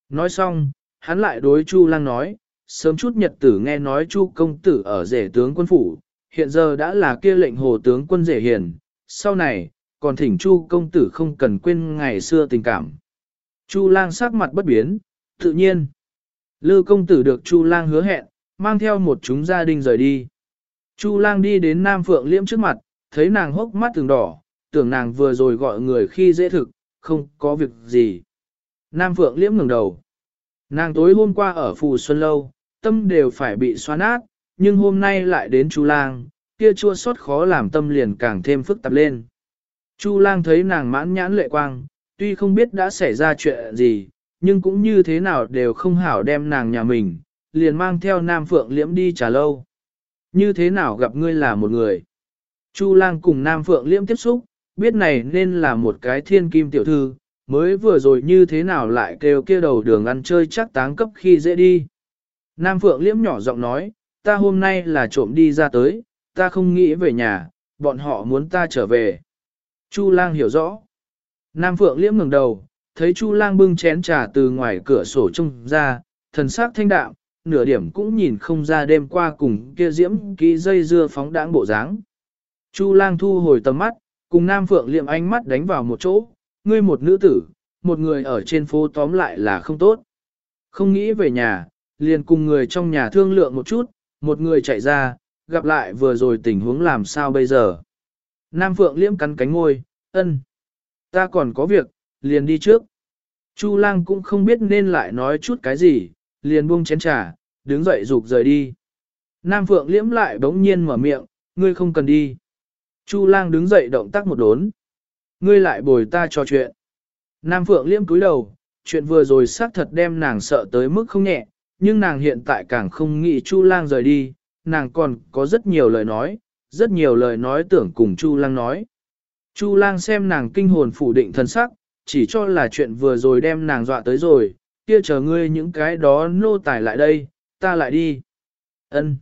Speaker 1: Nói xong, hắn lại đối Chu lang nói, sớm chút nhật tử nghe nói Chu công tử ở rể tướng quân phủ, hiện giờ đã là kia lệnh hồ tướng quân rể hiền, sau này, còn thỉnh Chu công tử không cần quên ngày xưa tình cảm. Chu lang sắc mặt bất biến, tự nhiên. Lư công tử được Chu lang hứa hẹn, mang theo một chúng gia đình rời đi. Chu lang đi đến Nam Phượng Liễm trước mặt, thấy nàng hốc mắt từng đỏ, tưởng nàng vừa rồi gọi người khi dễ thực, không có việc gì. Nam Phượng Liễm ngừng đầu. Nàng tối hôm qua ở Phù Xuân Lâu, tâm đều phải bị xoa nát, nhưng hôm nay lại đến Chu lang, kia chua xót khó làm tâm liền càng thêm phức tạp lên. Chu lang thấy nàng mãn nhãn lệ quang, tuy không biết đã xảy ra chuyện gì, nhưng cũng như thế nào đều không hảo đem nàng nhà mình, liền mang theo Nam Phượng Liễm đi trà lâu. Như thế nào gặp ngươi là một người? Chu lang cùng Nam Phượng Liễm tiếp xúc, biết này nên là một cái thiên kim tiểu thư, mới vừa rồi như thế nào lại kêu kia đầu đường ăn chơi chắc táng cấp khi dễ đi. Nam Phượng Liễm nhỏ giọng nói, ta hôm nay là trộm đi ra tới, ta không nghĩ về nhà, bọn họ muốn ta trở về. Chu lang hiểu rõ. Nam Phượng Liễm ngẩng đầu, thấy Chu lang bưng chén trà từ ngoài cửa sổ trông ra, thần sắc thanh đạm, nửa điểm cũng nhìn không ra đêm qua cùng kia diễm ký dây dưa phóng đãng bộ dáng. Chu lang thu hồi tầm mắt, cùng Nam Phượng Liệm ánh mắt đánh vào một chỗ, ngươi một nữ tử, một người ở trên phố tóm lại là không tốt. Không nghĩ về nhà, liền cùng người trong nhà thương lượng một chút, một người chạy ra, gặp lại vừa rồi tình huống làm sao bây giờ. Nam Phượng liễm cắn cánh ngôi, ân. Ta còn có việc, liền đi trước. Chu lang cũng không biết nên lại nói chút cái gì, liền buông chén trà, đứng dậy rục rời đi. Nam Phượng liễm lại bỗng nhiên mở miệng, ngươi không cần đi. Chu lang đứng dậy động tác một đốn. Ngươi lại bồi ta trò chuyện. Nam Phượng liễm cúi đầu, chuyện vừa rồi xác thật đem nàng sợ tới mức không nhẹ, nhưng nàng hiện tại càng không nghĩ Chu lang rời đi, nàng còn có rất nhiều lời nói, rất nhiều lời nói tưởng cùng Chu lang nói. Chu lang xem nàng kinh hồn phủ định thân sắc, chỉ cho là chuyện vừa rồi đem nàng dọa tới rồi, kia chờ ngươi những cái đó nô tải lại đây, ta lại đi. Ân.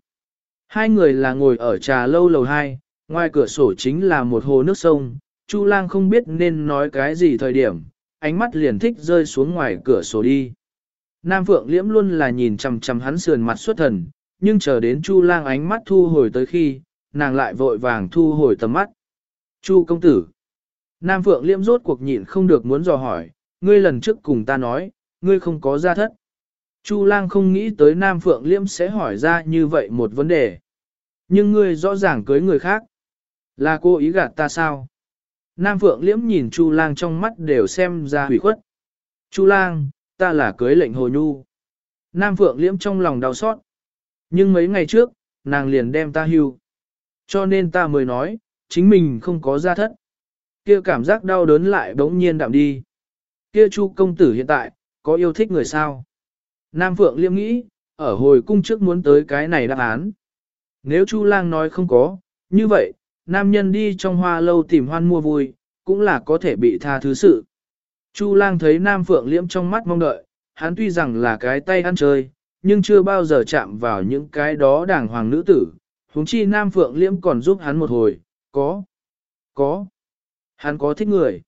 Speaker 1: Hai người là ngồi ở trà lâu lầu hai, ngoài cửa sổ chính là một hồ nước sông, Chu lang không biết nên nói cái gì thời điểm, ánh mắt liền thích rơi xuống ngoài cửa sổ đi. Nam Phượng Liễm luôn là nhìn chằm chằm hắn sườn mặt xuất thần, nhưng chờ đến Chu lang ánh mắt thu hồi tới khi, nàng lại vội vàng thu hồi tầm mắt. Chu công tử. Nam Phượng Liễm rốt cuộc nhịn không được muốn dò hỏi, ngươi lần trước cùng ta nói, ngươi không có gia thất. Chu lang không nghĩ tới Nam Phượng Liễm sẽ hỏi ra như vậy một vấn đề. Nhưng ngươi rõ ràng cưới người khác. Là cô ý gạt ta sao? Nam Phượng Liễm nhìn Chu lang trong mắt đều xem ra hủy khuất. Chu lang, ta là cưới lệnh hồ nhu. Nam Phượng Liễm trong lòng đau xót. Nhưng mấy ngày trước, nàng liền đem ta hưu. Cho nên ta mới nói, chính mình không có gia thất. Kia cảm giác đau đớn lại bỗng nhiên đạm đi. Kia Chu công tử hiện tại, có yêu thích người sao? Nam Phượng Liêm nghĩ, ở hồi cung trước muốn tới cái này đáp án. Nếu Chu lang nói không có, như vậy, nam nhân đi trong hoa lâu tìm hoan mua vui, cũng là có thể bị tha thứ sự. Chu lang thấy Nam Phượng Liễm trong mắt mong đợi, hắn tuy rằng là cái tay ăn chơi, nhưng chưa bao giờ chạm vào những cái đó đàng hoàng nữ tử, huống chi Nam Phượng Liễm còn giúp hắn một hồi, có, có, hắn có thích người.